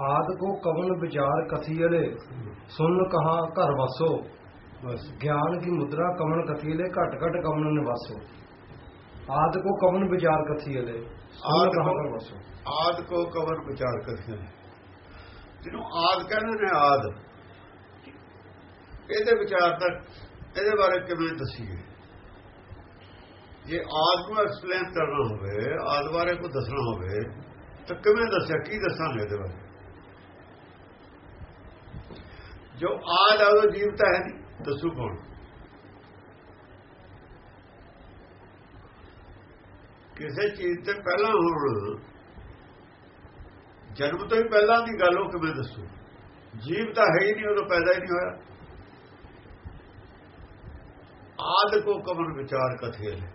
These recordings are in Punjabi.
ਆਦ ਕੋ ਕਵਨ ਵਿਚਾਰ ਕਥੀਲੇ ਸੁਨ ਕਹਾ ਘਰ ਵਸੋ। ਬਸ। ਗਿਆਨ ਕੀ ਮੁਦਰਾ ਕਵਨ ਕਥੀਲੇ ਘਟ ਘਟ ਕਵਨ ਨਿਵਾਸੋ। ਆਦ ਕੋ ਕਵਨ ਵਿਚਾਰ ਕਥੀਲੇ ਸੁਨ ਆਦ ਕਹਾ ਕੋ- ਘਰ ਵਸੋ। ਆਦ ਕੋ ਕਵਰ ਵਿਚਾਰ ਕਰਿਆ ਜਿਹਨੂੰ ਆਦ ਕਹਿੰਦੇ ਨੇ ਆਦ। ਇਹਦੇ ਵਿਚਾਰ ਤੱਕ ਇਹਦੇ ਬਾਰੇ ਕਿਵੇਂ ਦਸੀਏ? ਜੇ ਆਦ ਨੂੰ ਐਕਸਪਲੇਨ ਕਰਨਾ ਹੋਵੇ ਆਦ ਬਾਰੇ ਕੋਈ ਦੱਸਣਾ ਹੋਵੇ ਤਾਂ ਕਿਵੇਂ ਦੱਸਿਆ? ਕੀ ਦੱਸਾਂਗੇ ਇਹਦੇ ਬਾਰੇ? ਜੋ ਆਦ ਆ ਉਹ ਜੀਵ ਤਾਂ ਹੈ ਨਹੀਂ ਦੱਸੂ ਕੌਣ ਕਿਸੇ ਚੀਜ਼ ਤੇ ਪਹਿਲਾਂ ਹੋਣ, ਜਨਮ ਤੋਂ ਹੀ ਪਹਿਲਾਂ ਦੀ ਗੱਲ ਉਹ ਕਿਵੇਂ ਦੱਸੂ? ਜੀਵ ਤਾਂ ਹੈ ਹੀ ਨਹੀਂ, ਉਦੋਂ ਪੈਦਾ ਹੀ ਨਹੀਂ ਹੋਇਆ। ਆਦ ਕੋ ਕਮਨ ਵਿਚਾਰ ਕਥੇ ਹੈ।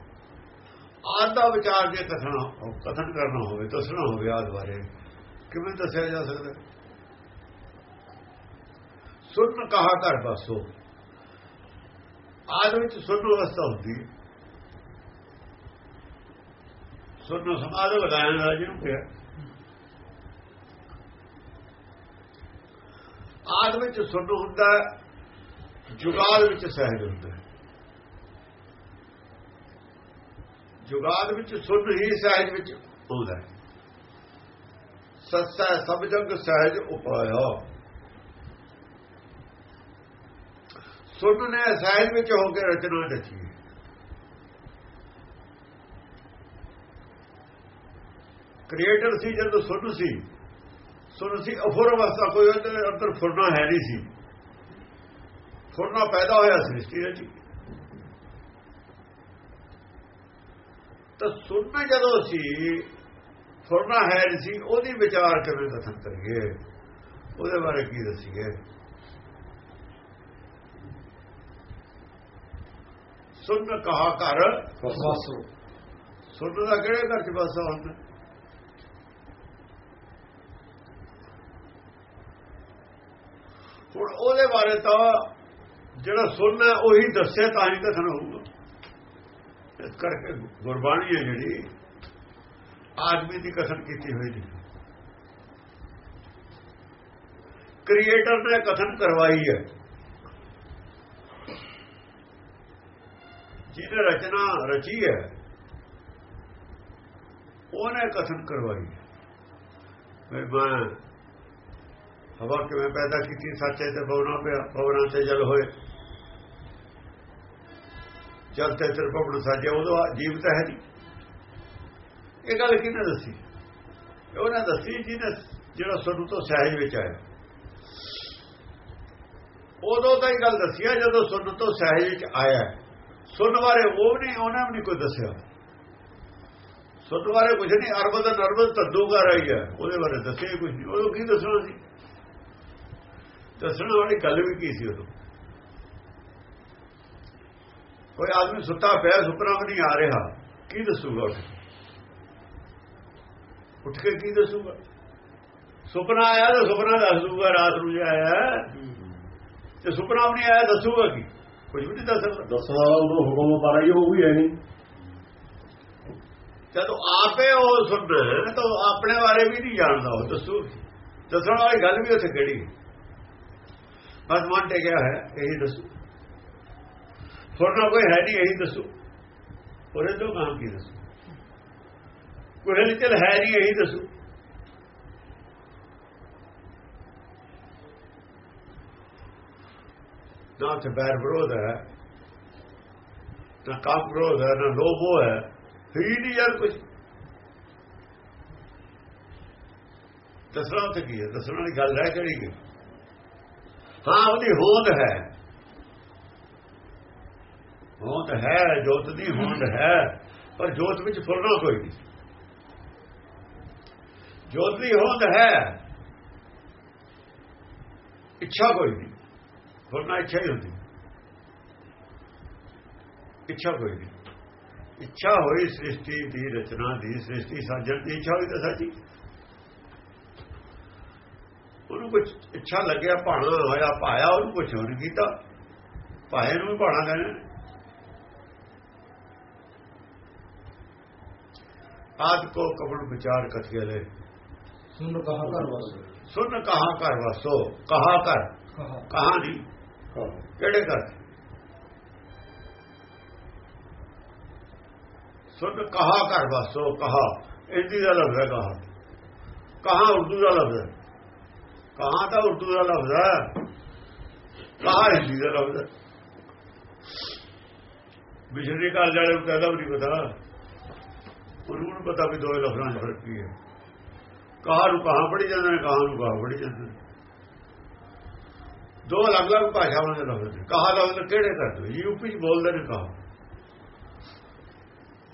ਆਦ ਦਾ ਵਿਚਾਰ ਜੇ ਕਥਨਾ ਕਥਨ ਕਰਨਾ ਹੋਵੇ, ਦੱਸਣਾ ਹੋਵੇ ਆਦ ਬਾਰੇ, ਕਿਵੇਂ ਦੱਸਿਆ ਜਾ ਸਕਦਾ ਸੁਣ ਕਹਾ ਕਰ ਬਸੋ ਆਦ ਵਿੱਚ ਸੁਣ ਅਵਸਥਾ ਹੁੰਦੀ ਹੈ। ਸੁਣ ਸਮਾਦ ਲਗਾਉਣ ਵਾਲਾ ਜਿਹਨੂੰ ਕਿਹਾ ਆਦ ਵਿੱਚ ਸੁਣ ਹੁੰਦਾ ਹੈ, ਜੁਗਾਦ ਵਿੱਚ ਸਹਿਜ ਹੁੰਦਾ ਹੈ। ਜੁਗਾਦ ਵਿੱਚ ਸੁਣ ਹੀ ਸਹਿਜ ਵਿੱਚ ਹੁੰਦਾ ਹੈ। ਸੱਸਾ ਸਭ ਜਗ ਸਹਿਜ ਉਪਾਇਆ ਸੁਣ ਨੇ ਸਹਿਜ ਵਿੱਚ ਹੋ ਕੇ ਰਚਨਾ ਰਚੀ ਕ੍ਰੀਏਟਰ ਸੀ ਜਦੋਂ ਸੁਣ ਸੀ ਸੁਣ ਸੀ ਅਫੁਰ ਅਵਸਥਾ ਕੋਈ ਉਹਦੇ ਅੰਦਰ ਫੁਰਨਾ ਹੈ ਨਹੀਂ ਸੀ। ਫੁਰਨਾ ਪੈਦਾ ਹੋਇਆ ਸ੍ਰਿਸ਼ਟੀ ਵਿੱਚ। ਤਾਂ ਸੁਣਨਾ ਜਦੋਂ ਸੀ, ਫੁਰਨਾ ਹੈ ਨਹੀਂ ਸੀ, ਉਹਦੀ ਵਿਚਾਰ ਕਿਵੇਂ ਕਥਨ ਕਰੀਏ? ਉਹਦੇ ਬਾਰੇ ਕੀ ਦਸੀਏ? ਸੁਣ ਕਹਾ ਕਰ ਵਸੋ ਸੁਣ ਦਾ ਕਿਹੜੇ ਘਰ ਚ ਬਸਾ ਹੁੰਦਾ ਹੁਣ? ਉਹਦੇ ਬਾਰੇ ਤਾਂ ਜਿਹੜਾ ਸੁਣਨਾ ਉਹੀ ਦੱਸੇ ਤਾਂ ਹੀ ਕਥਨ ਹੋਊਗਾ। ਇਸ ਕਰਕੇ ਗੁਰਬਾਣੀ ਹੈ ਜਿਹੜੀ ਆਦਮੀ ਦੀ ਕਥਨ ਕੀਤੀ ਹੋਈ ਨਹੀਂ। ਕ੍ਰੀਏਟਰ ਨੇ ਕਥਨ ਕਰਵਾਈ ਹੈ। ਜਿਹਨੇ ਰਚਨਾ ਰਚੀ ਹੈ, ਉਹਨੇ ਕਥਨ ਕਰਵਾਈ ਹੈ। ਮੈਂ ਹਵਾ ਕਿਵੇਂ ਪੈਦਾ ਕੀਤੀ, ਸੱਚੇ ਤੇ ਬਵਨਾ ਪਿਆ ਬਵਨਾ ਤੇ ਜਲ ਹੋਏ। ਜਲ ਤੇ ਤਿਰਪਵਨ ਸਾਜਿਆ ਉਦੋਂ ਜੀਵਤ ਹੈ ਨਹੀਂ ਇਹ ਗੱਲ ਕਿਹਨੇ ਦੱਸੀ? ਉਹਨੇ ਦੱਸੀ ਜਿਹਨੇ, ਜਿਹੜਾ ਸੁਣ ਤੋਂ ਸਹਿਜ ਵਿੱਚ ਆਇਆ। ਉਦੋਂ ਤਾਂ ਇਹ ਗੱਲ ਦੱਸੀ ਜਦੋਂ ਸੁਣ ਤੋਂ ਸਹਿਜ ਵਿੱਚ ਆਇਆ। ਸੁਣ ਬਾਰੇ ਉਹ ਨਹੀਂ ਉਹਨਾਂ ਵੀ ਨਹੀਂ ਕੋਈ ਦੱਸਿਆ। ਸੁਣ ਬਾਰੇ ਕੁਝ ਨਹੀਂ ਅਰਬਦ ਨਰਬਦ ਤੱਦੂਗਾ ਰਹੀ ਹੈ। ਉਹਦੇ ਬਾਰੇ ਦੱਸਿਆ ਕੁਝ ਨਹੀਂ। ਉਹ ਕੀ ਦੱਸਣਾ ਸੀ? ਦੱਸਣ ਵਾਲੀ ਗੱਲ ਵੀ ਕੀ ਸੀ ਉਦੋਂ ਕੋਈ ਆਦਮੀ ਸੁੱਤਾ ਪਿਆ ਸੁਪਨਾ ਵੀ ਨਹੀਂ ਆ ਰਿਹਾ। ਕੀ ਦੱਸੂਗਾ ਉੱਠ ਕੇ? ਉੱਠ ਕੇ ਕੀ ਦੱਸੂਗਾ? ਸੁਪਨਾ ਆਇਆ ਤਾਂ ਸੁਪਨਾ ਦੱਸ ਦੂਗਾ ਰਾਤ ਨੂੰ ਜੇ ਆਇਆ। ਤੇ ਸੁਪਨਾ ਵੀ ਨਹੀਂ ਆਇਆ ਦੱਸੂਗਾ ਕੀ? ਕੁਝ ਵੀ ਨਹੀਂ ਦੱਸ ਸਕਦਾ। ਦੱਸਣ ਵਾਲਾ ਉਦੋਂ ਹੁਕਮ ਪਾਰਾ ਹੀ ਉਹ ਵੀ ਹੈ ਨਹੀਂ ਜਦੋਂ ਆਪੇ ਉਹ ਸੁਣਦਾ ਤਾਂ ਆਪਣੇ ਬਾਰੇ ਵੀ ਨਹੀਂ ਜਾਣਦਾ ਉਹ ਦੱਸੂ। ਦੱਸਣ ਵਾਲੀ ਗੱਲ ਵੀ ਉੱਥੇ ਕਿਹੜੀ? ਬਸ ਮਨ ਟਿਕਿਆ ਹੈ ਇਹੀ ਦੱਸੂ। ਥੋੜਾ ਕੋਈ ਹੈ ਨਹੀਂ ਇਹੀ ਦੱਸੂ। ਉਹਦੇ ਤੋਂ ਕੰਮ ਕੀ ਦੱਸੂ? ਕੋਈ ਨਹੀਂ ਚੱਲ ਹੈ ਨਹੀਂ ਇਹੀ ਦੱਸੂ। ਨਾ ਤੇ ਬੈਰ ਵਿਰੋਧ ਹੈ, ਨਾ ਕਾਮ ਵਿਰੋਧ ਹੈ, ਨਾ ਲੋਭੋ ਹੈ ਹੀ ਨਹੀਂ ਯਾਰ ਕੁਝ ਦੱਸਣਾ ਤੇ ਕੀ ਹੈ? ਦੱਸਣ ਵਾਲੀ ਗੱਲ ਰਹਿ ਕਿਹੜੀ ਗਈ? ਹਾਂ, ਉਹਦੀ ਹੋਂਦ ਹੈ। ਹੋਂਦ ਹੈ, ਜੋਤ ਦੀ ਹੋਂਦ ਹੈ, ਪਰ ਜੋਤ ਵਿੱਚ ਫੁਰਨਾ ਕੋਈ ਨਹੀਂ। ਜੋਤ ਦੀ ਹੋਂਦ ਹੈ। ਇੱਛਾ ਕੋਈ ਨਹੀਂ। ਫੁਰਨਾ ਇੱਛਾ ਹੀ ਹੁੰਦੀ ਇੱਛਾ ਕੋਈ ਨਹੀਂ ਇੱਛਾ ਹੋਈ ਸ੍ਰਿਸ਼ਟੀ ਦੀ ਰਚਨਾ ਦੀ ਸ੍ਰਿਸ਼ਟੀ ਸਾਜਣ ਦੀ ਇੱਛਾ ਹੋਈ ਤਾਂ ਸੱਚੀ ਉਹਨੂੰ ਕੁਝ ਇੱਛਾ ਲੱਗਿਆ ਭਾਣਾ ਹੋਇਆ ਪਾਇਆ ਉਹਨੂੰ ਕੁਝ ਹੋਰ ਕੀਤਾ ਪਾਏ ਨੂੰ ਭਾਣਾ ਕਹਿੰਦੇ। ਆਦ ਕੋ ਕਬੜ ਵਿਚਾਰ ਕਥਿਆ ਲੈ ਸੁਣ ਕਹਾ ਘਰ ਵਸੋ ਸੁਣ ਕਹਾ ਕਰ ਵਸੋ ਕਹਾ ਕਰ ਕਹਾ ਨਹੀਂ ਕਿਹੜੇ ਕਰ ਸੁਣ, ਕਹਾ ਕਰ ਵਸੋ ਕਹਾ। ਹਿੰਦੀ ਦਾ ਲਫ਼ਜ਼ ਹੈ ਕਹਾ। ਕਹਾ ਉਰਦੂ ਦਾ ਲਫ਼ਜ਼ ਹੈ। ਕਹਾ ਤਾਂ ਉਰਦੂ ਦਾ ਲਫ਼ਜ਼ ਹੈ। ਕਹਾ ਹਿੰਦੀ ਦਾ ਲਫ਼ਜ਼ ਹੈ। ਬਿਜਲੀ ਕਾਲ ਜਾਲੇ ਨੂੰ ਕਹਿੰਦਾ ਵੀ ਨਹੀਂ ਪਤਾ। ਉਹਨੂੰ ਨੀ ਪਤਾ ਵੀ ਦੋਏ ਲਫ਼ਜ਼ਾਂ 'ਚ ਫ਼ਰਕ ਕੀ ਹੈ। ਕਹਾ ਨੂੰ ਕਹਾ ਪੜੀ ਜਾਂਦੇ ਨੇ ਕਹਾ ਨੂੰ ਕਹਾ ਪੜੀ ਜਾਂਦੇ ਨੇ ਦੋ ਅਲੱਗ-ਅਲੱਗ ਭਾਸ਼ਾਵਾਂ ਦੇ ਲਫ਼ਜ਼ ਨੇ। ਕਹਾ ਲਫ਼ਜ਼ ਕਿਹੜੇ ਕਰਦੇ ਯੂਪੀ ਚ ਬੋਲਦੇ ਨੇ ਕਹਾ।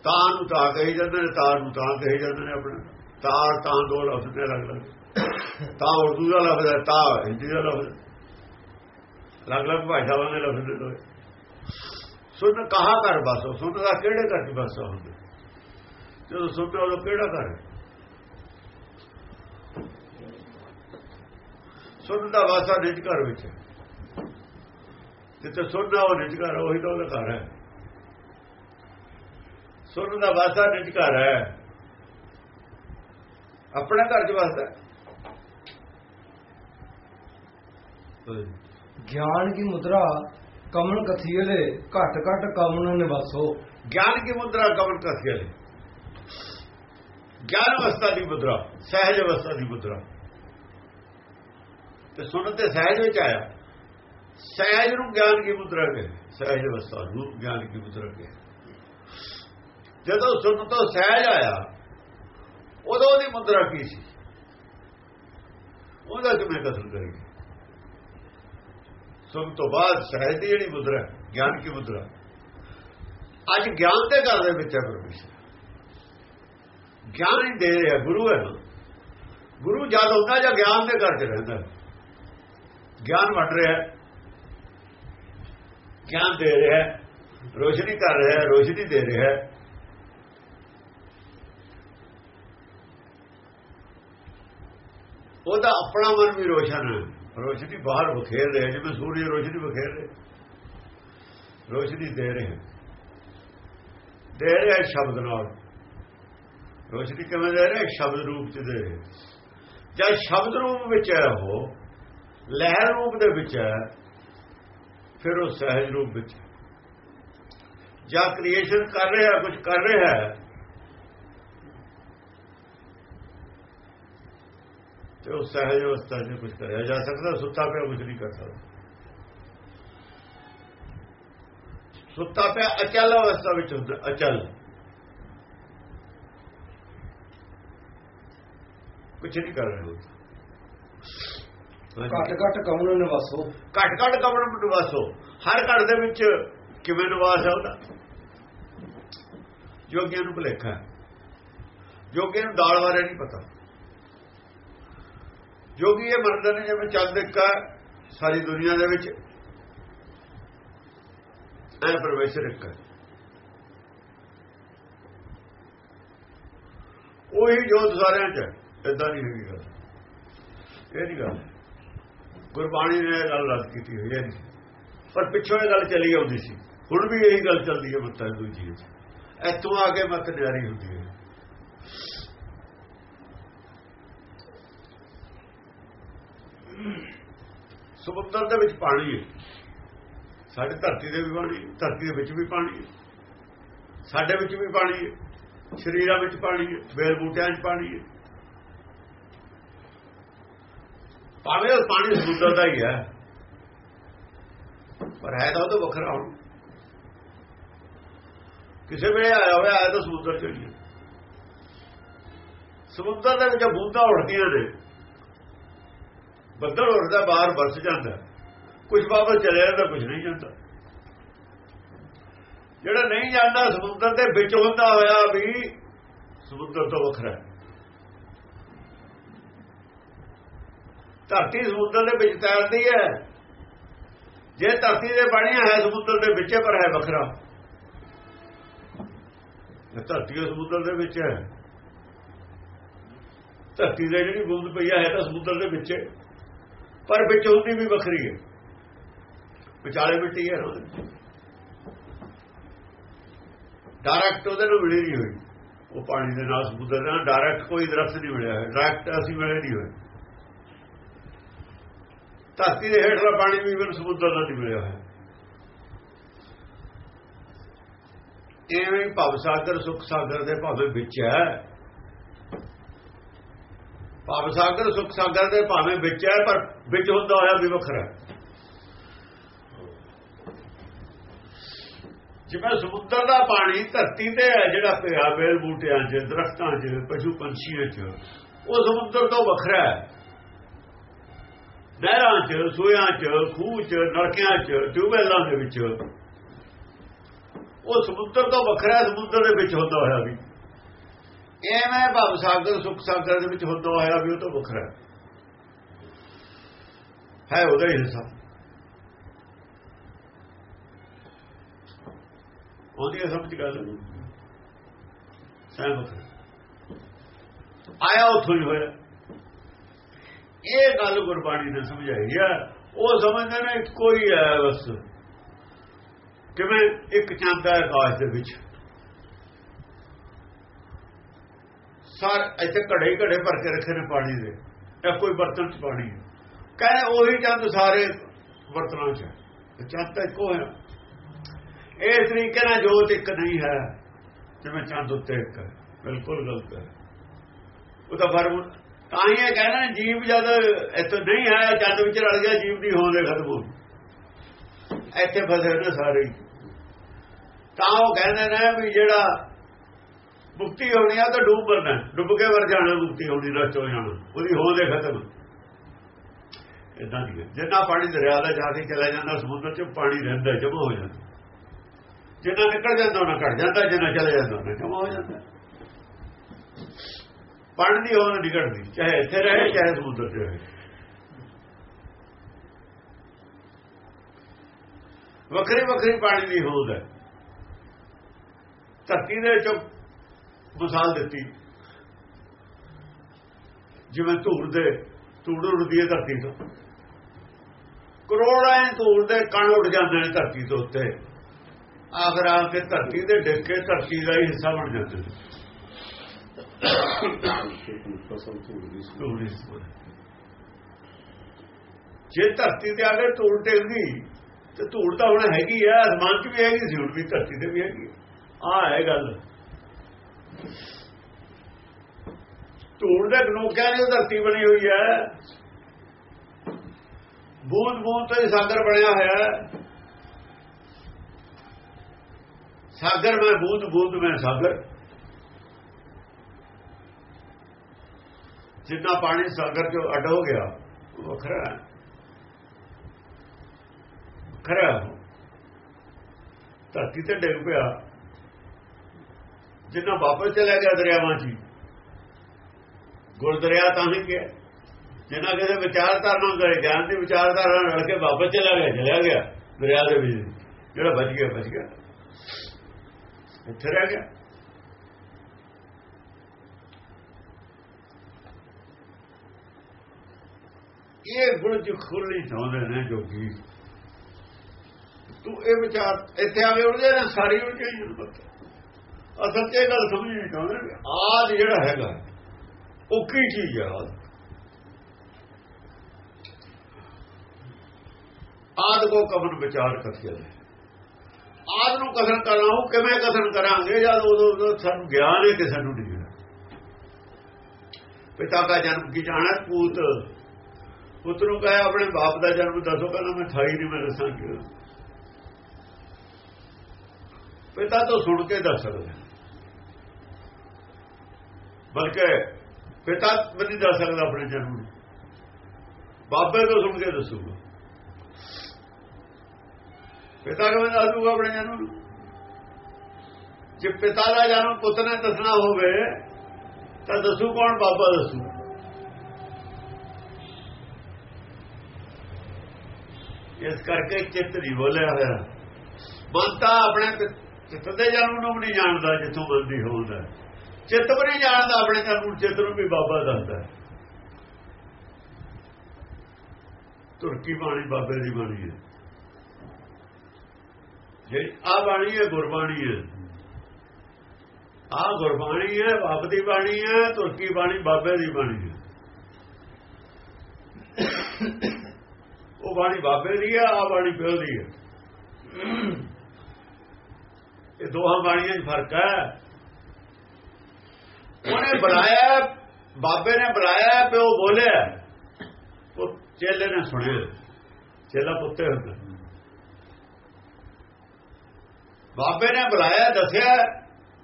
ਤਾਂ ਨੂੰ ਤਾਂ ਕਹੀ ਜਾਂਦੇ ਨੇ, ਤਾਂ ਨੂੰ ਤਾਂ ਕਹੀ ਜਾਂਦੇ ਨੇ ਆਪਣੇ। ਤਾਰ ਤਾਂ ਦੋ ਲਫ਼ਜ਼ ਨੇ ਅਲੱਗ-ਅਲੱਗ ਤਾਂ ਉਰਦੂ ਦਾ ਲਫ਼ਜ਼ ਹੈ, ਤਾਂ ਹਿੰਦੀ ਦਾ ਲਫ਼ਜ਼ ਅਲੱਗ-ਅਲੱਗ ਭਾਸ਼ਾਵਾਂ ਦੇ ਲਫ਼ਜ਼ ਨੇ ਸੁਣ, ਕਹਾ ਕਰ ਬਸ ਸੁਣ ਦਾ ਕਿਹੜੇ ਕਰ ਬਸ ਹੁੰਦੇ? ਜਦੋਂ ਸੁਣਦੇ ਉਦੋਂ ਕਿਹੜਾ ਕਰ ਸੁਣ ਦਾ ਵਾਸਾ ਨਿਜ ਘਰ ਵਿੱਚ ਹੈ। ਜਿੱਥੇ ਸੁਣਨਾ ਉਹ ਨਿਜ ਘਰ ਉਹੀ ਤਾਂ ਉਹਦਾ ਘਰ ਹੈ। ਸੁਣ ਦਾ ਵਾਸਾ ਨਿਜ ਘਰ ਹੈ। ਆਪਣੇ ਘਰ ਚ ਵਸਦਾ। ਗਿਆਨ ਕੀ ਮੁਦਰਾ ਕਮਨ ਕਥੀਲੇ ਘਟ ਘਟ ਕਮਨ ਨਿਵਾਸੋ। ਗਿਆਨ ਕੀ ਮੁਦਰਾ ਕਵਨ ਕਥਿਆ ਗਿਆਨ ਅਵਸਥਾ ਦੀ ਮੁਦਰਾ ਸਹਿਜ ਅਵਸਥਾ ਦੀ ਮੁਦਰਾ। ਤੇ ਸੁਣ ਤੇ ਸਹਿਜ ਵਿੱਚ ਆਇਆ। ਸਹਿਜ ਨੂੰ ਗਿਆਨ ਕੀ ਮੁਦਰਾ ਕਹੇ ਸਹਿਜ ਅਵਸਥਾ ਨੂੰ ਗਿਆਨ ਕੀ ਮੁਦਰਾ ਕਹੇ ਜਦੋਂ ਸੁਣ ਤੋਂ ਸਹਿਜ ਆਇਆ, ਉਦੋਂ ਦੀ ਮੁਦਰਾ ਕੀ ਸੀ? ਉਹਦਾ ਕਿਵੇਂ ਕਸਰ ਕਰੇਗੀ? ਸੁਣ ਤੋਂ ਬਾਅਦ ਸਹਿਜ ਦੀ ਜਿਹੜੀ ਮੁਦਰਾ, ਗਿਆਨ ਕੀ ਮੁਦਰਾ? ਅੱਜ ਗਿਆਨ ਦੇ ਘਰ ਦੇ ਵਿੱਚ ਹੈ ਪਰਮੇਸ਼ਰ। ਗਿਆਨ ਹੀ ਦੇ ਰਿਹਾ, ਗੁਰੂ ਹੈ ਨਾ। ਗੁਰੂ ਜਦ ਹੁੰਦਾ ਜਾਂ ਗਿਆਨ ਦੇ ਘਰ 'ਚ ਰਹਿੰਦਾ। ਗਿਆਨ ਵੰਡ ਰਿਹਾ। ਗਿਆਨ ਦੇ ਰਿਹਾ? ਰੋਸ਼ਨੀ ਕਰ ਰਿਹਾ, ਰੋਸ਼ਨੀ ਦੇ ਰਿਹਾ। ਉਹਦਾ ਆਪਣਾ ਮਨ ਵੀ ਰੋਸ਼ਨ ਹੈ। ਰੋਸ਼ਨੀ ਬਾਹਰ ਬਖੇਰ ਰਿਹਾ, ਜਿਵੇਂ ਸੂਰਜ ਰੋਸ਼ਨੀ ਬਖੇਰ ਰਿਹਾ। ਰੋਸ਼ਨੀ ਦੇ ਰਿਹਾ। ਦੇ ਰਿਹਾ ਸ਼ਬਦ ਨਾਲ। ਰੋਸ਼ਨੀ ਕਿਵੇਂ ਦੇ ਰਿਹਾ? ਸ਼ਬਦ ਰੂਪ ਚ ਦੇ ਰਿਹਾ। ਜਦ ਸ਼ਬਦ ਰੂਪ ਵਿੱਚ ਹੈ ਉਹ, ਲਹਿਰ ਰੂਪ ਦੇ ਵਿੱਚ ਹੈ ਫਿਰ ਉਹ ਸਹਿਜ ਰੂਪ ਵਿੱਚ ਜਾਂ ਕ੍ਰੀਏਸ਼ਨ ਕਰ ਰਿਹਾ ਕੁਝ ਕਰ ਰਿਹਾ ਹੈ, ਤੇ ਉਹ ਸਹਿਜ ਅਵਸਥਾ 'ਚ ਕੁਝ ਕਰਿਆ ਜਾ ਸਕਦਾ, ਸੁੱਤਾ ਪਿਆ ਕੁਝ ਨਹੀਂ ਕਰ ਸਕਦਾ। ਸੁੱਤਾ ਪਿਆ ਅਚਲ ਅਵਸਥਾ ਵਿੱਚ ਹੁੰਦਾ, ਅਚਲ। ਕੁਝ ਨਹੀਂ ਕਰ ਰਿਹਾ ਹੁੰਦਾ ਘਟ ਘਟ ਕਮਨ ਨਿਵਾਸੋ। ਘਟ ਘਟ ਕਮਣ ਨਿਵਾਸੋ। ਹਰ ਘਰ ਦੇ ਵਿੱਚ ਕਿਵੇਂ ਨਿਵਾਸ ਹੈ ਉਹਦਾ? ਜੋਗੀਆਂ ਨੂੰ ਭੁਲੇਖਾ ਜੋਗੀਆਂ ਨੂੰ ਦਾਲ ਬਾਰੇ ਨਹੀਂ ਪਤਾ। ਜੋਗੀ ਇਹ ਮੰਨਦੇ ਨੇ ਜਿਵੇਂ ਚੰਦ ਇੱਕ ਸਾਰੀ ਦੁਨੀਆ ਦੇ ਵਿੱਚ ਐ ਪਰਮੇਸ਼ਰ ਇੱਕ ਉਹੀ ਜੋਤ ਸਾਰਿਆਂ ਚ ਇਦਾਂ ਨਹੀਂ ਹੈਗੀ ਗੱਲ। ਇਹ ਨਹੀਂ ਗੱਲ। ਗੁਰਬਾਣੀ ਨੇ ਇਹ ਗੱਲ ਰੱਦ ਕੀਤੀ ਹੋਈ ਹੈ। ਪਰ ਪਿੱਛੋਂ ਇਹ ਗੱਲ ਚੱਲੀ ਆਉਂਦੀ ਸੀ। ਹੁਣ ਵੀ ਇਹੀ ਗੱਲ ਚੱਲਦੀ ਹੈ ਮੱਤਾਂ ਦੂਜੀ ਚ ਇੱਥੋਂ ਆ ਕੇ ਮਤ ਨਿਆਰੀ ਹੁੰਦੀ ਹੈ। ਸਮੁੰਦਰ ਦੇ ਵਿੱਚ ਪਾਣੀ ਹੈ। ਸਾਡੇ ਧਰਤੀ ਦੇ ਵੀ ਪਾਣੀ ਧਰਤੀ ਦੇ ਵਿੱਚ ਵੀ ਪਾਣੀ ਹੈ। ਸਾਡੇ ਵਿੱਚ ਵੀ ਪਾਣੀ ਹੈ, ਸਰੀਰਾਂ ਵਿੱਚ ਪਾਣੀ ਹੈ ਬੇਲ ਬੂਟਿਆਂ 'ਚ ਪਾਣੀ ਹੈ। ਭਾਵੇਂ ਉਹ ਪਾਣੀ ਸਮੁੰਦਰ ਦਾ ਹੀ ਹੈ। ਪਰ ਹੈ ਤਾਂ ਉਹ ਤੋਂ ਵੱਖਰਾ ਹੁਣ। ਕਿਸੇ ਵੇਲੇ ਆਇਆ ਹੋਇਆ, ਆਇਆ ਤਾਂ ਸਮੁੰਦਰ ਚ ਹੀ ਸਮੁੰਦਰ ਦੇ ਵਿੱਚ ਬੂੰਦਾਂ ਉੱਠਦੀਆਂ ਨੇ। ਬੱਦਲ ਉੱਠਦਾ ਬਾਹਰ ਵਰਸ ਜਾਂਦਾ। ਕੁਝ ਵਾਪਸ ਚਲੇ ਜਾਂਦਾ ਕੁਝ ਨਹੀਂ ਜਾਂਦਾ। ਜਿਹੜਾ ਨਹੀਂ ਜਾਂਦਾ, ਸਮੁੰਦਰ ਦੇ ਵਿੱਚ ਹੁੰਦਾ ਹੋਇਆ ਵੀ ਸਮੁੰਦਰ ਤੋਂ ਵੱਖਰਾ ਹੈ ਧਰਤੀ ਸਮੁੰਦਰ ਦੇ ਵਿੱਚ ਤੈਰਦੀ ਹੈ। ਜੇ ਧਰਤੀ ਦੇ ਪਾਣੀ ਹੈ, ਸਮੁੰਦਰ ਦੇ ਵਿੱਚ ਪਰ ਹੈ ਵੱਖਰਾ। ਇਹ ਧਰਤੀ ਉਹ ਸਮੁੰਦਰ ਦੇ ਵਿੱਚ ਹੈ। ਧਰਤੀ ਦੇ ਜਿਹੜੀ ਬੂੰਦ ਪਈ ਹੈ ਤਾਂ ਸਮੁੰਦਰ ਦੇ ਵਿੱਚ। ਪਰ ਵਿੱਚ ਹੁੰਦੀ ਵੀ ਵੱਖਰੀ ਹੈ। ਵਿਚਾਲੇ ਮਿੱਟੀ ਹੈ ਡਾਇਰੈਕਟ ਉਹਦੇ ਨੂੰ ਮਿਲੀ ਨਹੀਂ ਹੋਈ। ਉਹ ਪਾਣੀ ਦੇ ਨਾਲ ਸਮੁੰਦਰ ਨਾਲ ਡਾਇਰੈਕਟ ਕੋਈ ਦਰਖਤ ਨਹੀਂ ਮਿਲਿਆ ਹੈ ਡਾਇਰੈਕਟ ਅਸੀਂ ਮਿਲੇ ਨਹੀਂ ਹੋਏ। ਧਰਤੀ ਦੇ ਹੇਠਲਾ ਪਾਣੀ ਵੀ ਬਿਨ ਸਮੁੰਦਰ ਦਾ ਨਹੀਂ ਮਿਲਿਆ ਹੋਇਆ। ਐਵੇਂ ਹੀ ਭਵ ਸਾਗਰ, ਸੁਖ ਸਾਗਰ ਦੇ ਭਾਵੇਂ ਵਿੱਚ ਹੈ। ਭਵ ਸਾਗਰ, ਸੁਖ ਸਾਗਰ ਦੇ ਭਾਵੇਂ ਵਿੱਚ ਹੈ, ਪਰ ਵਿੱਚ ਹੁੰਦਾ ਹੋਇਆ ਵੀ ਵੱਖਰਾ ਜਿਵੇਂ ਸਮੁੰਦਰ ਦਾ ਪਾਣੀ ਧਰਤੀ ਤੇ ਹੈ, ਜਿਹੜਾ ਪਿਆ ਬੇਲ ਬੂਟਿਆਂ 'ਚ, ਦਰਖਤਾਂ 'ਚ, ਪਸ਼ੂ ਪੰਛੀਆਂ 'ਚ, ਉਹ ਸਮੁੰਦਰ ਤੋਂ ਵੱਖਰਾ ਹੈ। ਨਹਿਰਾਂ 'ਚ ਸੂਇਆਂ 'ਚ, ਖੂਹ 'ਚ, ਨਲਕਿਆਂ 'ਚ, ਟਿਊਬਵੈਲਾਂ ਦੇ ਵਿੱਚ। ਉਹ ਸਮੁੰਦਰ ਤੋਂ ਵੱਖਰਾ ਸਮੁੰਦਰ ਦੇ ਵਿੱਚ ਹੁੰਦਾ ਹੋਇਆ ਵੀ। ਐਵੇਂ ਭਵ ਸਾਗਰ, ਸੁਖ ਸਾਗਰ ਦੇ ਵਿੱਚ ਹੁੰਦਾ ਹੋਇਆ ਵੀ ਉਹ ਤੋਂ ਵੱਖਰਾ ਹੈ। ਉਹਦਾ ਹੀ ਹਿੱਸਾ। ਉਹਦੀ ਇਹ ਸਮਝ ਗੱਲ ਸਹਿਮਤ ਹੈ। ਆਇਆ ਉੱਥੋਂ ਹੀ ਹੋਇਆ। ਇਹ ਗੱਲ ਗੁਰਬਾਣੀ ਨੇ ਸਮਝਾਈ ਹੈ ਉਹ ਸਮਝਦੇ ਨੇ ਕੋਈ ਹੈ ਬਸ। ਕਿਵੇਂ ਇੱਕ ਚੰਦ ਹੈ ਆਕਾਸ਼ ਦੇ ਵਿੱਚ। ਸਾਰ, ਇੱਥੇ ਘੜੇ ਹੀ ਘੜੇ ਭਰ ਕੇ ਰੱਖੇ ਨੇ ਪਾਣੀ ਦੇ। ਇਹ ਕੋਈ ਬਰਤਨ ਚ ਪਾਣੀ ਹੈ। ਕਹਿੰਦੇ ਉਹੀ ਚੰਦ ਸਾਰੇ ਬਰਤਨਾਂ ਚ। ਹੈ। ਚੰਦ ਤਾਂ ਇੱਕੋ ਹੈ। ਇਸ ਤਰੀਕੇ ਨਾਲ ਜੋਤ ਇੱਕ ਨਹੀਂ ਹੈ ਜਿਵੇਂ ਚੰਦ ਉੱਤੇ ਇੱਕ ਹੈ। ਬਿਲਕੁਲ ਗਲਤ ਹੈ। ਉਹਦਾ ਤਾਂ ਫਰਮ ਤਾਂ ਹੀ ਇਹ ਕਹਿਣਾ ਜੀਵ ਜਦ ਇੱਥੋਂ ਨਹੀਂ ਹੈ, ਜਦ ਵਿੱਚ ਰਲ ਗਿਆ, ਜੀਵ ਦੀ ਹੋਂਦ ਹੈ ਖਤਮ ਹੋ ਇੱਥੇ ਫਸੇ ਨੇ ਸਾਰੇ ਤਾਂ ਉਹ ਕਹਿੰਦੇ ਨੇ ਵੀ ਜਿਹੜਾ ਮੁਕਤੀ ਹੋਣੀ ਆ ਤਾਂ ਡੁੱਬ ਮਰਨਾ ਡੁੱਬ ਕੇ ਵਰ ਜਾਣਾ, ਮੁਕਤੀ ਹੋਣੀ ਰਸਤ ਹੋ ਜਾਣਾ। ਉਹਦੀ ਹੋਂਦ ਹੈ ਖਤਮ। ਇਦਾਂ ਦੀ ਜਿੰਨਾ ਪਾਣੀ ਦਰਿਆ ਦਾ ਜਾ ਕੇ ਚਲਾ ਜਾਂਦਾ, ਸਮੁੰਦਰ 'ਚ ਪਾਣੀ ਰਹਿੰਦਾ ਜਮਾ ਹੋ ਜਾਂਦਾ। ਜਿੰਨਾ ਨਿਕਲ ਜਾਂਦਾ, ਉਹਨਾਂ ਘਟ ਜਾਂਦਾ, ਜਿੰਨਾ ਚਲੇ ਜਾਂਦਾ, ਉਹਨਾਂ ਜਮਾ ਹੋ ਜਾਂਦਾ। ਪਾਣੀ ਦੀ ਹੋਂਦ ਨਹੀਂ ਘਟਦੀ ਚਾਹੇ ਇੱਥੇ ਰਹੇ, ਚਾਹੇ ਸਮੁੰਦਰ 'ਚ ਰਹੇ। ਵੱਖਰੀ ਵੱਖਰੀ ਪਾਣੀ ਦੀ ਹੋਂਦ ਹੈ। ਧਰਤੀ ਦੇ ਚੋਂ ਮਿਸਾਲ ਦਿੱਤੀ। ਜਿਵੇਂ ਧੂੜ ਦੇ, ਧੂੜ ਉੱਡਦੀ ਹੈ ਧਰਤੀ ਤੋਂ। ਕਰੋੜਾਂ ਧੂੜ ਦੇ ਕਣ ਉੱਡ ਜਾਂਦੇ ਨੇ ਧਰਤੀ ਤੋਂ ਉੱਤੇ। ਆਖਰ ਆ ਕੇ ਧਰਤੀ ਦੇ ਡਿੱਗ ਕੇ ਧਰਤੀ ਦਾ ਹੀ ਹਿੱਸਾ ਬਣ ਜਾਂਦੇ ਨੇ ਫਸਲ ਧੂੜੀ ਸੀ ਧੂੜ ਇਸ ਤਰ੍ਹਾਂ। ਜੇ ਧਰਤੀ ਤੇ ਆ ਕੇ ਧੂੜ ਟਿਕਦੀ ਤੇ ਧੂੜ ਤਾਂ ਹੁਣ ਹੈਗੀ ਆ, ਅਸਮਾਨ 'ਚ ਵੀ ਹੈਗੀ ਸੀ ਹੁਣ ਵੀ ਧਰਤੀ ਤੇ ਵੀ ਹੈਗੀ ਆ। ਹੈ ਗੱਲ। ਧੂੜ ਦੇ ਗਨੋਕਿਆਂ ਦੀ ਧਰਤੀ ਬਣੀ ਹੋਈ ਹੈ। ਬੂੰਦ ਬੂੰਦ ਤੋਂ ਹੀ ਸਾਗਰ ਬਣਿਆ ਹੋਇਆ ਹੈ। ਸਾਗਰ ਮੈਂ ਬੂੰਦ ਬੂੰਦ ਮੈਂ ਸਾਗਰ। ਜਿੰਨਾ ਪਾਣੀ ਸਾਗਰ ਚੋਂ ਅੱਡ ਹੋ ਗਿਆ। ਉਹ ਵੱਖਰਾ ਹੈ ਵੱਖਰਾ ਧਰਤੀ ਤੇ ਡਿੱਗ ਪਿਆ। ਜਿੰਨਾ ਵਾਪਸ ਚਲਾ ਗਿਆ ਦਰਿਆਵਾਂ 'ਚ ਹੀ। ਗੁਰ ਤਾਂ ਹੀ ਗਿਆ। ਜਿੰਨਾ ਕਿਸੇ ਵਿਚਾਰਧਾਰਾ ਨਾਲ ਗਿਆਨ ਦੀ ਵਿਚਾਰਧਾਰਾ ਨਾਲ ਰਲ ਕੇ ਵਾਪਸ ਚਲਾ ਗਿਆ ਚਲਾ ਗਿਆ ਦਰਿਆ ਦੇ ਵਿੱਚ। ਜਿਹੜਾ ਬਚ ਗਿਆ ਬਚ ਗਿਆ। ਇੱਥੇ ਰਹਿ ਗਿਆ। ਇਹ ਗੁਣ ਚ ਖੁੱਲੀ ਚਾਹੁੰਦੇ ਨੇ ਜੋਗੀ। ਤੂੰ ਇਹ ਵਿਚਾਰ ਇੱਥੇ ਆਵੇ ਉਹਦੇ ਨੇ ਸਾਰੀ ਉਲਝ ਗਈ ਅਸਲ 'ਚ ਇਹ ਗੱਲ ਸਮਝਣੀ ਚਾਹੁੰਦੇ ਨੇ। ਆਦ ਜਿਹੜਾ ਹੈਗਾ, ਉਹ ਕੀ ਚੀਜ਼ ਹੈ ਆਦ ਆਦ ਕੋ ਕਵਨ ਵਿਚਾਰ ਕਥਿਆ ਹੈ ਆਦ ਨੂੰ ਕਥਨ ਕਰਨਾ ਉਹ ਕਿਵੇਂ ਕਥਨ ਕਰਾਂਗੇ? ਜਦ ਉਦੋਂ ਸਾਨੂੰ ਗਿਆਨ ਹੈ ਕਿ ਸਾਨੂੰ ਨਹੀਂ ਪਿਤਾ ਦਾ ਜਨਮ ਕੀ ਜਾਣਾ? ਪੂਤ ਪੁੱਤ ਨੂੰ ਕਹੇ, ਆਪਣੇ ਬਾਪ ਦਾ ਜਨਮ ਦੱਸੋ, ਕਹਿੰਦਾ ਮੈਂ ਥਾਈ ਨਹੀਂ, ਮੈਂ ਦੱਸਾਂ ਕਿਉਂ? ਪਿਤਾ ਤੋਂ ਸੁਣ ਕੇ ਦੱਸ ਸਕਦਾ ਬਲਕਿ ਪਿਤਾ ਵੀ ਨਹੀਂ ਦੱਸ ਸਕਦਾ ਆਪਣੇ ਜਨਮ ਨੂੰ। ਬਾਬੇ ਤੋਂ ਸੁਣ ਕੇ ਦੱਸੂਗਾ। ਪਿਤਾ ਕਿਵੇਂ ਦੱਸੂਗਾ ਆਪਣੇ ਜਨਮ ਨੂੰ? ਜੇ ਪਿਤਾ ਦਾ ਜਨਮ ਪੁੱਤ ਨੇ ਦੱਸਣਾ ਹੋਵੇ, ਤਾਂ ਦੱਸੂ ਕੌਣ, ਬਾਬਾ ਦੱਸੂ। ਇਸ ਕਰਕੇ ਚਿੱਤ ਨਹੀਂ ਬੋਲਿਆ ਹੋਇਆ। ਮਨ ਤਾਂ ਆਪਣੇ ਚਿੱਤ ਦੇ ਜਨਮ ਨੂੰ ਵੀ ਨਹੀਂ ਜਾਣਦਾ ਜਿੱਥੋਂ ਬੰਦੀ ਦੀ ਹੋਂਦ ਹੈ ਚਿੱਤ ਵੀ ਨਹੀਂ ਜਾਣਦਾ ਆਪਣੇ ਜਨਮ ਨੂੰ, ਚਿੱਤ ਨੂੰ ਵੀ ਬਾਬਾ ਦੱਸਦਾ। ਤੁਰਕੀ ਬਾਣੀ ਬਾਬੇ ਦੀ ਬਾਣੀ ਹੈ। ਜਿਹੜੀ ਆ ਬਾਣੀ ਹੈ, ਗੁਰਬਾਣੀ ਹੈ। ਆ ਗੁਰਬਾਣੀ ਹੈ, ਬਾਪ ਦੀ ਬਾਣੀ ਹੈ, ਤੁਰਕੀ ਬਾਣੀ ਬਾਬੇ ਦੀ ਬਾਣੀ ਹੈ ਉਹ ਬਾਣੀ ਬਾਬੇ ਦੀ ਹੈ ਆ ਬਾਣੀ ਪਿਓ ਦੀ ਹੈ ਇਹ ਦੋਹਾਂ ਬਾਣੀਆਂ 'ਚ ਫ਼ਰਕ ਹੈ। ਉਹਨੇ ਬੁਲਾਇਆ ਬਾਬੇ ਨੇ ਬੁਲਾਇਆ ਪਿਓ ਬੋਲਿਆ। ਉਹ ਚੇਲੇ ਨੇ ਸੁਣਿਆ। ਚੇਲਾ ਪੁੱਤੇ ਹੁੰਦਾ। ਬਾਬੇ ਨੇ ਬੁਲਾਇਆ ਦੱਸਿਆ।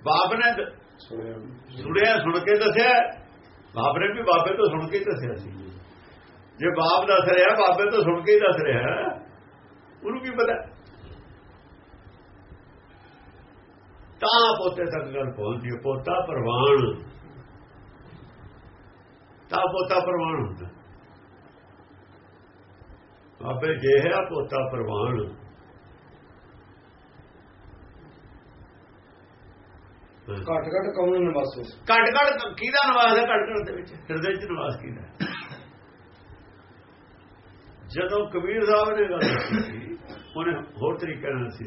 ਬਾਪ ਨੇ ਸੁਣਿਆ। ਸੁਣ ਕੇ ਦੱਸਿਆ। ਬਾਪ ਨੇ ਵੀ ਬਾਬੇ ਤੋਂ ਸੁਣ ਕੇ ਦੱਸਿਆ ਸੀ। ਜੇ ਬਾਪ ਦੱਸ ਰਿਹਾ ਬਾਬੇ ਤੋਂ ਸੁਣ ਕੇ ਹੀ ਦੱਸ ਰਿਹਾ। ਉਹਨੂੰ ਕੀ ਪਤਾ? ਤਾਂ ਪੋਤੇ ਤੱਕ ਗੱਲ ਪਹੁੰਚਦੀ। ਪੋਤਾ ਪ੍ਰਵਾਨ। ਤਾਂ ਪੋਤਾ ਪ੍ਰਵਾਨ ਹੁੰਦਾ। ਬਾਬੇ ਜੇ ਹੈ ਪੋਤਾ ਪ੍ਰਵਾਨ। ਘਟ ਘਟ ਕਮਨ ਨਿਵਾਸੋ ਘਟ ਘਟ ਕਿਹਦਾ ਨਿਵਾਸ ਹੈ? ਘਟ ਘਟ ਦੇ ਵਿੱਚ। ਹਿਰਦੇ 'ਚ ਨਿਵਾਸ ਕਿਹਦਾ? ਹੈ? ਜਦੋਂ ਕਬੀਰ ਸਾਹਿਬ ਨੇ ਗੱਲ ਕੀਤੀ ਸੀ, ਉਹਨੇ ਹੋਰ ਤਰੀਕੇ ਨਾਲ ਸੀ।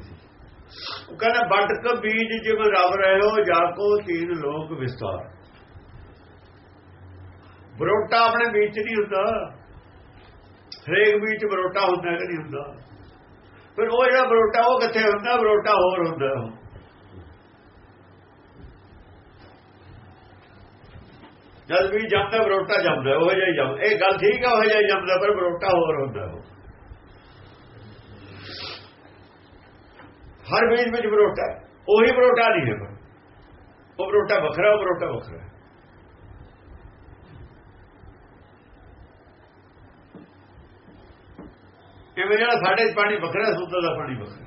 ਉਹ ਕਹਿੰਦਾ ਵੱਟ ਬੀਜ ਜਿਵੇਂ ਰਵ ਰਹੇ ਹੋ ਜਾ ਕੋ ਤੀਨ ਲੋਕ ਵਿਸਤਾਰ। ਬਰੋਟਾ ਆਪਣੇ ਬੀਜ 'ਚ ਨਹੀਂ ਹੁੰਦਾ। ਹਰੇਕ ਬੀਜ 'ਚ ਬਰੋਟਾ ਹੁੰਦਾ ਕਿ ਨਹੀਂ ਹੁੰਦਾ? ਫਿਰ ਉਹ ਜਿਹੜਾ ਬਰੋਟਾ ਉਹ ਕਿੱਥੇ ਹੁੰਦਾ? ਬਰੋਟਾ ਹੋਰ ਹੁੰਦਾ। ਉਹ ਜਦ ਵੀ ਜੰਮਦਾ ਬਰੋਟਾ ਜੰਮਦਾ, ਉਹ ਜਿਹਾ ਹੀ ਜੰਮ ਇਹ ਗੱਲ ਠੀਕ ਹੈ ਉਹ ਜਿਹਾ ਜੰਮਦਾ, ਪਰ ਬਰੋਟਾ ਹੋਰ ਹੁੰਦਾ ਉਹ। ਹਰ ਬੀਜ ਵਿੱਚ ਬਰੋਟਾ ਉਹੀ ਬਰੋਟਾ ਨਹੀਂ ਹੈ ਪਰ ਉਹ ਬਰੋਟਾ ਵੱਖਰਾ, ਉਹ ਬਰੋਟਾ ਵੱਖਰਾ ਹੈ। ਇਵੇਂ ਜਿਹੜਾ ਸਾਡੇ ਪਾਣੀ ਵੱਖਰਾ ਸਮੁੰਦਰ ਦਾ ਪਾਣੀ ਵੱਖਰਾ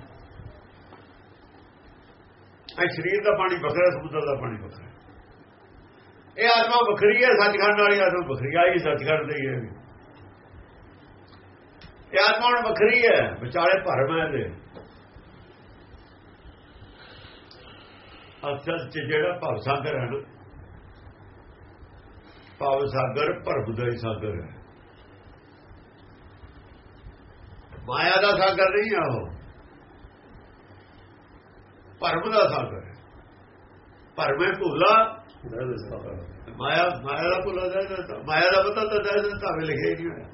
ਹੈ। ਸਰੀਰ ਦਾ ਪਾਣੀ ਵੱਖਰਾ ਸਮੁੰਦਰ ਦਾ ਪਾਣੀ ਵੱਖਰਾ ਇਹ ਆਤਮਾ ਵੱਖਰੀ ਹੈ, ਸੱਚਖੰਡ ਵਾਲੀ ਆਤਮਾ ਵੱਖਰੀ ਆਈ ਸੱਚਖੰਡ ਦੀ ਹੈ। ਇਹ ਆਤਮਾ ਹੁਣ ਵੱਖਰੀ ਹੈ, ਵਿਚਾਲੇ ਭਰਮ ਹੈ ਇਹਦੇ। ਅਸਲ ਚ ਜਿਹੜਾ ਭਵ ਸਾਗਰ ਹੈ ਨਾ, ਭਵ ਸਾਗਰ ਭਰਮ ਦਾ ਹੀ ਸਾਗਰ ਹੈ। ਮਾਇਆ ਦਾ ਸਾਗਰ ਨਹੀਂ ਆ ਉਹ। ਭਰਮ ਦਾ ਸਾਗਰ ਹੈ। ਭਰਮੇ ਭੁੱਲਾ। ਮਾਇਆ ਮਾਇਆ ਦਾ ਭੁੱਲਾ ਦਾ ਮਾਇਆ ਦਾ ਪਤਾ ਤਾਂ ਦਾ ਤਾਵੇ ਲਿਖਿਆ ਨਹੀਂ ਹੋਇਆ।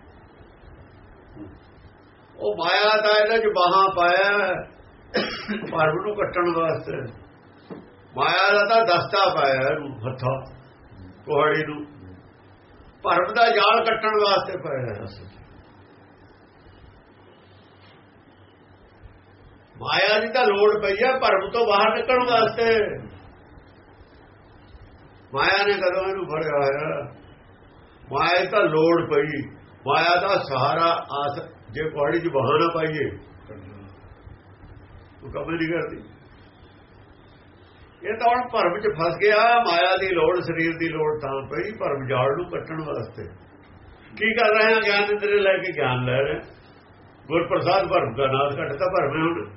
ਉਹ ਮਾਇਆ ਦਾ ਇਹਨਾਂ ਚ ਬਾਹਾਂ ਪਾਇਆ ਹੈ, ਭਰਮ ਨੂੰ ਕੱਟਣ ਵਾਸਤੇ। ਮਾਇਆ ਦਾ ਤਾਂ ਦਸਤਾ ਪਾਇਆ ਇਹਨੂੰ ਹੱਥਾਂ ਕੋਹੜੀ ਨੂੰ। ਭਰਮ ਦਾ ਜਾਲ ਕੱਟਣ ਵਾਸਤੇ ਪਾਇਆ ਮਾਇਆ ਦੀ ਤਾਂ ਲੋੜ ਪਈ ਹੈ ਭਰਮ ਤੋਂ ਬਾਹਰ ਨਿਕਲਣ ਵਾਸਤੇ। ਮਾਇਆ ਨੇ ਕਦੋਂ ਇਹਨੂੰ ਫੜਿਆ ਹੋਇਆ? ਮਾਇਆ ਤਾਂ ਲੋੜ ਪਈ। ਮਾਇਆ ਦਾ ਸਹਾਰਾ ਆਸ ਜੇ ਕੋਹੜੀ 'ਚ ਬਹਾਨਾ ਪਾਈਏ ਉਹ ਕੰਮ ਨਹੀਂ ਕਰਦੀ। ਇਹ ਤਾਂ ਹੁਣ ਭਰਮ 'ਚ ਫਸ ਗਿਆ। ਮਾਇਆ ਦੀ ਲੋੜ, ਸਰੀਰ ਦੀ ਲੋੜ ਤਾਂ ਪਈ, ਭਰਮ ਜਾਲ ਨੂੰ ਕੱਟਣ ਵਾਸਤੇ। ਕੀ ਕਰ ਰਹੇ ਹਾਂ ਗਿਆਨ ਇੰਦਰੀ ਲੈ ਕੇ ਗਿਆਨ ਲੈ ਰਹੇ। ਗੁਰਪ੍ਰਸਾਦ ਭਰਮ ਦਾ ਨਾਸ ਘਟਦਾ ਭਰਮ ਹੈ ਹੁਣ।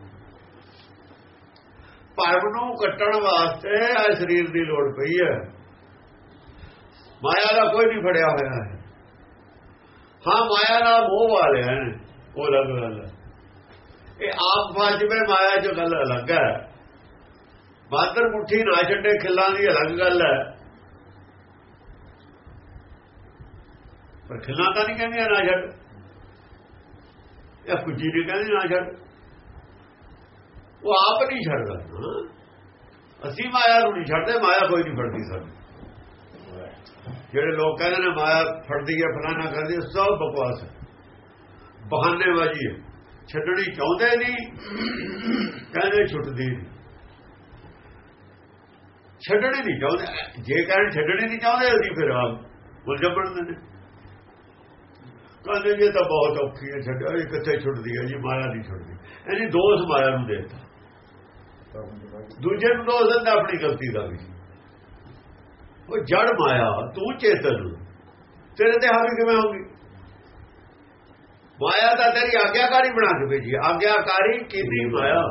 ਭਰਮ ਨੂੰ ਕੱਟਣ ਵਾਸਤੇ ਆ ਸਰੀਰ ਦੀ ਲੋੜ ਪਈ ਹੈ। ਮਾਇਆ ਦਾ ਕੋਈ ਨਹੀਂ ਫੜਿਆ ਹੋਇਆ ਹੈ। ਹਾਂ, ਮਾਇਆ ਨਾਲ ਮੋਹ ਵਾਲਿਆਂ ਨੇ ਉਹ ਅਲੱਗ ਗੱਲ ਹੈ। ਇਹ ਆਪ ਫਾਜਵੇ ਮਾਇਆ ਚ ਗੱਲ ਅਲੱਗ ਹੈ। ਬਾਦਰ ਮੁੱਠੀ ਨਾ ਛੱਡੇ ਖਿੱਲਾਂ ਦੀ ਅਲੱਗ ਗੱਲ ਹੈ। ਪਰ ਖਿੱਲਾਂ ਤਾਂ ਨਹੀਂ ਕਹਿੰਦੇ ਨਾ ਛੱਡ। ਇਹ ਕੁਝੀ ਨਹੀਂ ਕਹਿੰਦੇ ਨਾ ਛੱਡ। ਉਹ ਆਪ ਨਹੀਂ ਛੱਡਦਾ। ਹਾਂ। ਅਸੀਂ ਮਾਇਆ ਨੂੰ ਨਹੀਂ ਛੱਡਦੇ, ਮਾਇਆ ਕੋਈ ਨਹੀਂ ਫੜਦੀ ਸਾਨੂੰ। ਜਿਹੜੇ ਲੋਕ ਕਹਿੰਦੇ ਨੇ, ਮਾਇਆ ਫੜਦੀ ਹੈ ਫਲਾਣਾ ਕਰਦੀ ਹੈ, ਸਭ ਬਕਵਾਸ ਹੈ। ਬਹਾਨੇਬਾਜ਼ੀ ਹੈ। ਛੱਡਣੀ ਚਾਹੁੰਦੇ ਨਹੀਂ, ਕਹਿੰਦੇ ਛੁੱਟਦੀ ਨਹੀਂ। ਛੱਡਣੀ ਨਹੀਂ ਚਾਹੁੰਦੇ। ਜੇ ਕਹਿਣ ਛੱਡਣੀ ਨਹੀਂ ਚਾਹੁੰਦੇ, ਅਸੀਂ ਫਿਰ ਆਪ ਉਲਝਣ ਬਣਦੇ ਨੇ। ਕਹਿੰਦੇ ਇਹ ਤਾਂ ਬਹੁਤ ਔਖੀ ਹੈ ਛੱਡਿਆ ਇਹ ਕਿੱਥੇ ਛੁੱਟਦੀ ਹੈ ਜੀ, ਮਾਇਆ ਨਹੀਂ ਛੁੱਟਦੀ। ਇਹਨੇ ਦੋਸ਼ ਮਾਇਆ ਨੂੰ ਦੇਤਾ। ਦੂਜੇ ਨੂੰ ਦੋਸ਼ ਦਿੰਦਾ, ਆਪਣੀ ਗਲਤੀ ਦਾ ਵੀ। ਉਹ ਜੜ ਮਾਇਆ, ਤੂੰ ਚੇਤਨ। ਤੇਰੇ ਤੇ ਹਾਵੀ ਕਿਵੇਂ ਹੋਗੀ ਮਾਇਆ ਤਾਂ ਤੇਰੀ ਆਗਿਆਕਾਰੀ ਬਣਾ ਕੇ ਭੇਜੀ। ਆਗਿਆਕਾਰੀ ਕੀਤੀ ਮਾਇਆ?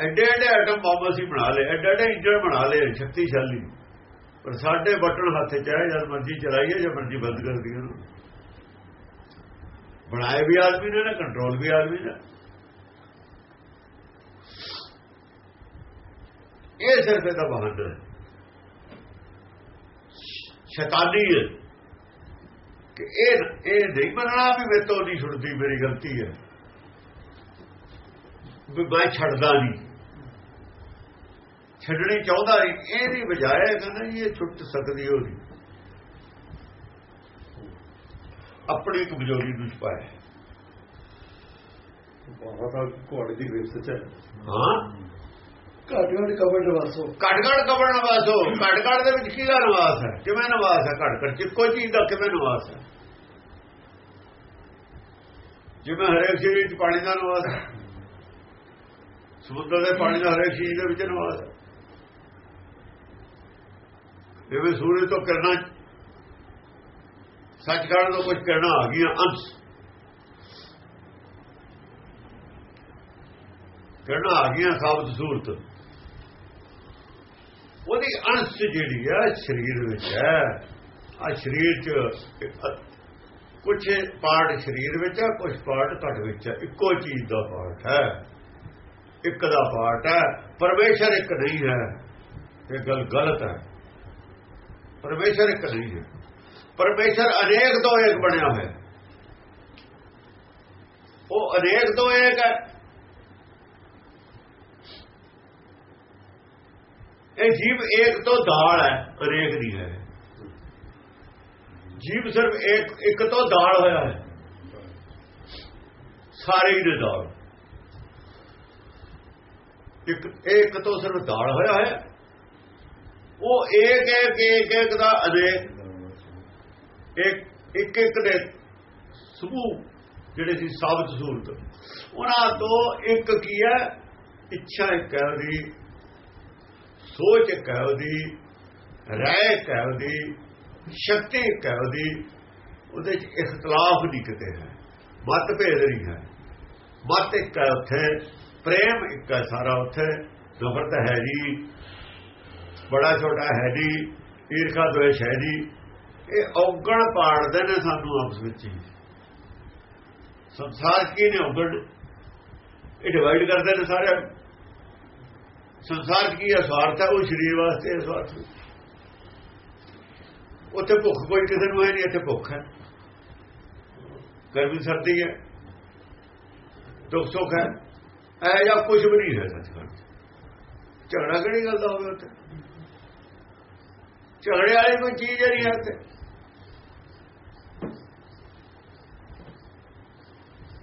ਐਡੇ ਐਡੇ ਐਟਮ ਬੰਬ ਅਸੀਂ ਬਣਾ ਲਏ, ਐਡੇ ਐਡੇ ਇੰਜਣ ਬਣਾ ਲਏ, ਸ਼ਕਤੀਸ਼ਾਲੀ। ਪਰ ਸਾਡੇ ਬਟਨ ਹੱਥ 'ਚ ਹੈ ਜਦ ਮਰਜ਼ੀ ਚਲਾਈਏ ਜਾਂ ਮਰਜ਼ੀ ਬੰਦ ਕਰਦੀ ਦਈਏ ਉਹਨੂੰ। ਬਣਾਏ ਵੀ ਆਦਮੀ ਨੇ ਨਾ ਕੰਟਰੋਲ ਵੀ ਆਦਮੀ ਨੇ। ਇਹ ਸਿਰਫ ਇਹਦਾ ਬਹਾਨਾ ਹੈ। ਸ਼ੈਤਾਨੀ ਹੈ। ਕਿ ਇਹ ਇਹ ਨਹੀਂ ਮੰਨਣਾ ਵੀ ਮੇਰੇ ਤੋਂ ਨਹੀਂ ਛੁੱਟਦੀ ਮੇਰੀ ਗਲਤੀ ਹੈ। ਵੀ ਮੈਂ ਛੱਡਦਾ ਨਹੀਂ। ਛੱਡਣੀ ਚਾਹੁੰਦਾ ਨਹੀਂ। ਇਹਦੀ ਬਜਾਏ ਕਹਿੰਦਾ ਇਹ ਛੁੱਟ ਸਕਦੀ ਹੋ ਨਹੀਂ ਆਪਣੀ ਕਮਜ਼ੋਰੀ ਨੂੰ ਛਪਾਇਆ। ਬਹੁਤ ਘੋੜੇ ਦੀ ਗ੍ਰਿਫਤ ਚ। ਹੈ। ਹਾਂ ਘੱਟ ਘੱਟ ਕਬਰ ਨਿਵਾਸੋ। ਕਟਕੜ ਕਬਰ ਨਵਾਸੋ। ਕਟਕੜ ਦੇ ਵਿੱਚ ਕਿਹਦਾ ਨਿਵਾਸ ਹੈ? ਕਿਵੇਂ ਨਿਵਾਸ ਹੈ ਕਟਕੜ ਚ ਕੋਈ ਚੀਜ਼ ਦਾ ਕਿਵੇਂ ਨਿਵਾਸ ਹੈ? ਜਿਵੇਂ ਹਰੇਕ ਚੀਜ਼ ਵਿੱਚ ਪਾਣੀ ਦਾ ਨਿਵਾਸ ਹੈ। ਸਮੁੰਦਰ ਦੇ ਪਾਣੀ ਦਾ ਹਰੇਕ ਚੀਜ਼ ਦੇ ਵਿੱਚ ਨਿਵਾਸ ਹੈ। ਜਿਵੇਂ ਸੂਰਜ ਤੋਂ ਕਿਰਨਾਂ ਸੱਚਖੰਡ ਤੋਂ ਕੁਝ ਕਿਰਨਾਂ ਆ ਗਈਆਂ, ਅੰਸ਼। ਕਿਰਨਾਂ ਆ ਗਈਆਂ ਸਾਬਤ ਸੂਰਤ। ਉਹਦੀ ਅਣਸ ਜਿਹੜੀ ਹੈ ਸਰੀਰ ਵਿੱਚ ਹੈ ਆ ਸਰੀਰ ਚ ਕੁਝ ਪਾਰਟ ਸਰੀਰ ਵਿੱਚ ਹੈ ਕੁਝ ਪਾਰਟ ਘਟ ਵਿੱਚ ਹੈ ਇੱਕੋ ਚੀਜ਼ ਦਾ ਪਾਰਟ ਹੈ। ਇੱਕ ਦਾ ਪਾਰਟ ਹੈ, ਪਰਮੇਸ਼ਰ ਇੱਕ ਨਹੀਂ ਹੈ। ਇਹ ਗੱਲ ਗਲਤ ਹੈ। ਪਰਮੇਸ਼ਰ ਇੱਕ ਨਹੀਂ ਹੈ। ਪਰਮੇਸ਼ਰ ਅਨੇਕ ਤੋਂ ਇੱਕ ਬਣਿਆ ਹੋਇਆ ਉਹ ਅਨੇਕ ਤੋਂ ਇੱਕ ਹੈ ਇਹ ਜੀਵ ਏਕ ਤੋਂ ਦਾਲ ਹੈ ਅਨੇਕ ਦੀ ਹੈ। ਜੀਵ ਸਿਰਫ ਇੱਕ ਇੱਕ ਤੋਂ ਦਾਲ ਹੋਇਆ ਹੈ। ਸਾਰੇ ਹੀ ਦੇ ਦਾਲ। ਇੱਕ ਇੱਕ ਤੋਂ ਸਿਰਫ ਦਾਲ ਹੋਇਆ ਹੈ। ਉਹ ਏਕ ਏਕ ਏਕ ਇੱਕ ਦਾ ਅਨੇਕ ਇੱਕ ਇੱਕ ਇੱਕ ਦੇ ਸਮੂਹ ਜਿਹੜੇ ਸੀ ਸਾਬਤ ਸੂਰਤ। ਉਹਨਾਂ ਤੋਂ ਇੱਕ ਕੀ ਹੈ? ਇੱਛਾ ਇੱਕ ਹੈ ਉਹਦੀ ਸੋਚ ਇੱਕ ਹੈ ਉਹਦੀ ਰਾਏ ਇੱਕ ਹੈ ਉਹਦੀ ਸ਼ਕਤੀ ਇੱਕ ਹੈ ਉਹਦੀ ਉਹਦੇ ਚ ਇਖਤਲਾਫ ਨਹੀਂ ਕਿਤੇ ਹੈ ਮਤ ਭੇਦ ਨਹੀਂ ਹੈ। ਮਤ ਇੱਕ ਹੈ ਉੱਥੇ, ਪ੍ਰੇਮ ਇੱਕ ਹੈ ਸਾਰਾ ਉੱਥੇ, ਨਫ਼ਰਤ ਹੈ ਜੀ, ਬੜਾ ਛੋਟਾ ਹੈ ਜੀ, ਈਰਖਾ ਦੁਸ਼ ਹੈ ਜੀ। ਇਹ ਔਗਣ ਪਾੜਦੇ ਨੇ ਸਾਨੂੰ ਆਪਸ ਵਿੱਚ ਹੀ। ਸੰਸਾਰ ਕੀ ਨੇ ਔਗਣ? ਇਹ ਡਿਵਾਈਡ ਕਰਦੇ ਨੇ ਸਾਰੇ। ਸੰਸਾਰ ਕੀ ਹੈ? ਸਵਾਰਥ ਹੈ, ਉਹ ਸਰੀਰ ਵਾਸਤੇ ਹੈ, ਸਵਾਰਥ ਉੱਥੇ ਭੁੱਖ ਕੋਈ ਕਿਸੇ ਨੂੰ ਹੈ ਨਹੀਂ, ਇੱਥੇ ਭੁੱਖ ਹੈ। ਗਰਮੀ ਸਰਦੀ ਹੈ, ਦੁੱਖ ਸੁੱਖ ਹੈ। ਐ ਜਾਂ ਕੁਝ ਵੀ ਨਹੀਂ ਹੈ ਸੱਚਖੰਡ ਝਗੜਾ ਕਿਹੜੀ ਗੱਲ ਦਾ ਹੋਵੇ ਉੱਥੇ? ਝਗੜੇ ਵਾਲੀ ਕੋਈ ਚੀਜ਼ ਨਹੀਂ ਹੈ ਉੱਥੇ।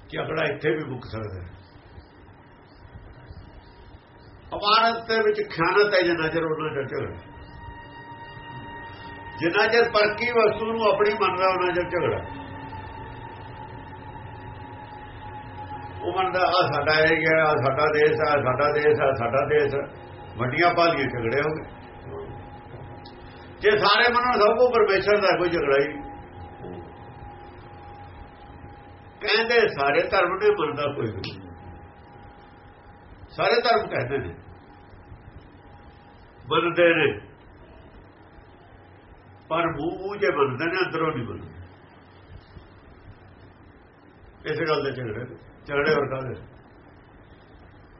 ਝਗੜਾ ਇੱਥੇ ਵੀ ਮੁੱਕ ਸਕਦਾ ਹੈ। ਅਮਾਨਤ ਦੇ ਵਿੱਚ ਖਿਆਨਤ ਹੈ ਜਿੰਨਾ ਚਿਰ ਉਹਨਾਂ ਦਾ ਝਗੜਾ ਜਿੰਨਾ ਚਿਰ ਪਰਕੀ ਵਸਤੂ ਨੂੰ ਆਪਣੀ ਮੰਨਦਾ, ਉਹਨਾਂ ਚਿਰ ਝਗੜਾ ਉਹ ਮੰਨਦਾ ਆ ਸਾਡਾ ਏਰੀਆ ਆ ਸਾਡਾ ਦੇਸ਼ ਆ ਸਾਡਾ ਦੇਸ਼ ਆ ਸਾਡਾ ਦੇਸ਼ ਵੱਡੀਆਂ ਪਾਲੀਆਂ ਝਗੜੇ ਹੋ ਗਏ। ਜੇ ਸਾਰੇ ਮੰਨਣ, ਸਭ ਕੋ ਪਰਮੇਸ਼ਰ ਦਾ ਕੋਈ ਝਗੜਾ ਹੀ ਕਹਿੰਦੇ, ਸਾਰੇ ਧਰਮ ਨੇ ਮੰਨਦਾ ਕੋਈ ਨਹੀਂ। ਸਾਰੇ ਧਰਮ ਕਹਿੰਦੇ ਨੇ। ਮੰਨਦੇ ਨੇ। ਪਰ ਮੂੰਹ ਜੇ ਮੰਨਦੇ ਨੇ, ਅੰਦਰੋਂ ਨਹੀਂ ਮੰਨਦੇ ਇਸ ਗੱਲ ਦੇ ਝਗੜੇ ਝਗੜੇ ਹੋਰ ਕਾਹਦੇ?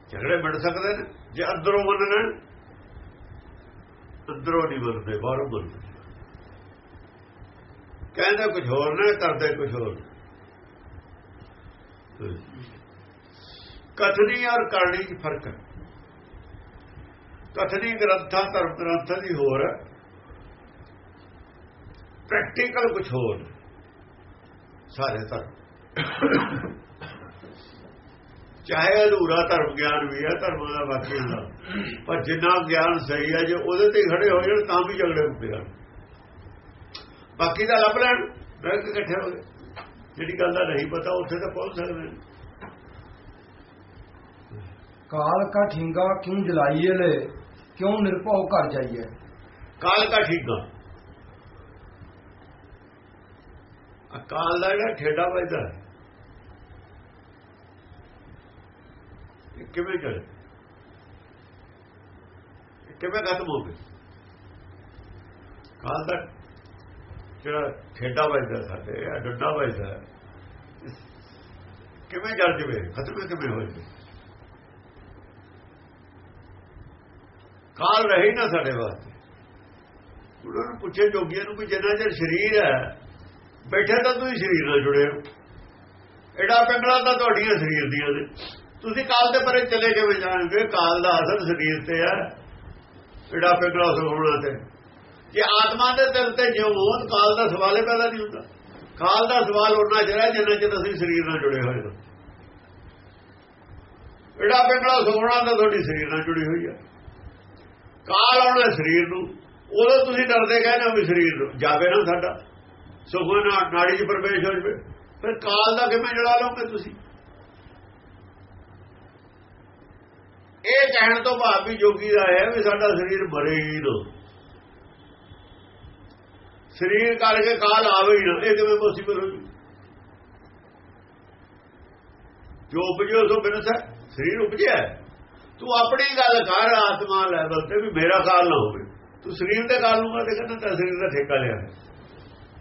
ਝਗੜੇ ਮਿਟ ਸਕਦੇ ਨੇ। ਜੇ ਅੰਦਰੋਂ ਮੰਨ ਅੰਦਰੋਂ ਨਹੀਂ ਮੰਨਦੇ, ਬਾਹਰੋਂ ਮੰਨਦੇ। ਕਹਿੰਦੇ ਕੁਝ ਹੋਰ ਨੇ, ਕਰਦੇ ਕੁਝ ਹੋਰ ਕਥਨੀ ਔਰ ਕਰਨੀ ਚ ਫ਼ਰਕ ਹੈ। ਕਥਨੀ ਗ੍ਰੰਥਾਂ, ਧਰਮ ਗ੍ਰੰਥਾਂ ਦੀ ਹੋਰ ਹੈ। ਪ੍ਰੈਕਟੀਕਲ ਕੁਝ ਹੋਰ ਸਾਰੇ ਧਰਮ। ਚਾਹੇ ਅਧੂਰਾ ਧਰਮ ਗਿਆਨ ਵੀ ਹੈ, ਧਰਮਾਂ ਦਾ ਬਾਕੀ ਦਾ ਪਰ ਜਿੰਨਾ ਗਿਆਨ ਸਹੀ ਹੈ, ਜੇ ਉਹਦੇ ਤੇ ਖੜੇ ਹੋ ਜਾਣ ਤਾਂ ਵੀ ਝਗੜੇ ਹੁੰਦੇ ਹਨ। ਬਾਕੀ ਦਾ ਲੱਭ ਲੈਣ, ਬੈਂਕ ਇਕੱਠੇ ਹੋ ਗਏ। ਜਿਹੜੀ ਗੱਲ ਦਾ ਨਹੀਂ ਪਤਾ, ਉੱਥੇ ਤਾਂ ਪਹੁੰਚ ਸਕਦੇ ਨੇ। ਕਾਲ ਕਾ ਠਿੰਗਾ ਕਿਉਂ ਜਲਾਈਏ ਲੈ? ਕਿਉਂ ਨਿਰਭਉ ਘਰ ਜਾਈਏ? ਕਾਲ ਦਾ ਠੀਕਾ ਅਕਾਲ ਦਾ ਜਿਹੜਾ ਠੇਡਾ ਵੱਜਦਾ ਕਿਵੇਂ ਚੱਲ ਕਿਵੇਂ ਖਤਮ ਹੋ ਗਿਆ ਕਾਲ ਦਾ ਜਿਹੜਾ ਠੇਡਾ ਵੱਜਦਾ ਸਾਡੇ ਡੱਡਾ ਡੰਡਾ ਵੱਜਦਾ ਕਿਵੇਂ ਜਲ ਜਵੇ? ਖਤਮ ਕਿਵੇਂ ਹੋ ਜਵੇ? ਕਾਲ ਰਹੀ ਨਾ ਸਾਡੇ ਵਾਸਤੇ। ਉਹਨਾਂ ਨੂੰ ਪੁੱਛੇ ਜੋਗੀਆਂ ਨੂੰ ਵੀ ਜਿੰਨਾ ਚਿਰ ਸਰੀਰ ਹੈ, ਬੈਠੇ ਤਾਂ ਤੁਸੀਂ ਸਰੀਰ ਨਾਲ ਜੁੜੇ ਹੋ। ਐਡਾ ਪਿੰਗਲਾ ਤਾਂ ਤੁਹਾਡੀਆਂ ਸਰੀਰ ਦੀਆਂ ਨੇ। ਤੁਸੀਂ ਕਾਲ ਦੇ ਪਰੇ ਚਲੇ ਕਿਵੇਂ ਜਾਣਗੇ? ਕਾਲ ਦਾ ਅਸਰ ਸਰੀਰ ਤੇ ਹੈ। ਐਡਾ ਪਿੰਗਲਾ ਸੁਣਨਾ ਤੇ। ਜੇ ਆਤਮਾ ਦੇ ਦਿਲ ਤੇ ਜਿਉਂ ਹੋਣ, ਕਾਲ ਦਾ ਸਵਾਲ ਹੀ ਪੈਦਾ ਨਹੀਂ ਹੁੰਦਾ। ਕਾਲ ਦਾ ਸਵਾਲ ਉਹਨਾਂ ਜਿਹੜਾ ਜਿੰਨਾ ਚਿਰ ਅਸੀਂ ਸਰੀਰ ਨਾਲ ਜੁੜੇ ਹੋਏ ਹਾਂ। ਐਡਾ ਪਿੰਗਲਾ ਸੁਣਨਾ ਤਾਂ ਤੁਹਾਡੀ ਸਰੀਰ ਨਾਲ ਜੁੜੀ ਹੋਈ ਹੈ। ਕਾਲ ਆਉਣਾ ਸਰੀਰ ਨੂੰ, ਉਦੋਂ ਤੁਸੀਂ ਡਰਦੇ ਕਹਿੰਦੇ ਹੋ ਵੀ ਸਰੀਰ ਨੂੰ ਜਾਵੇ ਨਾ ਸਾਡਾ। ਸੁਖਮਨ ਨਾੜੀ 'ਚ ਪ੍ਰਵੇਸ਼ ਹੋ ਜਵੇ, ਫਿਰ ਕਾਲ ਦਾ ਕਿਵੇਂ ਜੜਾ ਲਓਗੇ ਤੁਸੀਂ? ਇਹ ਕਹਿਣ ਤੋਂ ਭਾਵ ਵੀ ਜੋਗੀ ਦਾ ਹੈ ਵੀ ਸਾਡਾ ਸਰੀਰ ਮਰੇ ਹੀ ਨਾ। ਸਰੀਰ ਕਰਕੇ ਕਾਲ ਆਵੇ ਹੀ ਨਾ, ਇਹ ਕਿਵੇਂ ਪੋਸੀਬਲ ਹੋ ਜੂ? ਜੋ ਉਪਜਿਓ ਸੋ ਬਿਨਸ ਹੈ ਸਰੀਰ ਉਪਜਿਆ ਤੂੰ ਆਪਣੀ ਗੱਲ ਕਰ ਆਤਮਾ ਲੈਵਲ ਤੇ ਵੀ ਮੇਰਾ ਕਾਲ ਨਾ ਹੋਵੇ। ਤੂੰ ਸਰੀਰ ਦੇ ਕਾਲ ਨੂੰ ਤੇ ਕਹਿੰਦਾ ਤਾਂ ਸਰੀਰ ਦਾ ਠੇਕਾ ਲਿਆ।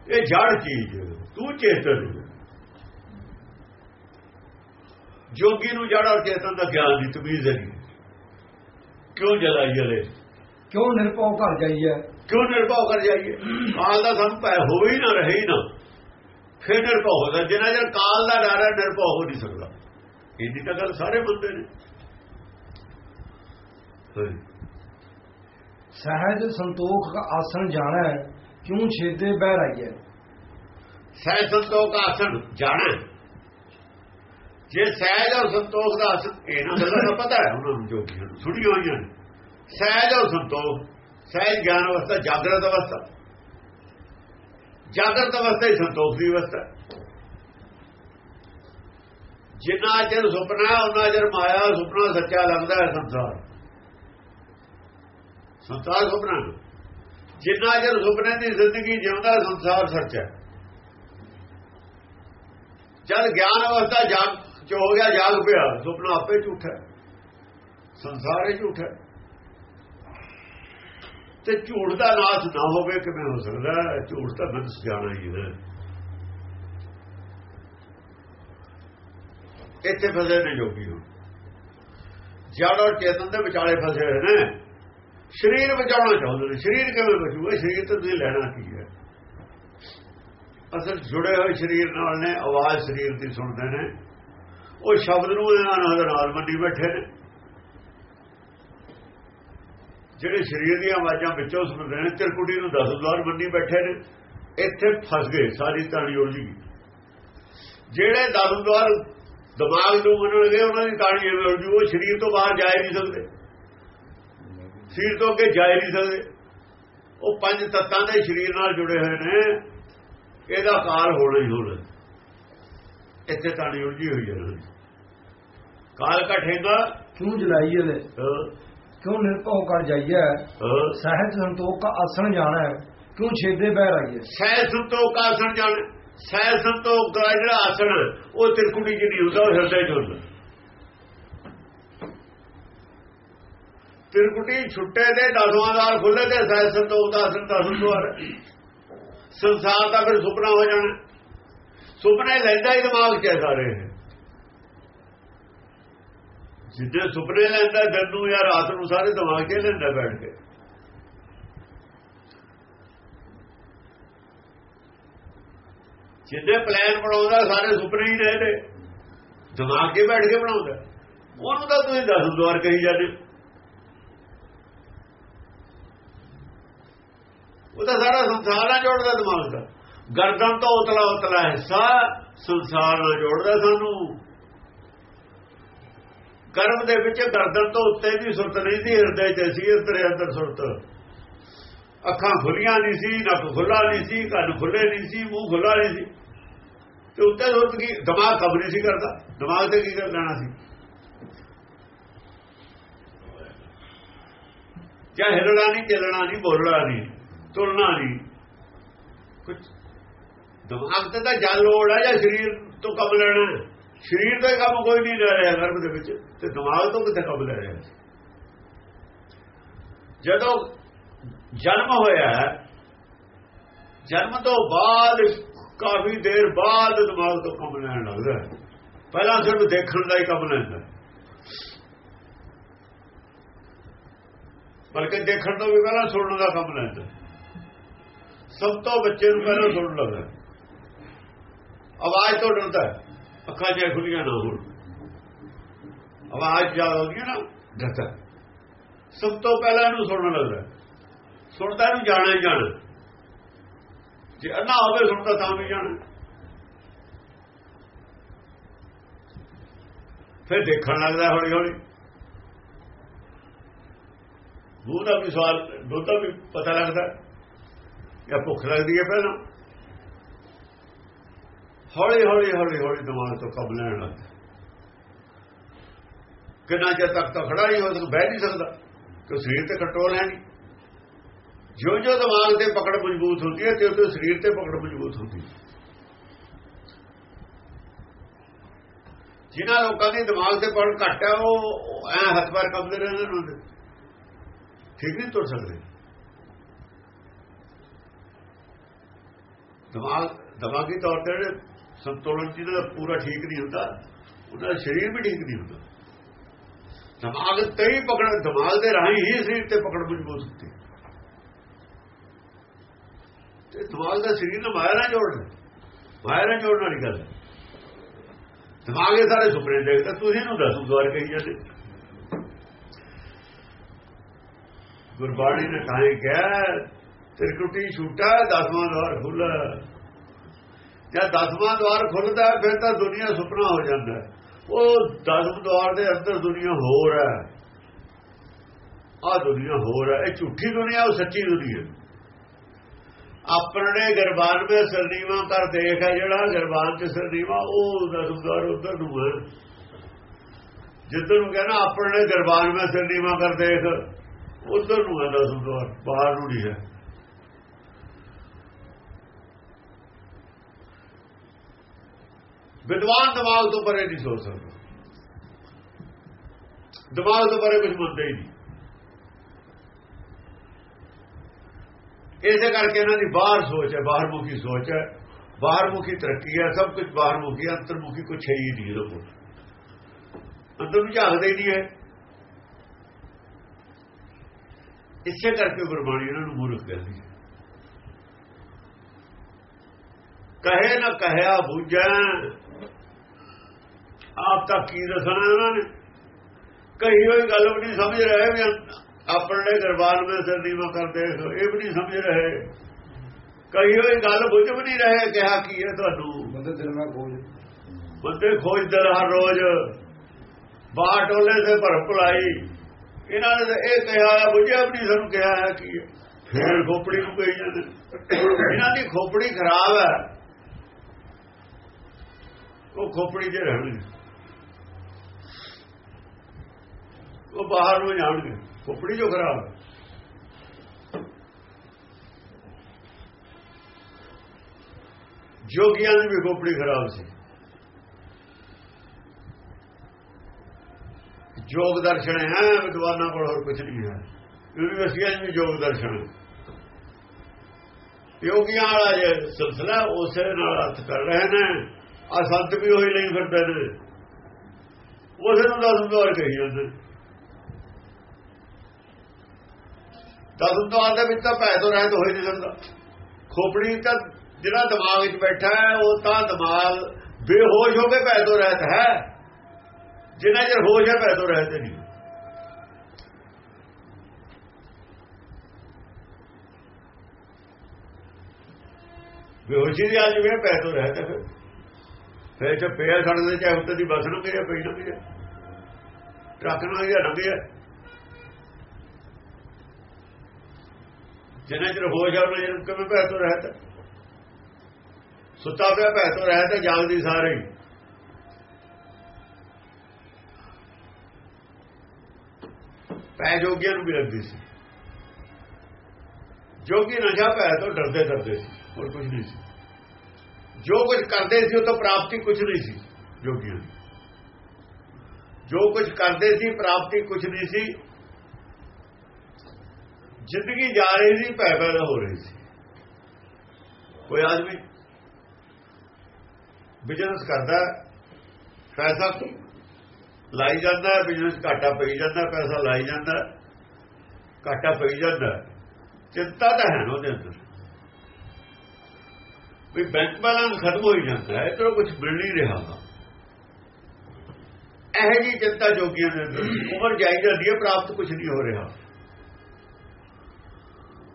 ਇਹ ਜੜ ਚੀਜ਼ ਤੂੰ ਚੇਤਨ ਜੋਗੀ ਨੂੰ ਜੜ ਔਰ ਚੇਤਨ ਦਾ ਗਿਆਨ ਦੀ ਤਮੀਜ਼ ਹੈ। ਕਿਉਂ ਜਲਾਈ ਜਲੇ ਕਿਉਂ ਨਿਰਭਉ ਘਰ ਜਾਈਏ? ਕਿਉਂ ਨਿਰਭਉ ਕਰ ਜਾਈਏ? ਕਾਲ ਦਾ ਸਾਨੂੰ ਭੈ ਹੋਵੇ ਹੀ ਨਾ ਰਹੇ ਹੀ ਨਾ। ਫਿਰ ਨਿਰਭਉ ਹੋਦਾ ਜਿੰਨਾ ਚਿਰ ਕਾਲ ਦਾ ਡਰ ਹੈ ਨਿਰਭਉ ਹੋ ਨਹੀਂ ਸਕਦਾ। ਇਹਦੀ ਤਾਂ ਗੱਲ ਸਾਰੇ ਬੰਦੇ ਨੇ। ਹਾਂਜੀ ਸਹਿਜ ਸੰਤੋਖ ਦਾ ਆਸਣ ਜਾਣਾ ਹੈ ਕਿਉਂ ਛੇਦੇ ਬਹਿ ਰਹੀ ਹੈ ਸਹਿਜ ਸੰਤੋਖ ਦਾ ਆਸਣ ਜਾਣਾ। ਜੇ ਸਹਿਜ ਔਰ ਸੰਤੋਖ ਦਾ ਆਸਣ ਇਹਨਾਂ ਗੱਲਾਂ ਦਾ ਪਤਾ ਹੈ ਉਹਨਾਂ ਨੂੰ ਜੋ ਕਿ ਸੁਣੀ ਹੋਈਆਂ ਨੇ। ਸਹਿਜ ਔਰ ਸੰਤੋਖ, ਸਹਿਜ ਗਿਆਨ ਅਵਸਥਾ, ਜਾਗਰਤ ਅਵਸਥਾ। ਜਾਗਰਤ ਅਵਸਥਾ ਹੀ ਸੰਤੋਖ ਦੀ ਅਵਸਥਾ ਜਿੰਨਾ ਚਿਰ ਸੁਪਨਾ ਉਹਨਾਂ ਚਿਰ ਮਾਇਆ, ਸੁਪਨਾ ਸੱਚਾ ਲੱਗਦਾ ਹੈ ਸੰਸਾਰ। ਸੰਸਾਰ ਸੁਪਨਾ। ਜਿੰਨਾ ਚਿਰ ਸੁਪਨੇ ਦੀ ਜ਼ਿੰਦਗੀ ਜਿਉਂਦਾ, ਸੰਸਾਰ ਸੱਚ ਹੈ। ਜਦ ਗਿਆਨ ਅਵਸਥਾ ਜਾਗ ਚ ਹੋ ਗਿਆ, ਜਾਗ ਪਿਆ, ਸੁਪਨਾ ਆਪੇ ਝੂਠਾ ਸੰਸਾਰ ਹੀ ਝੂਠਾ ਤੇ ਝੂਠ ਦਾ ਨਾਸ ਨਾ ਹੋਵੇ ਕਿਵੇਂ ਹੋ ਸਕਦਾ ਝੂਠ ਤਾਂ ਬੰਦ ਜਾਣਾ ਹੀ ਹੈ। ਇੱਥੇ ਫਸੇ ਨੇ ਜੋਗੀ ਨੂੰ ਜੜ ਔਰ ਚੇਤਨ ਦੇ ਵਿਚਾਲੇ ਫਸੇ ਹੋਏ ਨੇ। ਸਰੀਰ ਬਚਾਉਣਾ ਚਾਹੁੰਦੇ ਨੇ। ਸਰੀਰ ਕਿਵੇਂ ਬਚੂਗਾ? ਸਰੀਰ ਤਾਂ ਤੁਸੀਂ ਲੈਣਾ ਕੀ ਹੈ? ਅਸਲ ਜੁੜੇ ਹੋਏ ਸਰੀਰ ਨਾਲ ਨੇ, ਆਵਾਜ਼ ਸਰੀਰ ਦੀ ਸੁਣਦੇ ਨੇ। ਉਹ ਸ਼ਬਦ ਨੂੰ ਇਹਨਾਂ ਨਾਲ ਨਾਲ ਮੰਡੀ ਬੈਠੇ ਨੇ। ਜਿਹੜੇ ਸਰੀਰ ਦੀਆਂ ਆਵਾਜ਼ਾਂ ਵਿੱਚੋਂ ਸੁਣਦੇ ਨੇ, ਤਿਰਕੁਟੀ ਨੂੰ ਦਸ ਦਵਾਰ ਮੰਡੀ ਬੈਠੇ ਨੇ। ਇੱਥੇ ਫਸ ਗਏ, ਸਾਰੀ ਤਾਣੀ ਉਲਝ। ਗਈ ਜਿਹੜੇ ਦਸ ਦਵਾਰ ਦਿਮਾਗ ਨੂੰ ਮੰਨਣਗੇ, ਉਹਨਾਂ ਦੀ ਤਾਣੀ ਐਵੇਂ ਉਲਝੂ, ਉਹ ਸਰੀਰ ਤੋਂ ਬਾਹਰ ਜਾ ਹੀ ਨਹੀਂ ਸਕਦੇ। ਸਰੀਰ ਤੋਂ ਅੱਗੇ ਜਾ ਨਹੀਂ ਸਕਦੇ। ਉਹ ਪੰਜ ਤੱਤਾਂ ਦੇ ਸਰੀਰ ਨਾਲ ਜੁੜੇ ਹੋਏ ਨੇ। ਇਹਦਾ ਕਾਲ ਹੋਣਾ ਹੀ ਹੋਣਾ। ਇੱਥੇ ਤਾਣੀ ਉਲਝੀ ਹੋਈ ਹੈ ਕਾਲ ਠੇਗਾ ਕਿਉਂ ਜਲਾਈਏ ਲੈ ਕਿਉਂ ਨਿਰਭਉ ਕਰ ਜਾਈਏ ਸਹਿਜ ਸੰਤੋਖ ਦਾ ਆਸਣ ਜਾਣਾ ਹੈ। ਕਿਉਂ ਛੇਦੇ ਬਹਿ ਰਹੀ ਹੈ? ਸਹਿ ਸੰਤੋਖ ਦਾ ਆਸਣ ਜਾਣ। ਸਹਿ ਸੰਤੋਖ ਦਾ ਜਿਹੜਾ ਆਸਣ ਉਹ ਤਿਰਕੁੜੀ ਜਿਹੜੀ ਹੁੰਦਾ ਉਹ ਹਿਰਦੇ 'ਚ ਹੁੰਦਾ। ਤਿਰਕੁਟੀ ਛੁੱਟੇ ਦੇ ਦਸਵਾਂ ਦਾਰ ਖੁੱਲੇ ਤੇ ਸਹਿ ਸੰਤੋਖ ਦਾ ਆਸਣ ਦਸਵਾਂ ਦਾਰ ਸੰਸਾਰ ਦਾ ਫਿਰ ਸੁਪਨਾ ਹੋ ਜਾਣਾ। ਸੁਪਨੇ ਲੈਂਦਾ ਹੀ ਦਿਮਾਗ 'ਚ ਹੈ ਸਾਰੇ। ਜਿੱਦੇ ਸੁਪਨੇ ਲੈਂਦਾ ਦਿਨ ਨੂੰ ਜਾਂ ਰਾਤ ਨੂੰ ਸਾਰੇ ਦਿਮਾਗ 'ਚ ਲੈਂਦਾ ਬੈਠ ਕੇ। ਜਿੱਦੇ ਪਲਾਨ ਬਣਾਉਂਦਾ, ਸਾਰੇ ਸੁਪਨੇ ਹੀ ਨੇ ਨੇ। ਦਿਮਾਗ 'ਚ ਬੈਠ ਕੇ ਬਣਾਉਂਦਾ। ਉਹਨੂੰ ਤਾਂ ਤੁਸੀਂ ਦਸ, ਦੁਆਰ ਕਹੀ ਜਾਂਦੇ। ਉਹ ਤਾਂ ਸਾਰਾ ਸੰਸਾਰ ਨਾਲ ਜੋੜਦਾ ਦਿਮਾਗ ਦਾ। ਗਰਦਨ ਤੋਂ ਉਤਲਾ ਉਤਲਾ ਹਿੱਸਾ ਸੰਸਾਰ ਨਾਲ ਜੋੜਦਾ ਸਾਨੂੰ। ਕਰਮ ਦੇ ਵਿੱਚ ਗਰਦਨ ਤੋਂ ਉੱਤੇ ਵੀ ਸੁਰਤ ਨਹੀਂ ਸੀ, ਹਿਰਦੇ 'ਚ ਸੀ ਤੇਰੇ ਅੰਦਰ ਸੁਰਤ। ਅੱਖਾਂ ਖੁੱਲੀਆਂ ਨਹੀਂ ਸੀ, ਨੱਕ ਖੁੱਲਾ ਨਹੀਂ ਸੀ, ਕੰਨ ਖੁੱਲੇ ਨਹੀਂ ਸੀ, ਮੂੰਹ ਖੁੱਲਾ ਨਹੀਂ ਸੀ। ਤੇ ਉੱਤੇ ਸੁਰਤ ਕੀ, ਦਿਮਾਗ ਖਬਰ ਨਹੀਂ ਸੀ ਕਰਦਾ। ਦਿਮਾਗ ਤੇ ਕੀ ਕਰ ਲੈਣਾ ਸੀ? ਜਾਂ ਹਿਲਣਾ ਨਹੀਂ, ਚੱਲਣਾ ਨਹੀਂ, ਬੋਲਣਾ ਨਹੀਂ। ਤੁਰਨਾ ਨਹੀਂ ਕੁਝ ਦਿਮਾਗ ਤੇ ਤਾਂ ਜਲ ਲੋੜ ਹੈ ਜਾਂ ਸਰੀਰ ਤੋਂ ਕੰਮ ਲੈਣਾ ਸਰੀਰ ਦਾ ਕੰਮ ਕੋਈ ਨਹੀਂ ਲੈ ਰਿਹਾ ਗਰਭ ਦੇ ਵਿੱਚ ਤੇ ਦਿਮਾਗ ਤੋਂ ਕਿੱਥੇ ਕੰਮ ਲੈ ਰਿਹਾ ਜਦੋਂ ਜਨਮ ਹੋਇਆ ਜਨਮ ਤੋਂ ਬਾਅਦ ਕਾਫੀ ਦੇਰ ਬਾਅਦ ਦਿਮਾਗ ਤੋਂ ਕੰਮ ਲੈਣ ਲੱਗਦਾ ਪਹਿਲਾਂ ਸਿਰਫ ਦੇਖਣ ਦਾ ਹੀ ਕੰਮ ਲੈਂਦਾ ਬਲਕਿ ਦੇਖਣ ਤੋਂ ਵੀ ਪਹਿਲਾਂ ਸੁਣਨ ਦਾ ਕੰਮ ਲੈਂਦਾ ਸਭ ਤੋਂ ਬੱਚੇ ਨੂੰ ਪਹਿਲਾਂ ਸੁਣਨ ਲੱਗਦਾ ਆਵਾਜ਼ ਤੋਂ ਡਰਦਾ ਹੈ। ਅੱਖਾਂ ਜੇ ਖੁੱਲੀਆਂ ਨਾ ਹੋਣ। ਆਵਾਜ਼ ਜ਼ਿਆਦਾ ਹੁੰਦੀ ਹੈ ਨਾ, ਡਰਦਾ ਸਭ ਤੋਂ ਪਹਿਲਾਂ ਇਹਨੂੰ ਸੁਣਨ ਲੱਗਦਾ ਸੁਣਦਾ ਇਹਨੂੰ ਜਾਣਾ ਹੀ ਜਾਣਾ। ਜੇ ਅੰਨਾ ਹੋਵੇ ਸੁਣਦਾ ਤਾਂ ਵੀ ਜਾਣਾ। ਫਿਰ ਦੇਖਣ ਲੱਗਦਾ ਹੌਲੀ ਹੌਲੀ ਮੂੰਹ ਦਾ ਵੀ ਸਵਾਲ, ਦੁੱਧ ਦਾ ਵੀ ਪਤਾ ਲੱਗਦਾ ਜਾਂ ਭੁੱਖ ਲੱਗਦੀ ਹੈ ਪਹਿਲਾਂ। ਹੌਲੀ ਹੌਲੀ ਹੌਲੀ ਹੌਲੀ ਦਿਮਾਗ ਤੋਂ ਕੰਮ ਲੈਣ ਲੱਗਦਾ ਕਿੰਨਾ ਚਿਰ ਤੱਕ ਤਾਂ ਖੜਾ ਨਹੀਂ ਹੋ ਸਕਦਾ ਬਹਿ ਨਹੀਂ ਸਕਦਾ। ਕਿ ਸਰੀਰ ਤੇ ਕੰਟਰੋਲ ਹੈ ਨਹੀਂ। ਜੋ ਜੋ ਦਿਮਾਗ ਤੇ ਪਕੜ ਮਜ਼ਬੂਤ ਹੁੰਦੀ ਹੈ ਤੇ ਉਹ ਸਰੀਰ ਤੇ ਪਕੜ ਮਜ਼ਬੂਤ ਹੁੰਦੀ ਹੈ। ਜਿਨ੍ਹਾਂ ਲੋਕਾਂ ਦੀ ਦਿਮਾਗ ਤੇ ਪਕੜ ਘੱਟ ਹੈ, ਉਹ ਐ ਹੱਥ ਪੈਰ ਕੰਬਦੇ ਰਹਿੰਦੇ ਨੇ ਉਹਦੇ। ਠੀਕ ਨਹੀਂ ਤੁਰ ਸਕਦੇ। ਦਿਮਾਗ ਦਿਮਾਗੀ ਤੌਰ ਤੇ ਜਿਹੜੇ ਸੰਤੁਲਨ ਜਿਹਦਾ ਪੂਰਾ ਠੀਕ ਨਹੀਂ ਹੁੰਦਾ, ਉਹਦਾ ਸਰੀਰ ਵੀ ਠੀਕ ਨਹੀਂ ਹੁੰਦਾ। ਦਿਮਾਗ ਤੇ ਹੀ ਪਕੜ, ਦਿਮਾਗ ਦੇ ਰਾਹੀਂ ਹੀ ਸਰੀਰ ਤੇ ਪਕੜ ਮਜ਼ਬੂਤ ਹੁੰਦੀ ਤੇ ਦਿਮਾਗ ਦਾ ਸਰੀਰ ਨਾਲ ਮਾਇਆ ਨਾਲ ਜੋੜਨਾ ਮਾਇਆ ਨਾਲ ਜੋੜਨ ਵਾਲੀ ਗੱਲ ਦਿਮਾਗ ਇਹ ਸਾਰੇ ਸੁਪਨੇ ਦੇਖਦਾ ਤੁਸੀਂ ਨੂੰ ਦੱਸੂ ਦਵਾਰ ਕਹੀ ਜਾਂਦੇ। ਗੁਰਬਾਣੀ ਨੇ ਤਾਂ ਹੀ ਕਿਹਾ ਟੁੱਟੀ ਛੂਟਾ, ਦਸਵਾਂ ਦਵਾਰ ਖੁੱਲਾ ਜਦ ਦਸਵਾਂ ਦਵਾਰ ਖੁੱਲਦਾ ਫਿਰ ਤਾਂ ਦੁਨੀਆ ਸੁਪਨਾ ਹੋ ਜਾਂਦਾ ਉਹ ਦਸਮ ਦਵਾਰ ਦੇ ਅੰਦਰ ਦੁਨੀਆ ਹੋਰ ਹੈ। ਆ ਦੁਨੀਆ ਹੋਰ ਹੈ। ਇਹ ਝੂਠੀ ਦੁਨੀਆ ਉਹ ਸੱਚੀ ਦੁਨੀਆ ਆਪਣੇ ਗਰਬਾਨ ਵਿੱਚ ਸਰਦੀਵਾ ਕਰ ਦੇਖ ਹੈ, ਜਿਹੜਾ ਗਰਬਾਨ ਚ ਸਰਦੀਵਾ ਉਹ ਦਸਮ ਦਵਾਰ ਉਧਰ ਨੂੰ ਹੈ। ਜਿੱਧਰ ਨੂੰ ਕਹਿੰਦਾ, ਆਪਣੇ ਗਰਬਾਨ ਵਿੱਚ ਸਰਦੀਵਾ ਕਰ ਦੇਖ, ਉਧਰ ਨੂੰ ਹੈ ਦਸਮ ਦਵਾਰ ਬਾਹਰ ਨੂੰ ਨਹੀਂ ਹੈ। ਵਿਦਵਾਨ ਦਿਮਾਗ ਤੋਂ ਪਰੇ ਨਹੀਂ ਸੋਚ ਸਕਦਾ। ਦਿਮਾਗ ਤੋਂ ਪਰੇ ਕੁਝ ਮੰਨਦੇ ਹੀ ਨਹੀਂ। ਇਸੇ ਕਰਕੇ ਇਹਨਾਂ ਦੀ ਬਾਹਰ ਸੋਚ ਹੈ ਬਾਹਰ ਮੁਖੀ ਸੋਚ ਹੈ। ਬਾਹਰ ਮੁਖੀ ਤਰੱਕੀ ਹੈ, ਸਭ ਕੁਝ ਬਾਹਰ ਮੁਖੀ ਹੈ ਅੰਤਰ ਮੁਖੀ ਕੁਛ ਹੈ ਹੀ ਨਹੀਂ ਇਹਦੇ ਕੋਲ। ਅੰਦਰ ਨੂੰ ਝਾਕਦੇ ਹੀ ਨਹੀਂ ਹੈ। ਇਸੇ ਕਰਕੇ ਗੁਰਬਾਣੀ ਇਹਨਾਂ ਨੂੰ ਮੂਰਖ ਕਹਿੰਦੀ ਹੈ। ਕਹੇ ਨਾ ਕਹਿਆ ਬੁਝੈ ਆਪ ਤਾਂ ਕੀ ਦੱਸਣਾ ਇਹਨਾਂ ਨੇ? ਕਹੀ ਹੋਈ ਗੱਲ ਵੀ ਨਹੀਂ ਸਮਝ ਰਹੇ ਵੀ ਆਪਣੇ ਦਰਬਾਰ ਵਿੱਚ ਸਰਦੀਵਾ ਕਰਦੇ ਇਹ ਵੀ ਨਹੀਂ ਸਮਝ ਰਹੇ। ਕਹੀ ਹੋਈ ਗੱਲ ਬੁੱਝ ਵੀ ਨਹੀਂ ਰਹੇ ਕਿਹਾ ਕੀ ਹੈ ਤੁਹਾਨੂੰ? ਬੰਦੇ ਦਿਲ ਮੈਂ ਖੋਜ। ਬੰਦੇ ਖੋਜਦੇ ਹਰ ਰੋਜ਼। ਬਾਹਰ ਟੋਲੇ ਤੇ ਭਰ ਭੁਲਾਈ। ਇਹਨਾਂ ਨੇ ਇਹ ਕਿਹਾ ਬੁੱਝਿਆ ਵੀ ਨਹੀਂ ਸਾਨੂੰ ਕਿਹਾ ਹੈ ਕੀ ਹੈ। ਫੇਰ ਖੋਪੜੀ ਨੂੰ ਕਹੀ ਜਾਂਦੇ ਇਹਨਾਂ ਦੀ ਖੋਪੜੀ ਖਰਾਬ ਹੈ। ਉਹ ਖੋਪੜੀ 'ਚ ਰਹਿਣਗੇ ਉਹ ਬਾਹਰ ਨੂੰ ਜਾਣਗੇ। ਖੋਪੜੀ ਜੋ ਖਰਾਬ। ਹੈ ਜੋਗੀਆਂ ਦੀ ਵੀ ਖੋਪੜੀ ਖਰਾਬ ਸੀ। ਯੋਗ ਦਰਸ਼ਨ ਹੈ, ਵਿਦਵਾਨਾਂ ਕੋਲ ਹੋਰ ਕੁਝ ਨਹੀਂ ਹੈ। ਯੂਨੀਵਰਸਿਟੀਆਂ 'ਚ ਵੀ ਯੋਗ ਦਰਸ਼ਨ ਯੋਗੀਆਂ ਵਾਲਾ ਜੇ ਸਿਲਸਿਲਾ ਉਸੇ ਨਾਲ ਅਰਥ ਕਰ ਰਹੇ ਨੇ। ਆ ਸੰਤ ਵੀ ਹੋਈ ਲਈ ਫਿਰਦੇ ਨੇ। ਉਸੇ ਨੂੰ ਦਸ ਦਵਾਰ ਕਹੀ ਜਾਂਦੇ ਦਸ ਦਵਾਰ ਦੇ ਵਿੱਚ ਤਾਂ ਭੈ ਤੋਂ ਰਹਿਤ ਹੋਈ ਨਹੀਂ ਸਕਦਾ ਖੋਪੜੀ ਤਾਂ ਜਿਹੜਾ ਦਿਮਾਗ ਵਿੱਚ ਬੈਠਾ ਹੈ, ਉਹ ਤਾਂ ਦਿਮਾਗ ਬੇਹੋਸ਼ ਹੋ ਕੇ ਭੈ ਤੋਂ ਰਹਿਤ ਹੈ। ਜਿੰਨਾ ਚਿਰ ਹੋਸ਼ ਹੈ ਭੈ ਤੋਂ ਰਹਿਤ ਨਹੀਂ। ਬੇਹੋਸ਼ੀ ਦੀ ਅੱਜ ਵੀ ਪੈ ਤੋਂ ਰਹਿਤ ਹੈ ਫਿਰ। ਫਿਰ ਜੇ ਪਿਆ ਛੱਡਦੇ ਚਾਹੇ ਉੱਤੇ ਦੀ ਬਸ ਨੂੰ ਕਿਰਿਆ ਪਈ ਨਾ ਕਿਰਿਆ ਟਰੱਕ ਨਾਲ ਹੀ ਲੰਘਿਆ ਜਿੰਨਾ ਚਿਰ ਹੋਸ਼ ਹੈ ਉਹਨਾਂ ਚਿਰ ਕਿਵੇਂ ਪੈ ਤੋਂ ਰਹਿਤ? ਸੁੱਤਾ ਪਿਆ ਭੈ ਤੋਂ ਰਹਿਤ, ਜਾਗਦੀ ਸਾਰੇ। ਪੈ ਜੋਗੀਆਂ ਨੂੰ ਵੀ ਲੱਗਦੀ ਸੀ। ਜੋਗੀ ਨਸ਼ਾ ਪੈ ਤੋਂ, ਡਰਦੇ ਡਰਦੇ ਸੀ, ਹੋਰ ਕੁਝ ਨਹੀਂ ਸੀ। ਜੋ ਕੁਝ ਕਰਦੇ ਸੀ, ਉਹ ਤੋਂ ਪ੍ਰਾਪਤੀ ਕੁਝ ਨਹੀਂ ਸੀ, ਜੋਗੀਆਂ ਦੀ। ਜੋ ਕੁਝ ਕਰਦੇ ਸੀ, ਪ੍ਰਾਪਤੀ ਕੁਝ ਨਹੀਂ ਸੀ ਜ਼ਿੰਦਗੀ ਜਾ ਰਹੀ ਸੀ, ਭੈ ਪੈਦਾ ਹੋ ਰਹੀ ਸੀ। ਕੋਈ ਆਦਮੀ ਬਿਜ਼ਨਸ ਕਰਦਾ ਪੈਸਾ ਲਾਈ ਜਾਂਦਾ ਬਿਜ਼ਨਸ ਘਾਟਾ ਪਈ ਜਾਂਦਾ, ਪੈਸਾ ਲਾਈ ਜਾਂਦਾ ਘਾਟਾ ਪਈ ਜਾਂਦਾ ਚਿੰਤਾ ਤਾਂ ਹੈ ਨਾ ਉਹਦੇ ਅੰਦਰ। ਵੀ ਬੈਂਕ ਬੈਲੈਂਸ ਖਤਮ ਹੋ ਜਾਂਦਾ ਹੈ, ਇਧਰੋਂ ਕੁਝ ਮਿਲ ਨਹੀਂ ਰਿਹਾ ਇਹ ਜੀ ਚਿੰਤਾ ਜੋਗੀਆਂ ਦੇ ਅੰਦਰ, ਉਮਰ ਜਾਈ ਜਾਂਦੀ ਹੈ, ਪ੍ਰਾਪਤ ਕੁਝ ਨਹੀਂ ਹੋ ਰਿਹਾ।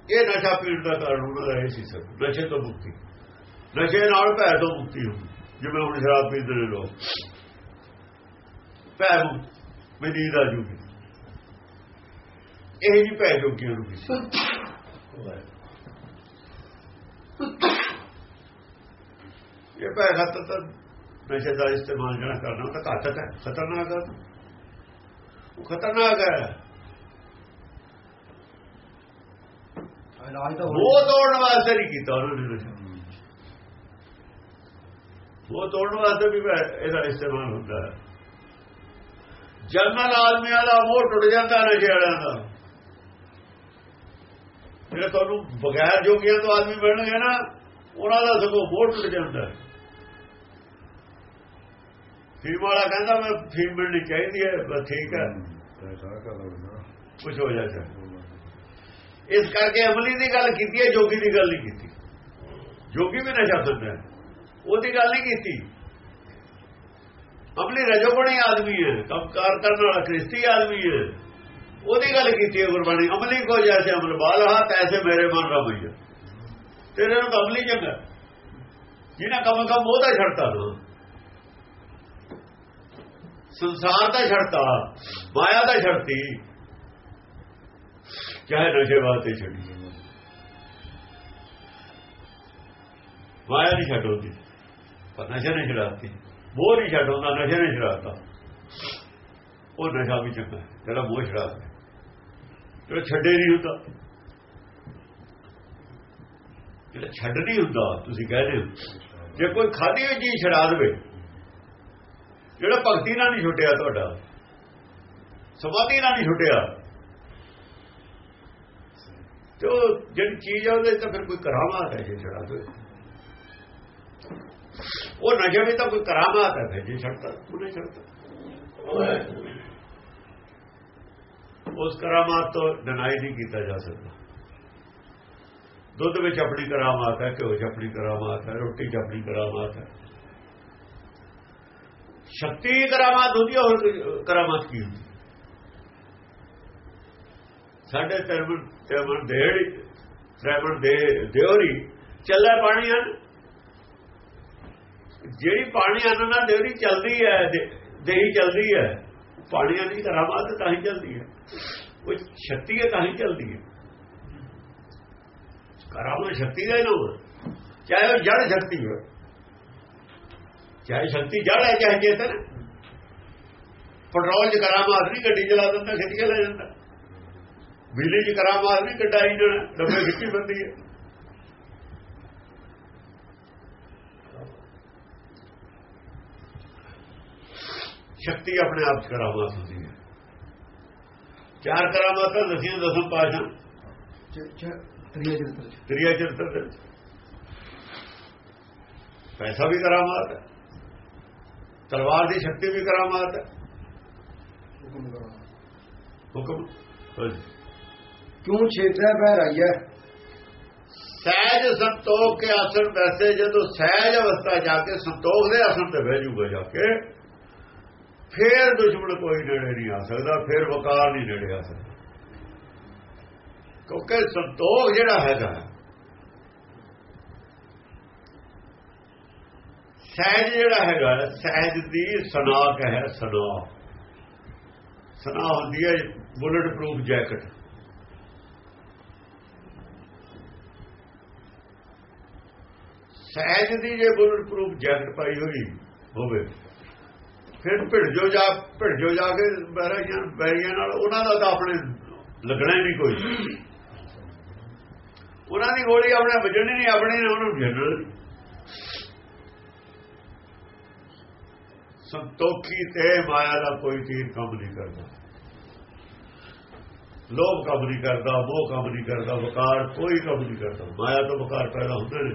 ਇਹ ਨਸ਼ਾ ਪੀਣ ਦਾ ਕਾਰਨ ਉਹਨਾਂ ਦਾ ਇਹ ਸੀ ਸਭ ਨਸ਼ੇ ਤੋਂ ਮੁਕਤੀ ਨਸ਼ੇ ਨਾਲ ਭੈ ਤੋਂ ਮੁਕਤੀ ਹੁੰਦੀ ਜਿਵੇਂ ਹੁਣ ਸ਼ਰਾਬ ਪੀਂਦੇ ਨੇ ਲੋਕ ਭੈ ਮੇਰੀ ਦਾ ਜੂਗੀ ਇਹ ਜੀ ਭੈ ਜੋਗੀਆਂ ਨੂੰ ਕਿਸੇ ਇਹ ਭੈ ਖਾਤਰ ਤਾਂ ਨਸ਼ੇ ਦਾ ਇਸਤੇਮਾਲ ਜਿਹੜਾ ਕਰਨਾ ਉਹ ਤਾਂ ਘਾਤਕ ਹੈ ਖਤਰਨਾਕ ਹੈ ਉਹ ਖਤਰਨਾਕ ਹੈ ਇਲਾਜ ਤਾਂ ਉਹ ਤੋੜਨ ਵਾਸਤੇ ਨਹੀਂ ਕੀਤਾ ਉਹਨਾਂ ਉਹ ਤੋੜਨ ਵਾਸਤੇ ਵੀ ਇਹਦਾ ਇਸਤੇਮਾਲ ਹੁੰਦਾ ਹੈ। ਜਨਰਲ ਆਦਮੀਆਂ ਦਾ ਮੋਹ ਟੁੱਟ ਜਾਂਦਾ ਨਸ਼ੇ ਵਾਲਿਆਂ ਦਾ। ਜਿਹੜੇ ਤੁਹਾਨੂੰ ਬਗੈਰ ਜੋਗੀਆਂ ਤੋਂ ਆਦਮੀ ਬਣਨਗੇ ਨਾ ਉਹਨਾਂ ਦਾ ਸਗੋਂ ਮੋਹ ਟੁੱਟ ਜਾਂਦਾ ਫੀਮ ਵਾਲਾ ਕਹਿੰਦਾ ਮੈਂ ਫੀਮ ਮਿਲਣੀ ਚਾਹੀਦੀ ਹੈ ਬਸ ਠੀਕ ਹੈ। ਕੁਝ ਹੋ ਜਾਂਦਾ ਇਸ ਕਰਕੇ ਅਮਲੀ ਦੀ ਗੱਲ ਕੀਤੀ ਹੈ, ਜੋਗੀ ਦੀ ਗੱਲ ਨਹੀਂ ਕੀਤੀ। ਜੋਗੀ ਵੀ ਨਸ਼ਾ ਕਰਦਾ ਹੈ ਉਹਦੀ ਗੱਲ ਨਹੀਂ ਕੀਤੀ। ਅਮਲੀ ਰਜੋਗੁਣੀ ਆਦਮੀ ਹੈ, ਕੰਮਕਾਰ ਕਰਨ ਵਾਲਾ ਕ੍ਰਿਸਤੀ ਆਦਮੀ ਹੈ। ਉਹਦੀ ਗੱਲ ਕੀਤੀ ਹੈ ਗੁਰਬਾਣੀ, ਅਮਲੀ ਕੋ ਜੈਸੇ ਅਮਲ ਬਾਲਹਾ ਐਸੇ ਮੇਰੇ ਮਨ ਰਮਈਆ ਤੇਰੇ ਨੂੰ ਅਮਲੀ ਚੰਗਾ ਜਿਹਨਾਂ ਕੰਮ ਕੰਮ ਉਹਦਾ ਛੱਡਤਾ ਨਾ। ਸੰਸਾਰ ਦਾ ਛੱਡਤਾ, ਮਾਇਆ ਦਾ ਛੱਡਤੀ। ਚਾਹੇ ਨਸ਼ੇ ਵਾਸਤੇ ਛੱਡੀ ਵਾਇਆ ਨਹੀਂ ਛੱਡੋਦੀ ਪਰ ਨਸ਼ਾ ਨਹੀਂ ਛਡਾਤੀ। ਮੋਹ ਨਹੀਂ ਛੱਡੋਦਾ ਨਸ਼ਾ ਨਹੀਂ ਛਡਾਤਾ। ਉਹ ਨਸ਼ਾ ਵੀ ਚੰਗਾ ਜਿਹੜਾ ਮੋਹ ਛਡਾਤਾ ਜਿਹੜਾ ਛੱਡੇ ਨਹੀਂ ਹੁੰਦਾ। ਜਿਹੜਾ ਛੱਡ ਨਹੀਂ ਹੁੰਦਾ, ਤੁਸੀਂ ਕਹਿੰਦੇ ਹੋ। ਜੇ ਕੋਈ ਖਾਦੀ ਹੋਈ ਚੀਜ਼ ਛਡਾ ਦੇਵੇ, ਜਿਹੜਾ ਭਗਤੀ ਨਾਲ ਨਹੀਂ ਛੁੱਟਿਆ ਤੁਹਾਡਾ, ਸਮਾਧੀ ਨਾਲ ਨਹੀਂ ਛੁੱਟਿਆ ਤੇ ਉਹ ਜਿਹੜੀ ਚੀਜ਼ ਆ ਉਹਦੇ ਤਾਂ ਫਿਰ ਕੋਈ ਕਰਾਮਾਤ ਹੈ ਜੇ ਛੜਾ ਦੋ ਉਹ ਨਸ਼ੇ ਵਿੱਚ ਤਾਂ ਕੋਈ ਕਰਾਮਾਤ ਹੈ ਫਿਰ ਜੇ ਛੜਤਾ ਉਹਨੇ ਛੜਤਾ ਉਸ ਕਰਾਮਾਤ ਤੋਂ ਡਿਨਾਈ ਨਹੀਂ ਕੀਤਾ ਜਾ ਸਕਦਾ। ਦੁੱਧ ਵਿੱਚ ਆਪਣੀ ਕਰਾਮਾਤ ਹੈ, ਘਿਓ 'ਚ ਆਪਣੀ ਕਰਾਮਾਤ ਹੈ, ਰੋਟੀ 'ਚ ਆਪਣੀ ਕਰਾਮਾਤ ਹੈ। ਸ਼ਕਤੀ ਕਰਾਮਾਤ ਹੁੰਦੀ ਹੋਰ ਕਰਾਮਾਤ ਕੀ ਹੁੰਦੀ? ਸਾਡੇ ਤਰਮਨ ਤਰਮਨ ਦੇੜੀ ਤਰਮਨ ਦੇ ਦਿਉਰੀ ਚੱਲੇ ਪਾਣੀ ਹਨ। ਜਿਹੜੀ ਪਾਣੀ ਅੰਨ ਨਾਲ ਦੇਵਰੀ ਚੱਲਦੀ ਹੈ ਦੇਹੀ ਚੱਲਦੀ ਹੈ। ਪਾਣੀ ਦੀ ਕਰਾਮਾਤ ਤਾਂ ਹੀ ਚੱਲਦੀ ਹੈ। ਉਹ ਸ਼ਕਤੀ ਹੈ ਤਾਂ ਹੀ ਚੱਲਦੀ ਹੈ। ਕਰਾਮਾਤ ਸ਼ਕਤੀ ਦਾ ਹੀ ਨਾਮ ਚਾਹੇ ਉਹ ਜੜ ਸ਼ਕਤੀ ਹੋਵੇ। ਚਾਹੇ ਸ਼ਕਤੀ ਜੜ ਹੈ, ਚਾਹੇ ਚੇਤਨ। ਪੈਟਰੋਲ ਚ ਕਰਾਮਾਤ ਨਹੀਂ, ਗੱਡੀ ਚਲਾ ਦਿੰਦਾ, ਖਿੱਚ ਕੇ ਲੈ ਜਾਂਦਾ। ਬਿਜਲੀ ਚ ਕਰਾਮਾਤ ਨਹੀਂ ਕਢਾਈ ਜਣ ਡੱਬੇ ਖਿੱਚੀ ਬੰਦੀ ਹੈ ਸ਼ਕਤੀ ਆਪਣੇ ਆਪ ਚ ਕਰਾਮਾਤ ਹੁੰਦੀ ਹੈ ਚਾਰ ਕਰਾਮਾਤਾਂ ਦਸੀਆਂ ਦਸਮ ਪਾਸ਼ਾ। ਤ੍ਰਿਆ ਚਰਿੱਤਰ ਦੇ ਪੈਸਾ ਵੀ ਕਰਾਮਾਤ ਹੈ ਤਲਵਾਰ ਦੀ ਸ਼ਕਤੀ ਵੀ ਕਰਾਮਾਤ ਹੈ ਹੁਕਮ ਕਰੋ ਹੁਕਮ ਕਿਉਂ ਛੇਤਰਾ ਪੈ ਰਹੀ ਹੈ ਸਹਿਜ ਸੰਤੋਖ ਕੇ ਆਸਣ ਵੈਸੇ ਜਦੋਂ ਸਹਿਜ ਅਵਸਥਾ ਜਾ ਕੇ ਸੰਤੋਖ ਦੇ ਆਸਣ ਤੇ ਬਹਿ ਜੂਗਾ ਜਾ ਕੇ, ਫੇਰ ਦੁਸ਼ਮਣ ਕੋਈ ਨੇੜੇ ਨਹੀਂ ਆ ਸਕਦਾ, ਫੇਰ ਵਕਾਰ ਨਹੀਂ ਨੇੜੇ ਆ ਸਕਦਾ। ਕਿਉਂਕਿ ਸੰਤੋਖ ਜਿਹੜਾ ਹੈਗਾ, ਸਹਿਜ ਜਿਹੜਾ ਹੈਗਾ, ਸਹਿਜ ਦੀ ਸਨਾਕ ਹੈ ਸਨਾ ਸਨਾ ਹੁੰਦੀ ਹੈ ਬੁਲਟ ਪ੍ਰੂਫ ਜੈਕਟ। ਸਹਿਜ ਦੀ ਜੇ ਬੁਲਟ ਪ੍ਰੂਫ ਜੈਕਟ ਪਾਈ ਹੋਈ ਹੋਵੇ, ਫਿਰ ਭਿੜਜੋ ਜਾ ਭਿੜਜੋ ਜਾ ਕੇ ਬੈਰੀਆਂ ਬੈਰੀਆਂ ਨਾਲ ਉਹਨਾਂ ਦਾ ਤਾਂ ਆਪਣੇ ਲੱਗਣਾ ਹੀ ਨਹੀਂ ਕੋਈ। ਉਹਨਾਂ ਦੀ ਗੋਲੀ ਆਪਣੇ ਵੱਜਣੀ ਨਹੀਂ, ਆਪਣੇ ਨੇ ਉਹਨੂੰ ਜਨਰਲ ਸੰਤੋਖੀ ਤੇ ਮਾਇਆ ਦਾ ਕੋਈ ਤੀਰ ਕੰਮ ਨਹੀਂ ਕਰਦਾ। ਲੋਭ ਕੰਮ ਨਹੀਂ ਕਰਦਾ, ਮੋਹ ਕੰਮ ਨਹੀਂ ਕਰਦਾ, ਵਕਾਰ ਕੋਈ ਕੰਮ ਨਹੀਂ ਕਰਦਾ। ਮਾਇਆ ਤੋਂ ਵਕਾਰ ਪੈਦਾ ਹੁੰਦੇ ਨੇ।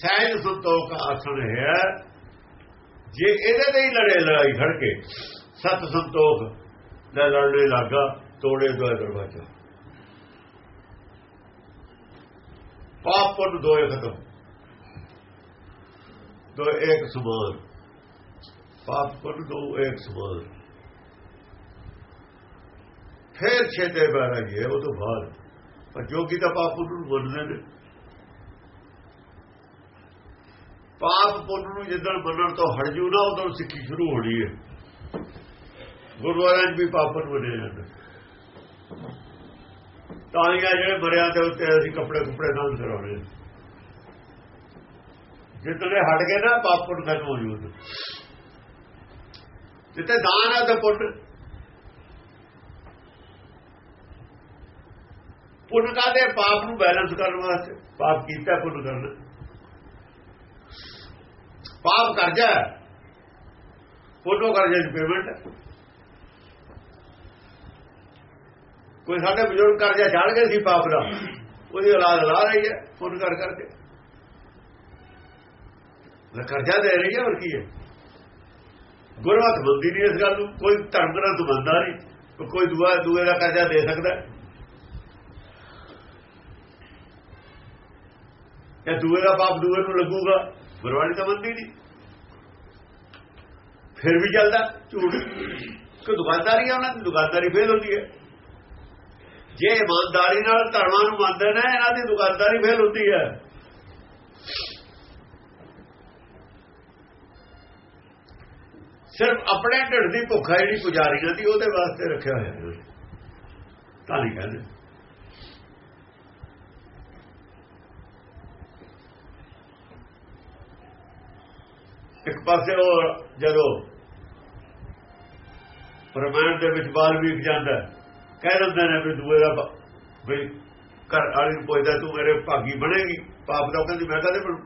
ਸਹਿਜ ਸੰਤੋਖ ਆਸਣ ਹੈ, ਜੇ ਇਹਦੇ ਤੇ ਹੀ ਲੜੇ ਲੜਾਈ ਖੜ ਕੇ ਸਤ ਸੰਤੋਖ ਦਾ ਲੜਨੇ ਲੱਗਾ, ਤੋੜੇ ਦੋਏ ਦਰਵਾਜ਼ਾ। ਪਾਪ ਪੁੰਨ ਦੋਏ ਖਤਮ। ਦੋ ਇੱਕ ਸਮਾਨ। ਪਾਪ ਪੁੰਨ ਦੋ ਇੱਕ ਸਮਾਨ। ਫਿਰ ਛੇਤੇ ਬਹਿ ਗਏ ਉਹ ਤੋਂ ਬਾਅਦ। ਪਰ ਜੋਗੀ ਤਾਂ ਪਾਪ ਪੁੰਨ ਨੂੰ ਮੰਨਦੇ ਨੇ। ਪਾਪ ਪੁੰਨ ਨੂੰ ਜਿੱਦਣ ਮੰਨਣ ਤੋਂ ਹਟ ਜੂ ਨਾ, ਉਦੋਂ ਸਿੱਖੀ ਸ਼ੁਰੂ ਹੋਣੀ ਹੈ। ਗੁਰਦੁਆਰਿਆਂ 'ਚ ਵੀ ਪਾਪ ਪੁੰਨ ਬਣੇ ਜਾਂਦੇ ਤਾਲੀਆਂ ਜਿਹੜੇ ਮਰਿਆਂ ਦੇ ਉੱਤੇ ਅਸੀਂ ਕੱਪੜੇ ਕੁਪੜੇ ਦਾਨ ਕਰਾਉਣੇ ਜਿੱਤਨੇ ਹਟ ਗਏ ਨਾ, ਪਾਪ ਪੁੰਨ ਖਤਮ ਹੋ ਜੂ ਜਿੱਤੇ ਦਾਨ ਹੈ ਤੇ ਪੁੰਨ। ਪੁੰਨ ਕਾਦੇ ਪਾਪ ਨੂੰ ਬੈਲੈਂਸ ਕਰਨ ਵਾਸਤੇ। ਪਾਪ ਕੀਤਾ, ਪੁੰਨ ਕਰਨਾ। ਪਾਪ ਕਰਜਾ ਫੋਟੋ ਕਰਜੇ ਦੀ ਪੇਮੈਂਟ ਕੋਈ ਸਾਡੇ ਬਜ਼ੁਰਗ ਕਰਜਾ ਛੱਡ ਗਏ ਸੀ ਪਾਪ ਦਾ। ਉਹਦੀ ਔਲਾਦ ਲਾ ਰਹੀ ਹੈ ਪੁੰਨ ਕਰ ਕਰਕੇ। ਉਹ ਕਰਜਾ ਦੇ ਰਹੀ ਹੈ, ਹੋਰ ਕੀ ਹੈ? ਗੁਰਮਤ ਬੰਦੀ ਨਹੀਂ ਇਸ ਗੱਲ ਨੂੰ, ਕੋਈ ਧਰਮ ਗ੍ਰੰਥ ਬੰਦਾ ਨਹੀਂ। ਕੋਈ ਦੂਆ ਦੂਏ ਦਾ ਕਰਜ਼ਾ ਦੇ ਸਕਦਾ। ਜਾਂ ਦੂਏ ਦਾ ਪਾਪ ਦੂਏ ਨੂੰ ਲੱਗੂਗਾ। ਗੁਰਬਾਣੀ ਤਾਂ ਬੰਦੀ ਨਹੀਂ ਫਿਰ ਵੀ ਚੱਲਦਾ ਝੂਠ। ਕਿ ਦੁਕਾਨਦਾਰੀ ਆ ਉਹਨਾਂ ਦੀ, ਦੁਕਾਨਦਾਰੀ ਫੇਲ ਹੁੰਦੀ ਹੈ। ਜੇ ਇਮਾਨਦਾਰੀ ਨਾਲ ਧਰਮਾਂ ਨੂੰ ਮੰਨਦੇ ਨੇ, ਇਹਨਾਂ ਦੀ ਦੁਕਾਨਦਾਰੀ ਫੇਲ ਹੁੰਦੀ ਹੈ। ਸਿਰਫ ਆਪਣੇ ਢਿੱਡ ਦੀ ਭੁੱਖ ਹੈ ਜਿਹੜੀ ਪੁਜਾਰੀਆਂ ਦੀ ਉਹਦੇ ਵਾਸਤੇ ਰੱਖਿਆ ਹੋਇਆ। ਹੈ ਤਾਂ ਨਹੀਂ ਕਹਿੰਦੇ। ਇੱਕ ਪਾਸੇ ਉਹ ਜਦੋਂ ਪ੍ਰਮਾਣ ਦੇ ਵਿੱਚ ਬਾਲ ਵੀਕ ਜਾਂਦਾ ਕਹਿ ਦਿੰਦੇ ਨੇ ਵੀ ਦੂਏ ਦਾ ਵੀ ਘਰ ਵਾਲੀ ਨੂੰ ਪੁੱਛਦਾ, ਤੂੰ ਮੇਰੇ ਭਾਗੀ ਬਣੇਗੀ? ਪਾਪ ਦਾ ਕਹਿੰਦੀ, ਮੈਂ ਕਦੇ ਬਣੂ?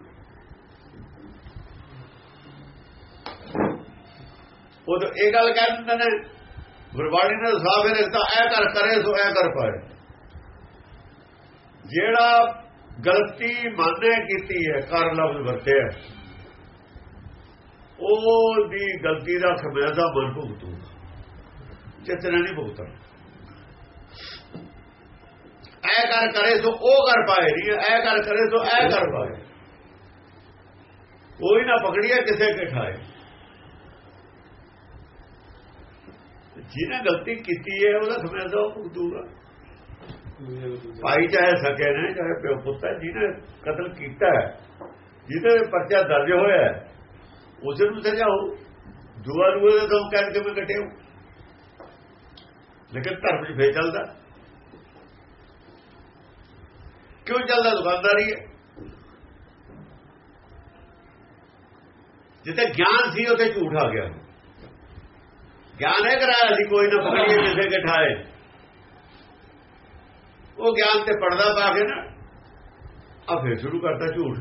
ਉਹ ਤਾਂ ਇਹ ਗੱਲ ਕਹਿ ਦਿੰਦੇ ਨੇ, ਗੁਰਬਾਣੀ ਨੇ ਸਾਫ਼ ਇਹ ਰਖਤਾ ਐ ਕਰ ਕਰੇ, ਸੋ ਐ ਕਰ ਪਾਏ। ਜਿਹੜਾ ਗਲਤੀ ਮਾਨੇ ਕੀਤੀ ਹੈ ਕਰ ਲਫ਼ਜ਼ ਵਰਤਿਆ ਉਹ ਦੀ ਗਲਤੀ ਦਾ ਖਮਿਆਜ਼ਾ ਮਨ ਭੁਗਤੂ। ਚਿਤਨਾ ਨਹੀਂ ਭੁਗਤਣਾ। ਐ ਕਰ ਕਰੇ ਸੋ ਉਹ ਕਰ ਪਾਏ ਨਹੀਂ ਐ ਕਰ ਕਰੇ ਸੋ ਐ ਕਰ ਪਾਏ। ਕੋਈ ਨਾ ਪਕੜੀਏ ਕਿਸੇ ਕੇ ਠਾਏ ਜਿਹਨੇ ਗਲਤੀ ਕੀਤੀ ਹੈ, ਉਹਦਾ ਖਮਿਆਜ਼ਾ ਉਹ ਭੁਗਤੂਗਾ। ਭਾਈ ਚਾਹੇ ਸਕੇ ਨੇ, ਚਾਹੇ ਪਿਓ ਪੁੱਤ ਹੈ, ਜਿਹਨੇ ਕਤਲ ਕੀਤਾ ਹੈ, ਜਿਹਦੇ ਪਰਚਾ ਦਰਜ ਹੋਇਆ ਹੈ ਉਸ ਨੂੰ ਸਜ਼ਾ ਹੋ ਦੁਆ ਦੁਆ ਦਾ ਤੋਂ ਕਹਿ ਕੇ ਮੈਂ ਲੇਕਿਨ ਧਰਮ ਚ ਫੇਰ ਚੱਲਦਾ। ਕਿਉਂ ਚੱਲਦਾ? ਦੁਕਾਨਦਾਰੀ ਹੈ। ਜਿੱਤੇ ਗਿਆਨ ਸੀ, ਉੱਥੇ ਝੂਠ ਆ ਗਿਆ। ਗਿਆਨ ਹੈ ਕਰਾਇਆ ਸੀ, ਕੋਈ ਨਾ ਪਕੜੀਏ ਕਿਸੇ ਕੇ ਉਹ ਗਿਆਨ ਤੇ ਪੜਦਾ ਪਾ ਕੇ ਨਾ ਆ ਫੇਰ ਸ਼ੁਰੂ ਕਰਦਾ ਝੂਠ।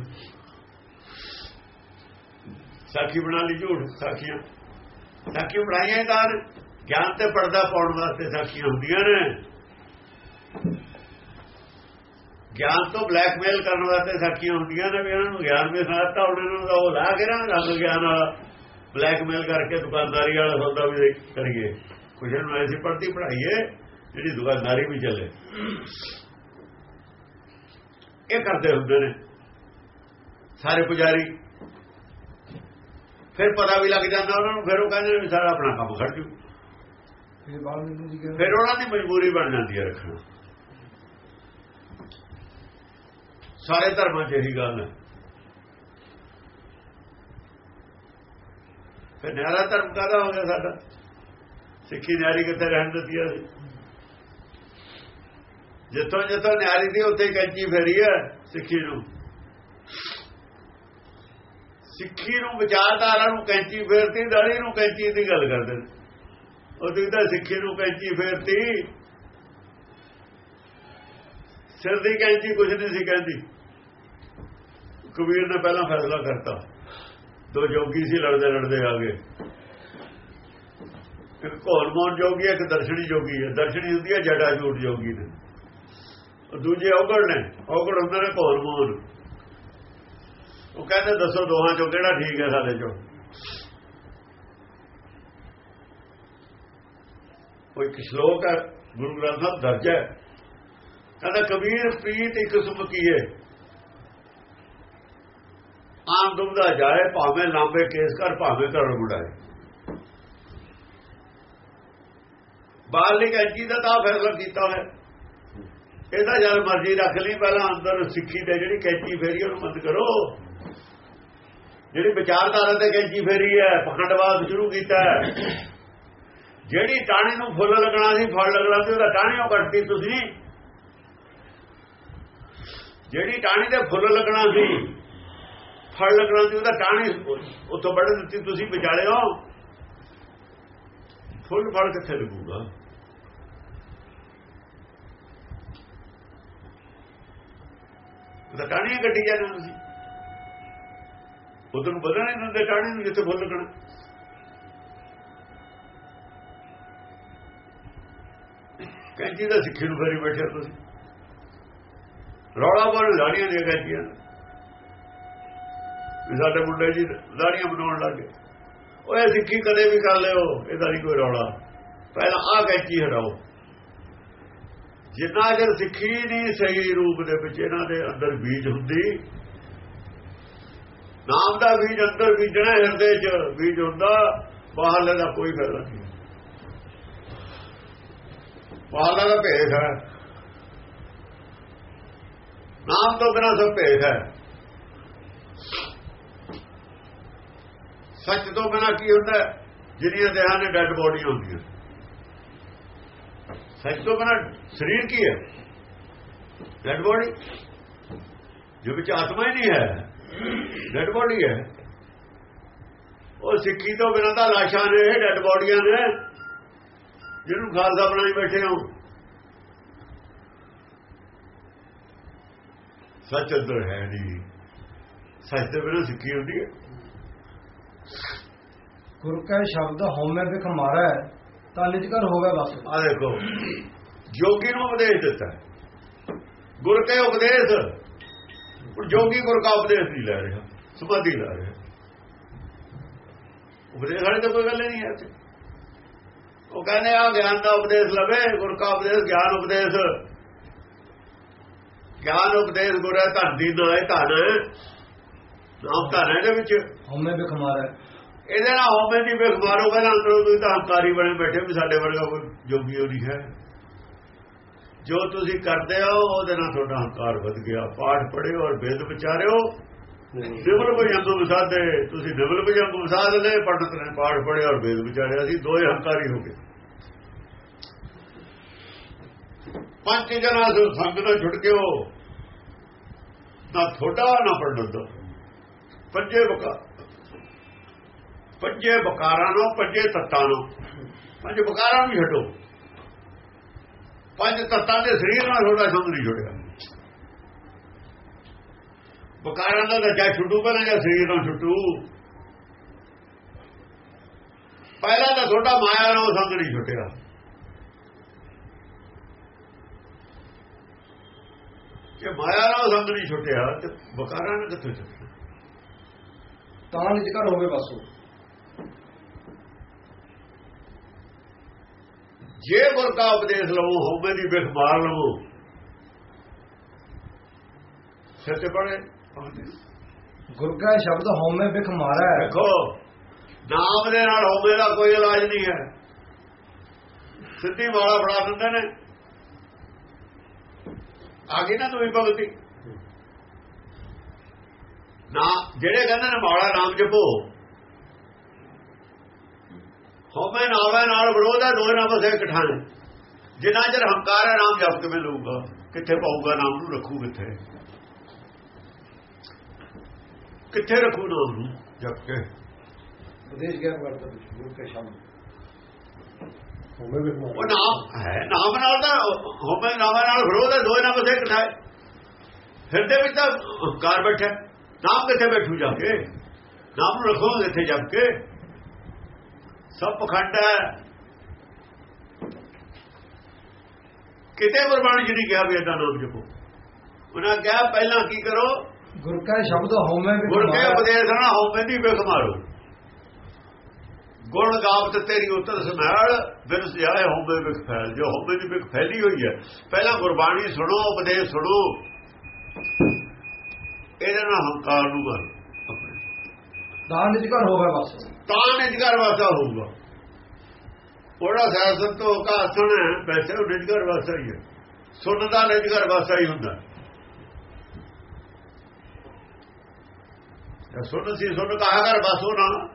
ਸਾਖੀ ਬਣਾ ਲਈ ਝੂਠ ਸਾਖੀਆਂ। ਸਾਖੀ ਬਣਾਈਆਂ ਤਾਂ ਗਿਆਨ ਤੇ ਪੜਦਾ ਪਾਉਣ ਵਾਸਤੇ ਸਾਖੀਆਂ ਹੁੰਦੀਆਂ ਨੇ। ਗਿਆਨ ਤੋਂ ਬਲੈਕਮੇਲ ਕਰਨ ਵਾਸਤੇ ਸਾਖੀਆਂ ਹੁੰਦੀਆਂ ਨੇ ਵੀ ਇਹਨਾਂ ਨੂੰ ਗਿਆਨ ਵੀ ਸਾਥਾ ਉਹਨਾਂ ਨੂੰ ਉਹ ਲਾ ਕੇ ਨਾ ਰੰਗ ਗਿਆਨ ਵਾਲਾ। ਬਲੈਕਮੇਲ ਕਰਕੇ ਦੁਕਾਨਦਾਰੀ ਵਾਲਾ ਸੌਦਾ ਵੀ ਕਰੀਏ। ਕੁਝ ਨੂੰ ਐਸੀ ਪੜਤੀ ਪੜਾਈਏ ਜਿਹੜੀ ਦੁਕਾਨਦਾਰੀ ਵੀ ਚੱਲੇ। ਇਹ ਕਰਦੇ ਹੁੰਦੇ ਨੇ। ਸਾਰੇ ਪੁਜਾਰੀ ਫਿਰ ਪਤਾ ਵੀ ਲੱਗ ਜਾਂਦਾ ਉਹਨਾਂ ਨੂੰ ਫਿਰ ਉਹ ਕਹਿੰਦੇ ਨੇ ਸਾਰਾ ਆਪਣਾ ਕੰਮ ਖੜ ਜੂ। ਫਿਰ ਉਹਨਾਂ ਦੀ ਮਜਬੂਰੀ ਬਣ ਜਾਂਦੀ ਹੈ ਰੱਖਣਾ। ਸਾਰੇ ਧਰਮਾਂ 'ਚ ਇਹੀ ਗੱਲ ਹੈ। ਫਿਰ ਨਿਆਰਾ ਧਰਮ ਕਾਹਦਾ ਹੋ ਗਿਆ ਸਾਡਾ? ਸਿੱਖੀ ਨਿਆਰੀ ਕਿੱਥੇ ਰਹਿਣ ਦਿੱਤੀ ਆ? ਜਿੱਥੋਂ ਜਿੱਥੋਂ ਨਿਆਰੀ ਦੀ ਉੱਥੇ ਕੈਂਚੀ ਫੇਰੀ ਹੈ ਸਿੱਖੀ ਨੂੰ। ਸਿੱਖੀ ਨੂੰ, ਵਿਚਾਰਧਾਰਾ ਨੂੰ ਕੈਂਚੀ ਫੇਰਤੀ ਦਾੜੀ ਨੂੰ ਕੈਂਚੀ ਦੀ ਗੱਲ ਕਰਦੇ ਨੇ ਉਹ ਦਿਖਦਾ ਸਿੱਖੀ ਨੂੰ ਕੈਂਚੀ ਫੇਰਤੀ। ਸਿਰ ਦੀ ਕੈਂਚੀ ਕੁਝ ਨਹੀਂ ਸੀ ਕਹਿੰਦੀ। ਕਬੀਰ ਨੇ ਪਹਿਲਾਂ ਫੈਸਲਾ ਕਰਤਾ। ਦੋ ਜੋਗੀ ਸੀ, ਲੜਦੇ ਲੜਦੇ ਆ ਗਏ। ਇੱਕ ਘੋਲਮੋਨ ਜੋਗੀ, ਇੱਕ ਦਰਸ਼ਨੀ ਜੋਗੀ ਹੈ। ਦਰਸ਼ਨੀ ਹੁੰਦੀ ਹੈ ਜੜਾ ਝੂਠ ਜੋਗੀ ਨੇ। ਦੂਜੇ ਔਗੜ ਨੇ। ਔਗੜ ਹੁੰਦੇ ਨੇ ਘੋਲਮੋਨ ਉਹ ਕਹਿੰਦੇ ਦੱਸੋ ਦੋਹਾਂ ਚੋਂ ਕਿਹੜਾ ਠੀਕ ਹੈ ਸਾਡੇ ਚੋਂ। ਉਹ ਇੱਕ ਸ਼ਲੋਕ ਹੈ, ਗੁਰੂ ਗ੍ਰੰਥ ਸਾਹਿਬ ਦਰਜ ਹੈ। ਕਹਿੰਦਾ ਕਬੀਰ ਪ੍ਰੀਤ ਇੱਕ ਸੁਮਕੀਏ ਆਮ ਦੁਬਦਾ ਜਾਏ, ਭਾਵੇਂ ਲਾਂਬੇ ਕੇਸ ਕਰ, ਭਾਵੇਂ ਕਰ ਮੁੜਾਏ। ਬਾਹਰਲੀ ਕੈਂਚੀ ਦਾ ਤਾਂ ਫੈਸਲਾ ਕੀਤਾ ਹੋਇਆ। ਇਹਦਾ ਜਦ ਮਰਜ਼ੀ ਰੱਖ ਲਈ, ਪਹਿਲਾਂ ਅੰਦਰ ਸਿੱਖੀ ਤੇ ਜਿਹੜੀ ਕੈਂਚੀ ਫੇਰੀ ਉਹਨੂੰ ਬੰਦ ਕਰੋ। ਜਿਹੜੀ ਵਿਚਾਰਧਾਰਾ ਤੇ ਕੈਂਚੀ ਫੇਰੀ ਹੈ, ਪਖੰਡਵਾਦ ਸ਼ੁਰੂ ਕੀਤਾ ਹੈ। ਜਿਹੜੀ ਟਾਣੀ ਨੂੰ ਫੁੱਲ ਲੱਗਣਾ ਸੀ, ਫਲ ਲੱਗਣਾ ਸੀ, ਉਹਦਾ ਟਾਣੀਆਂ ਕੱਟਤੀ ਤੁਸੀਂ। ਜਿਹੜੀ ਟਾਣੀ ਤੇ ਫੁੱਲ ਲੱਗਣਾ ਸੀ, ਫਲ ਲੱਗਣਾ ਸੀ, ਉਹਦਾ ਟਾਣੀ ਉੱਥੋਂ ਵੱਢ ਦਿੱਤੀ ਤੁਸੀਂ ਵਿਚਾਲੇ ਹੋ ਫੁੱਲ ਫਲ ਕਿੱਥੇ ਲੱਗੂਗਾ? ਉਹਦਾ ਟਾਣੀਆਂ ਕੱਟੀ ਜਾਂਦੇ ਤੁਸੀਂ। ਉਧਰ ਨੂੰ ਵਧਣਾ ਨਹੀਂ ਦਿੰਦੇ ਟਾਣੀ ਨੂੰ, ਜਿੱਥੇ ਫੁੱਲ ਲੱਗਣਾ ਕੈਂਚੀ ਦਾ ਸਿੱਖੀ ਨੂੰ ਫੇਰੀ ਬੈਠੇ ਤੁਸੀਂ। ਰੌਲਾ ਬੋਲ ਲਾੜੀਆਂ ਦੀਆਂ ਕੈਂਚੀਆਂ। ਵੀ ਸਾਡੇ ਮੁੰਡੇ ਜੀ ਲਾੜੀਆਂ ਬਣਾਉਣ ਲੱਗੇ ਓਏ ਸਿੱਖੀ ਕਦੇ ਵੀ ਕਰ ਲਿਓ, ਇਹਦਾ ਨਹੀਂ ਕੋਈ ਰੌਲਾ। ਪਹਿਲਾਂ ਆਹ ਕੈਂਚੀ ਹਟਾਓ। ਜਿੰਨਾ ਚਿਰ ਸਿੱਖੀ ਨਹੀਂ ਸਹੀ ਰੂਪ ਦੇ ਵਿੱਚ ਇਹਨਾਂ ਦੇ ਅੰਦਰ ਬੀਜ ਹੁੰਦੀ ਨਾਮ ਦਾ ਬੀਜ ਅੰਦਰ ਬੀਜਣਾ ਹਿਰਦੇ 'ਚ, ਬੀਜ ਹੁੰਦਾ, ਬਾਹਰਲੇ ਦਾ ਕੋਈ ਫਾਇਦਾ ਨਹੀਂ। ਬਾਹਰਲਾ ਦਾ ਭੇਦ ਹੈ। ਨਾਮ ਤੋਂ ਬਿਨਾਂ ਸਭ ਭੇਦ ਹੈ। ਸੱਚ ਤੋਂ ਬਿਨਾਂ ਕੀ ਹੁੰਦਾ ਜਿਹੜੀਆਂ ਦੇਹਾਂ ਨੇ ਡੈੱਡ ਬੋਡੀ ਹੁੰਦੀਆਂ। ਸੱਚ ਤੋਂ ਬਿਨਾਂ ਸਰੀਰ ਕੀ ਹੈ? ਡੈੱਡ ਬੋਡੀ ਜੋ ਵਿੱਚ ਆਤਮਾ ਹੀ ਨਹੀਂ ਹੈ। ਡੈੱਡ ਬੋਡੀ ਹੈ। ਉਹ ਸਿੱਖੀ ਤੋਂ ਬਿਨਾਂ ਤਾਂ ਲਾਸ਼ਾਂ ਨੇ ਡੈੱਡ ਬੋਡੀਆਂ ਨੇ। ਜਿਹਨੂੰ ਖਾਲਸਾ ਬਣਾਈ ਬੈਠੇ ਹੋ। ਸੱਚ ਅੰਦਰ ਹੈ ਨਹੀਂ। ਸੱਚ ਦੇ ਬਿਨਾਂ ਸਿੱਖੀ ਹੁੰਦੀ ਹੈ। ਗੁਰ ਕੈ ਸ਼ਬਦ ਹਉਮੈ ਬਿਖ ਮਾਰੈ ਤਾਂ ਨਿਜਕਰ ਹੋਵੇ ਬਸ। ਆ ਦੇਖੋ ਜੋਗੀ ਨੂੰ ਉਪਦੇਸ਼ ਦਿੱਤਾ। ਗੁਰ ਕੇ ਉਪਦੇਸ਼। ਪਰ ਜੋਗੀ ਗੁਰ ਦਾ ਉਪਦੇਸ਼ ਨਹੀਂ ਲੈ ਰਿਹਾ ਸਮਾਧੀ ਲੈ ਰਿਹਾ। ਉਪਦੇਸ਼ ਵਾਲੇ ਤਾਂ ਕੋਈ ਗੱਲ ਨਹੀਂ ਹੈ ਇੱਥੇ। ਉਹ ਕਹਿੰਦੇ ਆ ਗਿਆਨ ਦਾ ਉਪਦੇਸ਼ ਲਵੇ ਗੁਰ ਕਾ ਉਪਦੇਸ਼ ਗਿਆਨ ਉਪਦੇਸ਼। ਗਿਆਨ ਉਪਦੇਸ਼ ਗੁਰ ਹੈ ਧਨ ਦੀ ਨਾ ਹੈ ਧਨ। ਨਾਮ ਧਨ ਹੈ ਦੇ ਵਿੱਚ। ਹਉਮੈ ਬਿਖ ਮਾਰੈ ਇਹਦੇ ਨਾਲ ਹੋਵੇ ਦੀ ਵੇਖ ਮਾਰੋ ਪਹਿਲਾਂ ਅੰਦਰੋਂ ਤੁਸੀਂ ਤਾਂ ਹੰਕਾਰੀ ਬਣੇ ਬੈਠੇ ਵੀ ਸਾਡੇ ਵਰਗਾ ਕੋਈ ਜੋਗੀ ਹੋਣੀ ਹੈ। ਜੋ ਤੁਸੀਂ ਕਰਦੇ ਹੋ ਉਹਦੇ ਨਾਲ ਤੁਹਾਡਾ ਹੰਕਾਰ ਵੱਧ ਗਿਆ। ਪਾਠ ਪੜਿਓ ਔਰ ਵੇਦ ਵਿਚਾਰਿਓ। ਨਿਵਲ ਭਜੰਗ ਵਿਸਾਦੇ ਤੁਸੀਂ ਨਿਵਲ ਭਜੰਗ ਵਿਸਾਦ ਲੈ ਪੰਡਤ ਨੇ ਪਾਠ ਪੜਿਆ ਔਰ ਵੇਦ ਵਿਚਾਰਿਆ। ਸੀ ਦੋਏ ਹੰਕਾਰੀ ਹੋ ਗਏ। ਪੰਜ ਜਨਾਂ ਤੋਂ ਸੰਗ ਨਾਲ ਛੁੱਟ ਕੇ ਹੋ ਨਾ ਥੋੜਾ ਨਾ ਪੰਡਤ ਦਾ ਪੰਜੇ ਬਕਾ ਪੰਜੇ ਬਕਾਰਾਂ ਨੂੰ ਪੰਜੇ ਤੱਤਾਂ ਨੂੰ ਪੰਜ ਬਕਾਰਾਂ ਨੂੰ ਛੱਡੋ। ਪੰਜ ਤੱਤਾਂ ਦੇ ਸਰੀਰ ਨਾਲ ਤੁਹਾਡਾ ਸੰਗ ਨਹੀਂ ਛੁੱਟਿਆ ਬਕਾਰਾਂ ਦਾ ਨਸ਼ਾ ਛੁੱਟੂ, ਪਹਿਲਾਂ ਜਾਂ ਸਰੀਰ ਨਾਲ ਛੁੱਟੂ। ਪਹਿਲਾਂ ਤਾਂ ਤੁਹਾਡਾ ਮਾਇਆ ਨਾਲ ਸੰਗ ਨਹੀਂ ਛੁੱਟਿਆ ਜੇ ਮਾਇਆ ਨਾਲ ਸੰਗ ਨਹੀਂ ਛੁੱਟਿਆ, ਤੇ ਬਕਾਰਾਂ ਨੇ ਕਿੱਥੋਂ ਛੁੱਟਿਆ? ਤਾਂ ਨਿਜਕਰ ਹੋਵੇ ਬਸ ਜੇ ਗੁਰ ਦਾ ਉਪਦੇਸ਼ ਲਵੋ ਹੋਵੇ ਦੀ ਬਿਖ ਮਾਰ ਲਵੋ। ਸੱਚੇ ਬੜੇ ਗੁਰ ਕੈ ਸ਼ਬਦ ਹਉਮੈ ਬਿਖ ਮਾਰੈ ਦੇਖੋ ਨਾਮ ਦੇ ਨਾਲ ਹੋਵੇ ਦਾ ਕੋਈ ਇਲਾਜ ਨਹੀਂ ਹੈ। ਸਿੱਧੀ ਵਾਲਾ ਫੜਾ ਦਿੰਦੇ ਨੇ। ਆ ਗਈ ਨਾ ਤੁਸੀਂ ਭਗਤੀ। ਨਾ ਜਿਹੜੇ ਕਹਿੰਦੇ ਨੇ ਮਾੜਾ ਨਾਮ ਜਪੋ ਹੋਵੇ ਨਾਵੇਂ ਨਾਲ ਵਿਰੋਧ ਹੈ ਦੋਏ ਨਾਮ ਸੇ ਇਕੱਠਾ ਨੇ। ਜਿੰਨਾ ਚਿਰ ਹੰਕਾਰ ਹੈ ਨਾਮ ਜਪ ਕਿਵੇਂ ਲਊਗਾ। ਕਿੱਥੇ ਪਾਊਗਾ ਨਾਮ ਨੂੰ ਰੱਖੂ ਕਿੱਥੇ? ਕਿੱਥੇ ਰੱਖੂ ਨਾਮ ਨੂੰ? ਜਪ ਕੇ। ਉਪਦੇਸ਼ ਗਿਆ ਕਰਦਾ ਗੁਰ ਕੈ ਸ਼ਬਦ। ਹੋਵੇ ਵੀ ਉਹ ਨਾਮ ਹੈ ਨਾਮ ਨਾਲ ਤਾਂ ਹੋਵੇ ਨਾਮ ਨਾਲ ਵਿਰੋਧ ਹੈ ਦੋਏ ਨਾਮ ਸੇ ਇਕੱਠਾ ਹੈ। ਹਿਰਦੇ ਵਿੱਚ ਤਾਂ ਹੰਕਾਰ ਬੈਠਾ ਹੈ। ਨਾਮ ਕਿੱਥੇ ਬੈਠੂ ਜਾ ਕੇ? ਨਾਮ ਨੂੰ ਰੱਖੋ ਇੱਥੇ ਜਪ ਕੇ? ਸਭ ਪਖੰਡ ਹੈ। ਕਿਤੇ ਗੁਰਬਾਣੀ ਜਿਹੜੀ ਕਿਹਾ ਵੀ ਇਹਦਾ ਨਾਮ ਜਪੋ। ਉਹਨਾਂ ਕਿਹਾ ਪਹਿਲਾਂ ਕੀ ਕਰੋ? ਗੁਰ ਕੈ ਸ਼ਬਦ ਹਉਮੈ ਬਿਖ ਗੁਰ ਕੇ ਉਪਦੇਸ਼ ਨਾਲ ਹੋਵੇ ਦੀ ਵਿਖ ਮਾਰੋ। ਗੁਣ ਗਾਵਤ ਤੇਰੀ ਉਤਰ ਸਮੈਲ ਬਿਰਸ ਜਾਏ ਹੋਵੇ ਵਿਖ ਫੈਲ। ਜੋ ਹੋਵੇ ਦੀ ਵਿਖ ਫੈਲੀ ਹੋਈ ਹੈ ਪਹਿਲਾਂ ਗੁਰਬਾਣੀ ਸੁਣੋ ਉਪਦੇਸ਼ ਸੁਣੋ। ਇਹਦੇ ਨਾਲ ਹੰਕਾਰ ਨੂੰ ਮਰ। ਦਾਨ ਨਿਜ ਘਰ ਹੋਵੇ ਬਸ। ਤਾਂ ਨਿਜਗਰ ਵਾਸਾ ਹੋਊਗਾ। ਉਹਦਾ ਸ਼ਾਸਨ ਤੋਂ ਕਾ ਸੁਣ ਵੈਸੇ ਉਹ ਨਿਜਗਰ ਵਾਸਾ ਹੀ ਹੈ। ਸੁਣਦਾ ਨਿਜਗਰ ਵਾਸਾ ਹੀ ਹੁੰਦਾ। ਜੇ ਸੁਣ ਸੀ, ਸੁਣ ਕਹਾ ਕਰ ਬਸ ਉਹ ਨਾ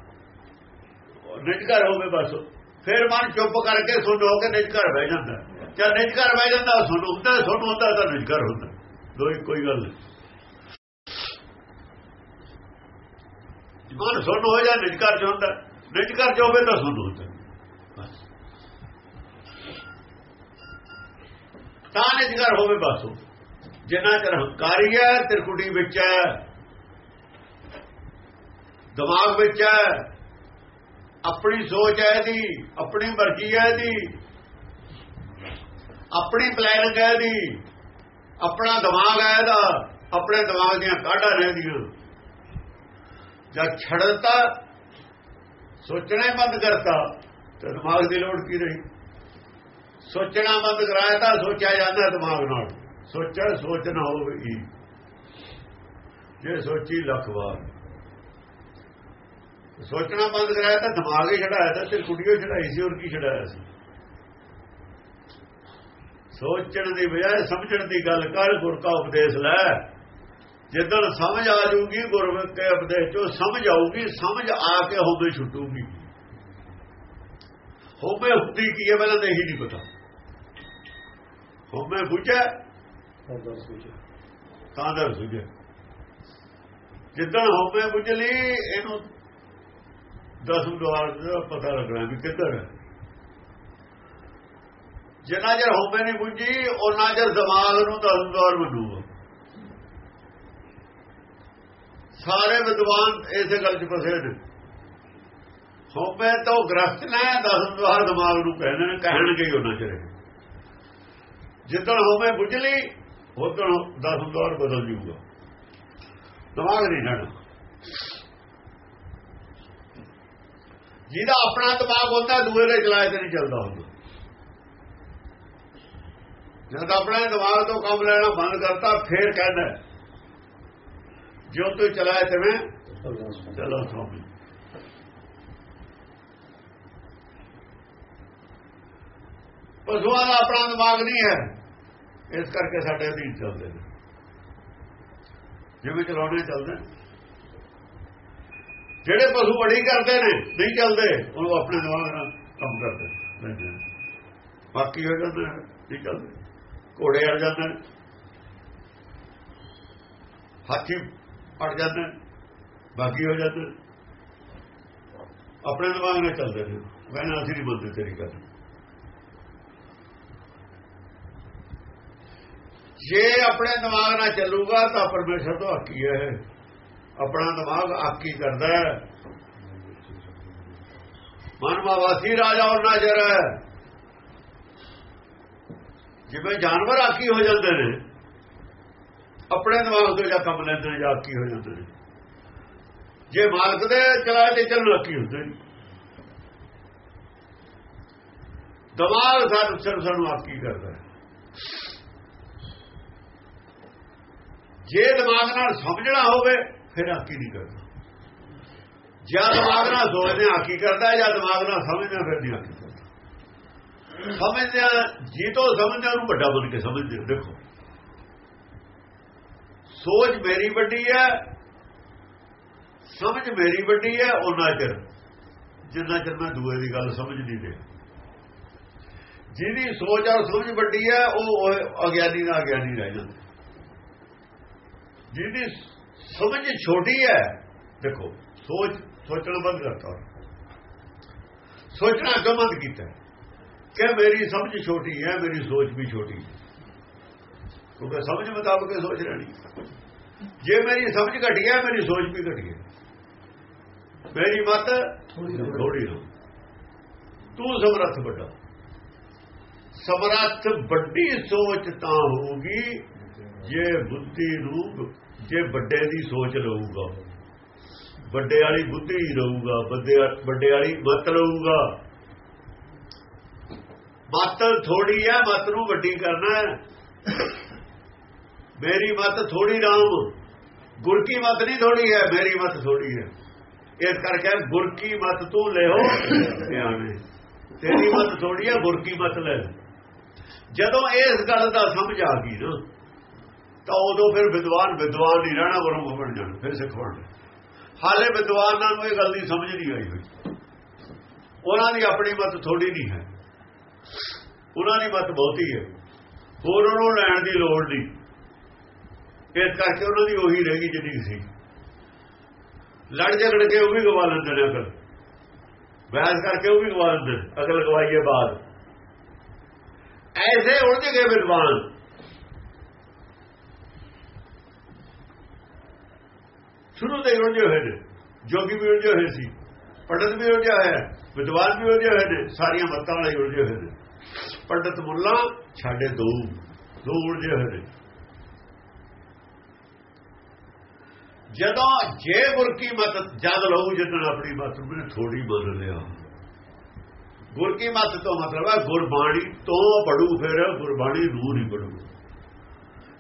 ਨਿਜਗਰ ਹੋਵੇ ਬਸ। ਫਿਰ ਮਨ ਚੁੱਪ ਕਰਕੇ ਸੁਣ, ਹੋ ਕੇ ਨਿਜਗਰ ਬਹਿ ਜਾਂਦਾ। ਜੇ ਨਿਜਗਰ ਬਹਿ ਜਾਂਦਾ, ਸੁਣ। ਹੁੰਦਾ ਸੁਣ ਹੁੰਦਾ ਤਾਂ ਨਿਜਗਰ ਹੁੰਦਾ। ਦੋਈ ਕੋਈ ਗੱਲ ਨਹੀਂ। ਮਨ ਸੁਣ ਹੋ ਜਾ ਨਿਜਗਰ ਚ ਹੁੰਦਾ? ਨਿਜ ਘਰ ਚ ਹੋਵੇ ਤਾਂ ਸੁਣ ਹੁੰਦਾ ਬਸ। ਤਾਂ ਨਿਜਗਰ ਹੋਵੇ ਬਸ ਉਹ। ਜਿੰਨਾ ਚਿਰ ਹੰਕਾਰੀ ਹੈ, ਤਿਰਕੁਟੀ ਵਿੱਚ ਹੈ। ਦਿਮਾਗ ਵਿੱਚ ਹੈ। ਆਪਣੀ ਸੋਚ ਹੈ ਦੀ ਆਪਣੀ ਮਰਜ਼ੀ ਹੈ ਦੀ ਆਪਣੀ ਪਲੈਨਿੰਗ ਹੈ ਦੀ ਆਪਣਾ ਦਿਮਾਗ ਹੈ ਇਹਦਾ। ਆਪਣੇ ਦਿਮਾਗ ਦੀਆਂ ਕਾਢਾਂ ਰਹਿੰਦੀਆਂ ਜਦ ਛੱਡਤਾ, ਸੋਚਣਾ ਹੀ ਬੰਦ ਕਰਤਾ, ਤੇ ਦਿਮਾਗ ਦੀ ਲੋੜ ਕੀ ਰਹੀ? ਸੋਚਣਾ ਬੰਦ ਕਰਾਇਆ ਤਾਂ ਸੋਚਿਆ ਜਾਂਦਾ ਦਿਮਾਗ ਨਾਲ। ਸੋਚਿਆ ਸੋਚਣਾ ਹੋਵੇ ਜੇ ਸੋਚੀ, ਲੱਖ ਵਾਰ। ਸੋਚਣਾ ਬੰਦ ਕਰਾਇਆ ਤਾਂ ਦਿਮਾਗ ਹੀ ਛਡਾਇਆ ਤਾਂ ਤੇ ਕੁੜੀਓ ਛਡਾਈ ਸੀ, ਹੋਰ ਕੀ ਛਡਾਇਆ ਸੀ? ਸੋਚਣ ਦੀ ਬਜਾਏ ਸਮਝਣ ਦੀ ਗੱਲ ਕਰ, ਗੁਰ ਕਾ ਉਪਦੇਸ਼ ਲੈ। ਜਿੱਦਣ ਸਮਝ ਆ ਜਾਊਗੀ ਗੁਰਮਤਿ ਕੇ ਉਪਦੇਸ਼ ਚੋਂ ਸਮਝ ਆਊਗੀ ਸਮਝ ਆ ਕੇ ਹੋਵੇ ਛੁੱਟੂਗੀ ਹੋਵੇ ਹੁੰਦੀ ਕੀ ਹੈ ਪਹਿਲਾਂ ਤਾਂ ਇਹੀ ਨਹੀਂ ਪਤਾ ਹੋਵੇ ਬੁਝੇ ਤਾਂ ਦੱਸ ਵਿੱਚ ਤਾਂ ਦਰ ਸੁਝੇ ਜਿੱਦਣ ਹੋਵੇ ਬੁਝ ਲਈ ਇਹਨੂੰ ਦਸਮ ਦੁਆਰ ਦਾ ਪਤਾ ਲੱਗਣਾ ਵੀ ਕਿੱਧਰ ਹੈ ਜਿੰਨਾ ਚਿਰ ਹੋਵੇ ਨਹੀਂ ਬੁਝੀ ਉਹਨਾਂ ਚਿਰ ਦਿਮਾਗ ਨੂੰ ਦਸਮ ਦੁਆਰ ਬਣੂਗਾ ਸਾਰੇ ਵਿਦਵਾਨ ਇਸੇ ਗੱਲ 'ਚ ਫਸੇ ਨੇ। ਹੋਵੇ ਤਾਂ ਗ੍ਰਸਤ ਨੇ ਦਸਮ ਦੁਆਰ ਦਿਮਾਗ ਨੂੰ ਕਹਿੰਦੇ ਨੇ, ਕਹਿਣਗੇ ਹੀ ਉਹਨਾਂ ਚਿਰ। ਜਿੱਦਣ ਹੋਵੇ ਬੁਝ ਲਈ ਉਦੋਂ ਦਸਮ ਦੁਆਰ ਬਦਲ ਜੂਗਾ। ਦਿਮਾਗ ਨਹੀਂ ਰਹਿਣਾ ਜਿਹਦਾ ਆਪਣਾ ਦਿਮਾਗ ਹੁੰਦਾ, ਦੂਏ ਦੇ ਚਲਾਏ ਤੇ ਨਹੀਂ ਚੱਲਦਾ ਹੁੰਦਾ। ਜਦ ਆਪਣੇ ਦਿਮਾਗ ਤੋਂ ਕੰਮ ਲੈਣਾ ਬੰਦ ਕਰਤਾ, ਫੇਰ ਕਹਿੰਦਾ ਜੋ ਤੂੰ ਚਲਾਏ ਤਵੇਂ ਅਰਦਾਸ ਕਰੋ। ਚਲੋ ਸੋਮੀ ਪਸ਼ੂਆਂ ਦਾ ਆਪਣਾ ਦਿਮਾਗ ਨਹੀਂ ਹੈ। ਇਸ ਕਰਕੇ ਸਾਡੇ ਅਧੀਨ ਚੱਲਦੇ ਨੇ। ਜਿਵੇਂ ਚਲਾਉਣੇ ਚੱਲਦੇ। ਜਿਹੜੇ ਪਸ਼ੂ ਬੜੀ ਕਰਦੇ ਨੇ ਨਹੀਂ ਚੱਲਦੇ ਉਹਨੂੰ ਆਪਣੇ ਦਿਮਾਗ ਨਾਲ ਕੰਮ ਕਰਦੇ ਬਾਕੀ ਹੋ ਜਾਂਦੇ ਨਹੀਂ ਚੱਲਦੇ। ਘੋੜੇ ਅੜ ਜਾਂਦੇ ਹਾਥੀ ਅੜ ਜਾਂਦੇ ਬਾਕੀ ਹੋ ਜਾਂਦੇ ਆਪਣੇ ਦਿਮਾਗ ਨਾਲ ਚੱਲਦੇ ਨੇ। ਕਹਿੰਦਾ ਅਸੀਂ ਨਹੀਂ ਮੰਨਦੇ ਤੇਰੀ ਗੱਲ। ਜੇ ਆਪਣੇ ਦਿਮਾਗ ਨਾਲ ਚੱਲੂਗਾ ਤਾਂ ਪਰਮੇਸ਼ਰ ਤੋਂ ਆਕੀ ਹੈ ਆਪਣਾ ਦਿਮਾਗ ਆਕੀ ਕਰਦਾ ਹੈ। ਮਨ ਮਾਵਾਸੀ ਰਾਜਾ ਔਰ ਨਾਜਰ ਹੈ ਜਿਵੇਂ ਜਾਨਵਰ ਆਕੀ ਹੋ ਜਾਂਦੇ ਨੇ ਆਪਣੇ ਦਿਮਾਗ ਤੋਂ ਜਾਂ ਕੰਮ ਲੈਂਦੇ ਨੇ ਜਾਂ ਕੀ ਹੋ ਜਾਂਦੇ ਨੇ ਜੇ ਮਾਲਕ ਦੇ ਚਲਾਏ ਤੇ ਚੱਲਣ ਆਕੀ ਹੁੰਦੇ ਨੇ। ਦਿਮਾਗ ਸਾਨੂੰ ਸਿਰਫ ਸਾਨੂੰ ਆਕੀ ਕਰਦਾ ਹੈ? ਜੇ ਦਿਮਾਗ ਨਾਲ ਸਮਝਣਾ ਹੋਵੇ, ਫਿਰ ਆਕੀ ਨਹੀਂ ਕਰਦਾ। ਜਾਂ ਦਿਮਾਗ ਨਾਲ ਸੋਚਦੇ ਆਕੀ ਕਰਦਾ, ਜਾਂ ਦਿਮਾਗ ਨਾਲ ਸਮਝਦੇ ਫਿਰ ਨਹੀਂ ਆਕੀ ਕਰਦਾ। ਸਮਝਦੇ ਜੀ ਤੋਂ ਸਮਝਦੇ ਉਹਨੂੰ ਵੱਡਾ ਬਣ ਕੇ ਸਮਝਦੇ ਦੇਖੋ। ਸੋਚ ਮੇਰੀ ਵੱਡੀ ਹੈ, ਸਮਝ ਮੇਰੀ ਵੱਡੀ ਹੈ ਉਹਨਾਂ ਚਿਰ। ਜਿੰਨਾ ਚਿਰ ਮੈਂ ਦੂਏ ਦੀ ਗੱਲ ਸਮਝ ਨਹੀਂ ਦੇ ਜਿਹਦੀ ਸੋਚ ਔਰ ਸਮਝ ਵੱਡੀ ਹੈ, ਉਹ ਅਗਿਆਨੀ ਦਾ ਅਗਿਆਨੀ ਰਹਿ ਜਾਂਦਾ। ਜਿਹਦੀ ਸਮਝ ਛੋਟੀ ਹੈ, ਦੇਖੋ ਸੋਚ ਸੋਚਣਾ ਬੰਦ ਕਰਤਾ ਸੋਚਣਾ ਕਿਉਂ ਬੰਦ ਕੀਤਾ। ਕਿ ਮੇਰੀ ਸਮਝ ਛੋਟੀ ਹੈ, ਮੇਰੀ ਸੋਚ ਵੀ ਛੋਟੀ ਹੈ। ਕਿਉਂਕਿ ਸਮਝ ਮੁਤਾਬਕ ਇਹ ਸੋਚ ਰਹਿਣੀ ਜੇ ਮੇਰੀ ਸਮਝ ਘਟੀ ਹੈ ਮੇਰੀ ਸੋਚ ਵੀ ਘਟੀ ਹੈ ਮੇਰੀ ਮਤ ਥੋੜੀ ਹੋ ਤੂੰ ਸਮਰੱਥ ਵੱਡਾ। ਸਮਰੱਥ ਵੱਡੀ ਸੋਚ ਤਾਂ ਹੋਊਗੀ ਜੇ ਬੁੱਧੀ ਨੂੰ ਜੇ ਵੱਡੇ ਦੀ ਸੋਚ ਲਊਗਾ ਵੱਡੇ ਵਾਲੀ ਬੁੱਧੀ ਰਹੂਗਾ ਵੱਡੇ ਵੱਡੇ ਵਾਲੀ ਮਤ ਰਹੂਗਾ। ਮਤ ਥੋੜੀ ਹੈ ਮਤ ਨੂੰ ਵੱਡੀ ਕਰਨਾ ਹੈ। ਮੇਰੀ ਮਤ ਥੋੜੀ ਰਾਮ। ਗੁਰ ਕੀ ਮਤ ਨਹੀਂ ਥੋੜੀ ਹੈ, ਮੇਰੀ ਮਤ ਥੋੜੀ ਹੈ। ਇਸ ਕਰਕੇ ਗੁਰ ਕੀ ਮਤ ਤੂੰ ਲਿਓ ਧਿਆਨੇ ਤੇਰੀ ਮਤ ਥੋੜੀ ਹੈ ਗੁਰ ਕੀ ਮਤ ਲੈ ਲੈ। ਜਦੋਂ ਇਸ ਗੱਲ ਦਾ ਸਮਝ ਆ ਗਈ ਨਾ, ਤਾਂ ਉਦੋਂ ਫਿਰ ਵਿਦਵਾਨ ਵਿਦਵਾਨ ਨਹੀਂ ਰਹਿਣਾ ਵਰੋਂ ਬਣ ਜਾਣ, ਫਿਰ ਸਿੱਖ ਬਣ ਹਾਲੇ ਵਿਦਵਾਨਾਂ ਨੂੰ ਇਹ ਗੱਲ ਦੀ ਸਮਝ ਨਹੀਂ ਆਈ ਹੋਈ। ਉਹਨਾਂ ਦੀ ਆਪਣੀ ਮਤ ਥੋੜੀ ਨਹੀਂ ਹੈ। ਉਹਨਾਂ ਦੀ ਮਤ ਬਹੁਤੀ ਹੈ। ਹੋਰ ਉਹਨੂੰ ਲੈਣ ਦੀ ਲੋੜ ਨਹੀਂ। ਇਸ ਕਰਕੇ ਉਹਨਾਂ ਦੀ ਉਹੀ ਰਹਿ ਗਈ ਜਿੰਨੀ ਸੀ। ਲੜ ਝਗੜ ਕੇ ਉਹ ਵੀ ਗਵਾ ਲੈਂਦੇ ਨੇ ਅਕਲ ਬਹਿਸ ਕਰਕੇ ਉਹ ਵੀ ਗਵਾ ਲੈਂਦੇ ਨੇ, ਅਕਲ ਗਵਾਈਏ ਬਾਅਦ। ਐਸੇ ਉਲਝ ਗਏ ਵਿਦਵਾਨ। ਸ਼ੁਰੂ ਤੋਂ ਹੀ ਉਲਝੇ ਹੋਏ ਨੇ। ਜੋਗੀ ਵੀ ਉਲਝੇ ਹੋਏ ਸੀ ਪੰਡਤ ਵੀ ਉਲਝਿਆ ਹੋਇਆ ਵਿਦਵਾਨ ਵੀ ਉਲਝੇ ਹੋਏ ਨੇ ਸਾਰੀਆਂ ਮੱਤਾਂ ਵਾਲੇ ਉਲਝੇ ਹੋਏ ਨੇ। ਪੰਡਤ ਮੁੱਲਾ ਛਾੜੇ ਦੋ ਦੋ ਉਲਝੇ ਹੋਏ ਨੇ। ਜਦੋਂ ਜੇ ਗੁਰ ਕੀ ਮਤ ਜਦ ਲਊ ਜਿੱਦਣ ਆਪਣੀ ਮਤ ਨੂੰ ਥੋੜੀ ਮੰਨ ਲਿਆ ਗੁਰ ਕੀ ਮਤ ਤੋਂ ਮਤਲਬ ਹੈ ਗੁਰਬਾਣੀ ਤੋਂ ਪੜੂ ਫਿਰ, ਗੁਰਬਾਣੀ ਨੂੰ ਨਹੀਂ ਪੜੂ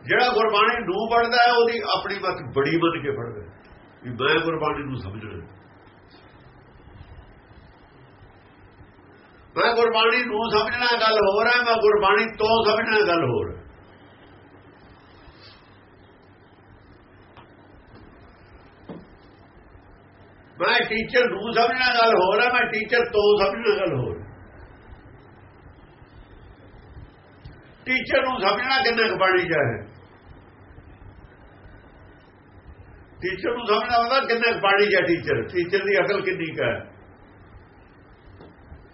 ਜਿਹੜਾ ਗੁਰਬਾਣੀ ਨੂੰ ਪੜਦਾ ਹੈ, ਉਹਦੀ ਆਪਣੀ ਮਤ ਬੜੀ ਮੰਨ ਕੇ ਪੜਦਾ ਵੀ ਮੈਂ ਗੁਰਬਾਣੀ ਨੂੰ ਸਮਝਣਾ ਮੈਂ ਗੁਰਬਾਣੀ ਨੂੰ ਸਮਝਣਾ ਗੱਲ ਹੋਰ ਹੈ, ਮੈਂ ਗੁਰਬਾਣੀ ਤੋਂ ਸਮਝਣਾ ਗੱਲ ਹੋਰ ਹੈ ਮੈਂ ਟੀਚਰ ਨੂੰ ਸਮਝਣਾ ਗੱਲ ਹੋਰ ਹੈ ਮੈਂ ਟੀਚਰ ਤੋਂ ਸਮਝਣਾ ਗੱਲ ਹੋਰ। ਟੀਚਰ ਨੂੰ ਸਮਝਣਾ ਕਿੰਨਾ ਕੁ ਬਾਣੀ ਜਾਏ ਟੀਚਰ ਨੂੰ ਸਮਝਣਾ ਹੁੰਦਾ ਕਿੰਨਾ ਕੁ ਬਾਣੀ ਜਾ ਟੀਚਰ ਟੀਚਰ ਦੀ ਅਕਲ ਕਿੰਨੀ ਕੁ ਹੈ।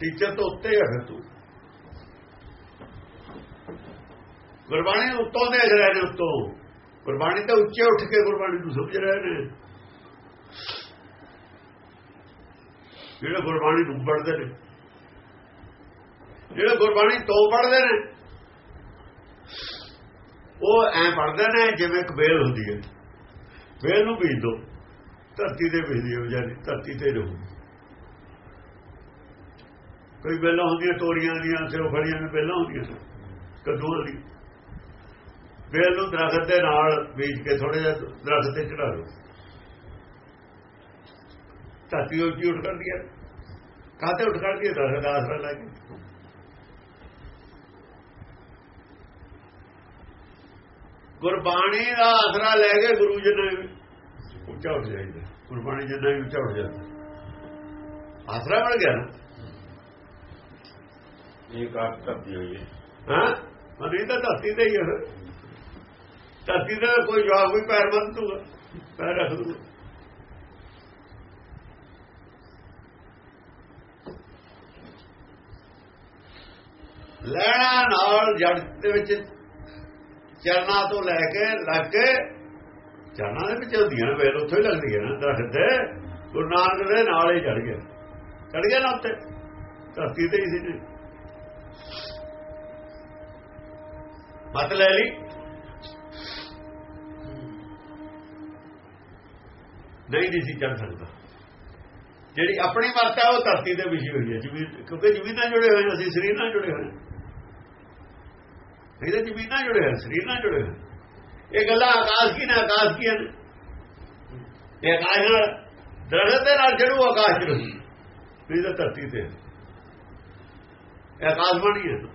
ਟੀਚਰ ਤੋਂ ਉੱਤੇ ਹੈ ਫਿਰ ਤੂੰ। ਗੁਰਬਾਣੀ ਨੂੰ ਉੱਤੋਂ ਦੇਖ ਰਹੇ ਨੇ ਉੱਤੋਂ। ਗੁਰਬਾਣੀ ਤਾਂ ਉੱਚੇ ਉੱਠ ਕੇ ਗੁਰਬਾਣੀ ਨੂੰ ਸਮਝ ਰਹੇ ਨੇ। ਜਿਹੜੇ ਗੁਰਬਾਣੀ ਨੂੰ ਪੜ੍ਹਦੇ ਨੇ। ਜਿਹੜੇ ਗੁਰਬਾਣੀ ਤੋਂ ਪੜ੍ਹਦੇ ਨੇ, ਉਹ ਐ ਪੜ੍ਹਦੇ ਨੇ ਜਿਵੇਂ ਇੱਕ ਵੇਲ ਹੁੰਦੀ ਹੈ। ਵੇਲ ਨੂੰ ਬੀਜ ਦੋ, ਧਰਤੀ ਤੇ ਬੀਜਦੀ ਹੋ ਜਾਂਦੀ ਧਰਤੀ ਤੇ ਰਹੂ ਕੋਈ ਵੇਲਾਂ ਹੁੰਦੀਆਂ, ਤੋਰੀਆਂ ਦੀਆਂ, ਸਿਰੋਂ ਫੜੀਆਂ ਨੇ ਪਹਿਲਾਂ ਹੁੰਦੀਆਂ ਨੇ, ਕੱਦੂਆਂ ਦੀ ਵੇਲ ਨੂੰ ਦਰਖਤ ਦੇ ਨਾਲ ਬੀਜ ਕੇ ਥੋੜੇ ਜਿਹਾ ਦਰਖਤ ਤੇ ਚੜਾ ਦਿਓ। ਧਰਤੀ ਉੱਚੀ ਉੱਠ ਕਰਦੀ ਹੈ। ਕਾਤੇ ਉੱਠ ਕਰਦੀ ਹੈ? ਦਰਖਤ ਦਾ ਆਸਰਾ ਲੈ ਕੇ ਗੁਰਬਾਣੀ ਦਾ ਆਸਰਾ ਲੈ ਕੇ ਗੁਰੂ ਜੀ ਨੇ ਉੱਚਾ ਉੱਠ ਜਾਈਦਾ। ਗੁਰਬਾਣੀ ਜਿੰਨਾ ਹੀ ਉੱਚਾ ਉੱਠ ਜਾਂਦਾ। ਆਸਰਾ ਮਿਲ ਗਿਆ ਨਾ। ਇੱਕ ਆਪ ਧਰਤੀ ਹੋਈ ਹੈ? ਹਾਂ? ਅਨੇ ਤਾਂ ਧਰਤੀ ਤੇ ਹੀ ਹੈ। ਧਰਤੀ ਦਾ ਕੋਈ ਜਵਾਬ ਕੋਈ ਪੈਰ ਬੰਦ ਦੂਗਾ ਪੈਰ ਰੱਖ ਦੂਗਾ ਲੈਣਾ ਨਾਲ ਜੜ ਦੇ ਵਿੱਚ ਚਰਨਾਂ ਤੋਂ ਲੈ ਕੇ ਲੱਗ ਕੇ ਚਰਨਾਂ ਦੇ ਵਿੱਚ ਹੁੰਦੀਆਂ ਨੇ ਵੇਲ ਉੱਥੋਂ ਹੀ ਲੱਗਦੀਆਂ ਨਾ, ਦਰਖਤ ਤੇ। ਗੁਰੂ ਨਾਨਕ ਦੇ ਨਾਲ ਹੀ ਚੜ ਗਿਆ ਚੜ ਗਿਆ ਨਾ ਉੱਤੇ ਧਰਤੀ ਤੇ ਹੀ ਸੀ। ਮਤ ਲੈ ਲਈ। ਨਹੀਂ ਨਹੀਂ ਸੀ ਚੜ ਸਕਦਾ। ਜਿਹੜੀ ਆਪਣੀ ਮਤ ਹੈ ਉਹ ਧਰਤੀ ਤੇ ਵਿਛੀ ਹੋਈ ਹੈ। ਜ਼ਮੀਨ ਕਿਉਂਕਿ ਜ਼ਮੀਨ ਨਾਲ ਜੁੜੇ ਹੋਏ ਅਸੀਂ ਸਰੀਰ ਨਾਲ ਜੁੜੇ ਹੋਏ ਹਾਂ। ਇਹਦੇ ਜ਼ਮੀਨ ਨਾਲ ਜੁੜੇ ਹੋਏ, ਸਰੀਰ ਨਾਲ ਜੁੜੇ ਹੋਏ। ਇਹ ਗੱਲਾਂ ਆਕਾਸ਼ ਕੀ ਨੇ, ਆਕਾਸ਼ ਕੀ ਨੇ ਇਹ ਆਕਾਸ਼ ਨਾਲ ਦਰਖਤ ਦੇ ਨਾਲ ਜੜੂ ਆਕਾਸ਼ ਚ ਰਹੀ। ਵੀ ਤਾਂ ਧਰਤੀ ਤੇ। ਹੈ। ਇਹ ਆਕਾਸ਼ ਬਣੀ ਹੈ।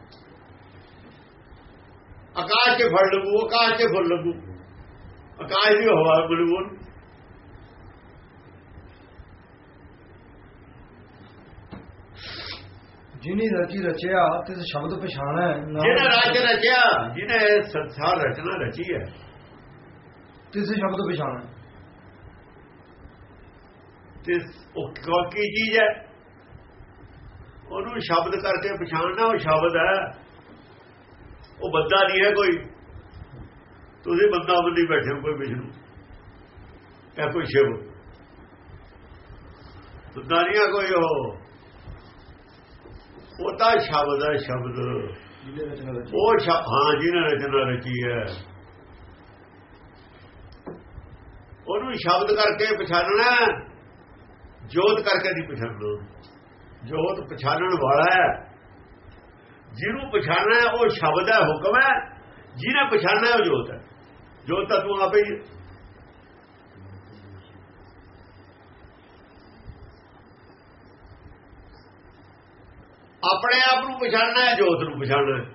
ਆਕਾਸ਼ ਕੇ ਫੜ ਲਗੂ, ਆਕਾਸ਼ ਕੇ ਫੁੱਲ ਲਗੂ। ਆਕਾਸ਼ ਦੀ ਹਵਾ ਮਿਲੂ ਉਹਨੂੰ। ਜਿਨੀ ਰਚੀ ਰਚਿਆ ਤਿਸ ਸ਼ਬਦ ਪਛਾਣੈ ਜਿਹਨੇ ਰਾਜ ਰਚਿਆ ਜਿਹਨੇ ਸੰਸਾਰ ਰਚਨਾ ਰਚੀ ਹੈ। ਤਿਸ ਸ਼ਬਦ ਪਛਾਣੈ। ਤੇ ਉਹ ਕੀ ਚੀਜ਼ ਹੈ? ਉਹਨੂੰ ਸ਼ਬਦ ਕਰਕੇ ਪਛਾਣਨਾ ਉਹ ਸ਼ਬਦ ਹੈ। ਉਹ ਬੰਦਾ ਨਹੀਂ ਹੈ ਕੋਈ। ਤੁਸੀਂ ਬੰਦਾ ਬੰਦੀ ਬੈਠੇ ਹੋ ਕੋਈ ਵਿਸ਼ਨੂੰ। ਇਹ ਕੋਈ ਸ਼ਿਵ। ਬੰਦਾ ਨਹੀਂ ਹੈ ਕੋਈ ਉਹ। ਉਹ ਤਾਂ ਸ਼ਬਦ ਹੈ ਸ਼ਬਦ। ਉਹ ਹਾਂ ਜਿਹਨੇ ਰਚਨਾ ਰਚੀ ਹੈ। ਉਹਨੂੰ ਸ਼ਬਦ ਕਰਕੇ ਪਛਾਣਨਾ ਜੋਤ ਕਰਕੇ ਨਹੀਂ ਪਛਾਣਨਾ ਜੋਤ ਪਛਾਣਨ ਵਾਲਾ ਹੈ। ਜਿਹਨੂੰ ਪਛਾਣਨਾ ਹੈ ਉਹ ਸ਼ਬਦ ਹੈ ਹੁਕਮ ਹੈ। ਜਿਹਨੇ ਪਛਾਣਨਾ ਹੈ ਉਹ ਜੋਤ ਹੈ। ਜੋਤ ਤਾਂ ਤੂੰ ਆਪੇ ਹੀ ਆਪਣੇ ਆਪ ਨੂੰ ਪਛਾਣਨਾ ਹੈ ਜੋਤ ਨੂੰ ਪਛਾਣਨਾ ਹੈ।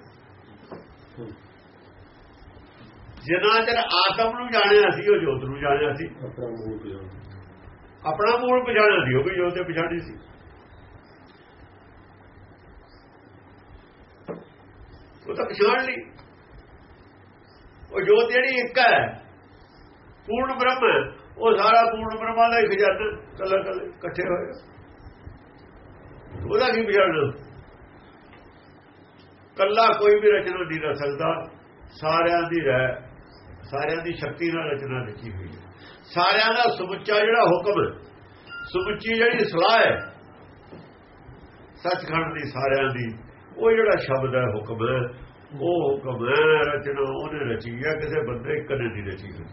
ਜਿੰਨਾ ਚਿਰ ਆਤਮ ਨੂੰ ਜਾਣਿਆ ਸੀ ਉਹ ਜੋਤ ਨੂੰ ਜਾਣਿਆ ਸੀ। ਆਪਣਾ ਮੂਲ ਪਛਾਣਿਆ ਸੀ ਉਹ ਵੀ ਜੋਤ ਤੇ ਪਛਾਣੀ ਸੀ। ਉਹ ਤਾਂ ਪਛਾਣ ਲਈ। ਉਹ ਜੋਤ ਜਿਹੜੀ ਇੱਕ ਹੈ ਪੂਰਨ ਬ੍ਰਹਮ ਹੈ ਉਹ ਸਾਰਾ ਪੂਰਨ ਬ੍ਰਹਮਾਂ ਦਾ ਹੀ ਖਜ਼ਾਨਾ ਕੱਲਾ ਕੱਲੇ ਇਕੱਠੇ ਹੋਏ। ਉਹਦਾ ਕੀ ਪਛਾਣਨਾ? ਕੱਲਾ ਕੋਈ ਵੀ ਰਚਨਾ ਨਹੀਂ ਕਰ ਸਕਦਾ। ਸਾਰਿਆਂ ਦੀ ਰਹਿ ਸਾਰਿਆਂ ਦੀ ਸ਼ਕਤੀ ਨਾਲ ਰਚਨਾ ਰਚੀ ਹੋਈ ਹੈ। ਸਾਰਿਆਂ ਦਾ ਸਮੁੱਚਾ ਜਿਹੜਾ ਹੁਕਮ ਸਮੁੱਚੀ ਜਿਹੜੀ ਸਲਾਹ ਹੈ ਸੱਚਖੰਡ ਦੀ ਸਾਰਿਆਂ ਦੀ ਉਹ ਜਿਹੜਾ ਸ਼ਬਦ ਹੈ ਹੁਕਮ ਉਹ ਹੁਕਮ ਹੈ ਰਚਨਾ ਉਹਨੇ ਰਚੀ ਹੈ ਕਿਸੇ ਬੰਦੇ ਇੱਕ ਨੇ ਨਹੀਂ ਰਚੀ ਹੋਈ।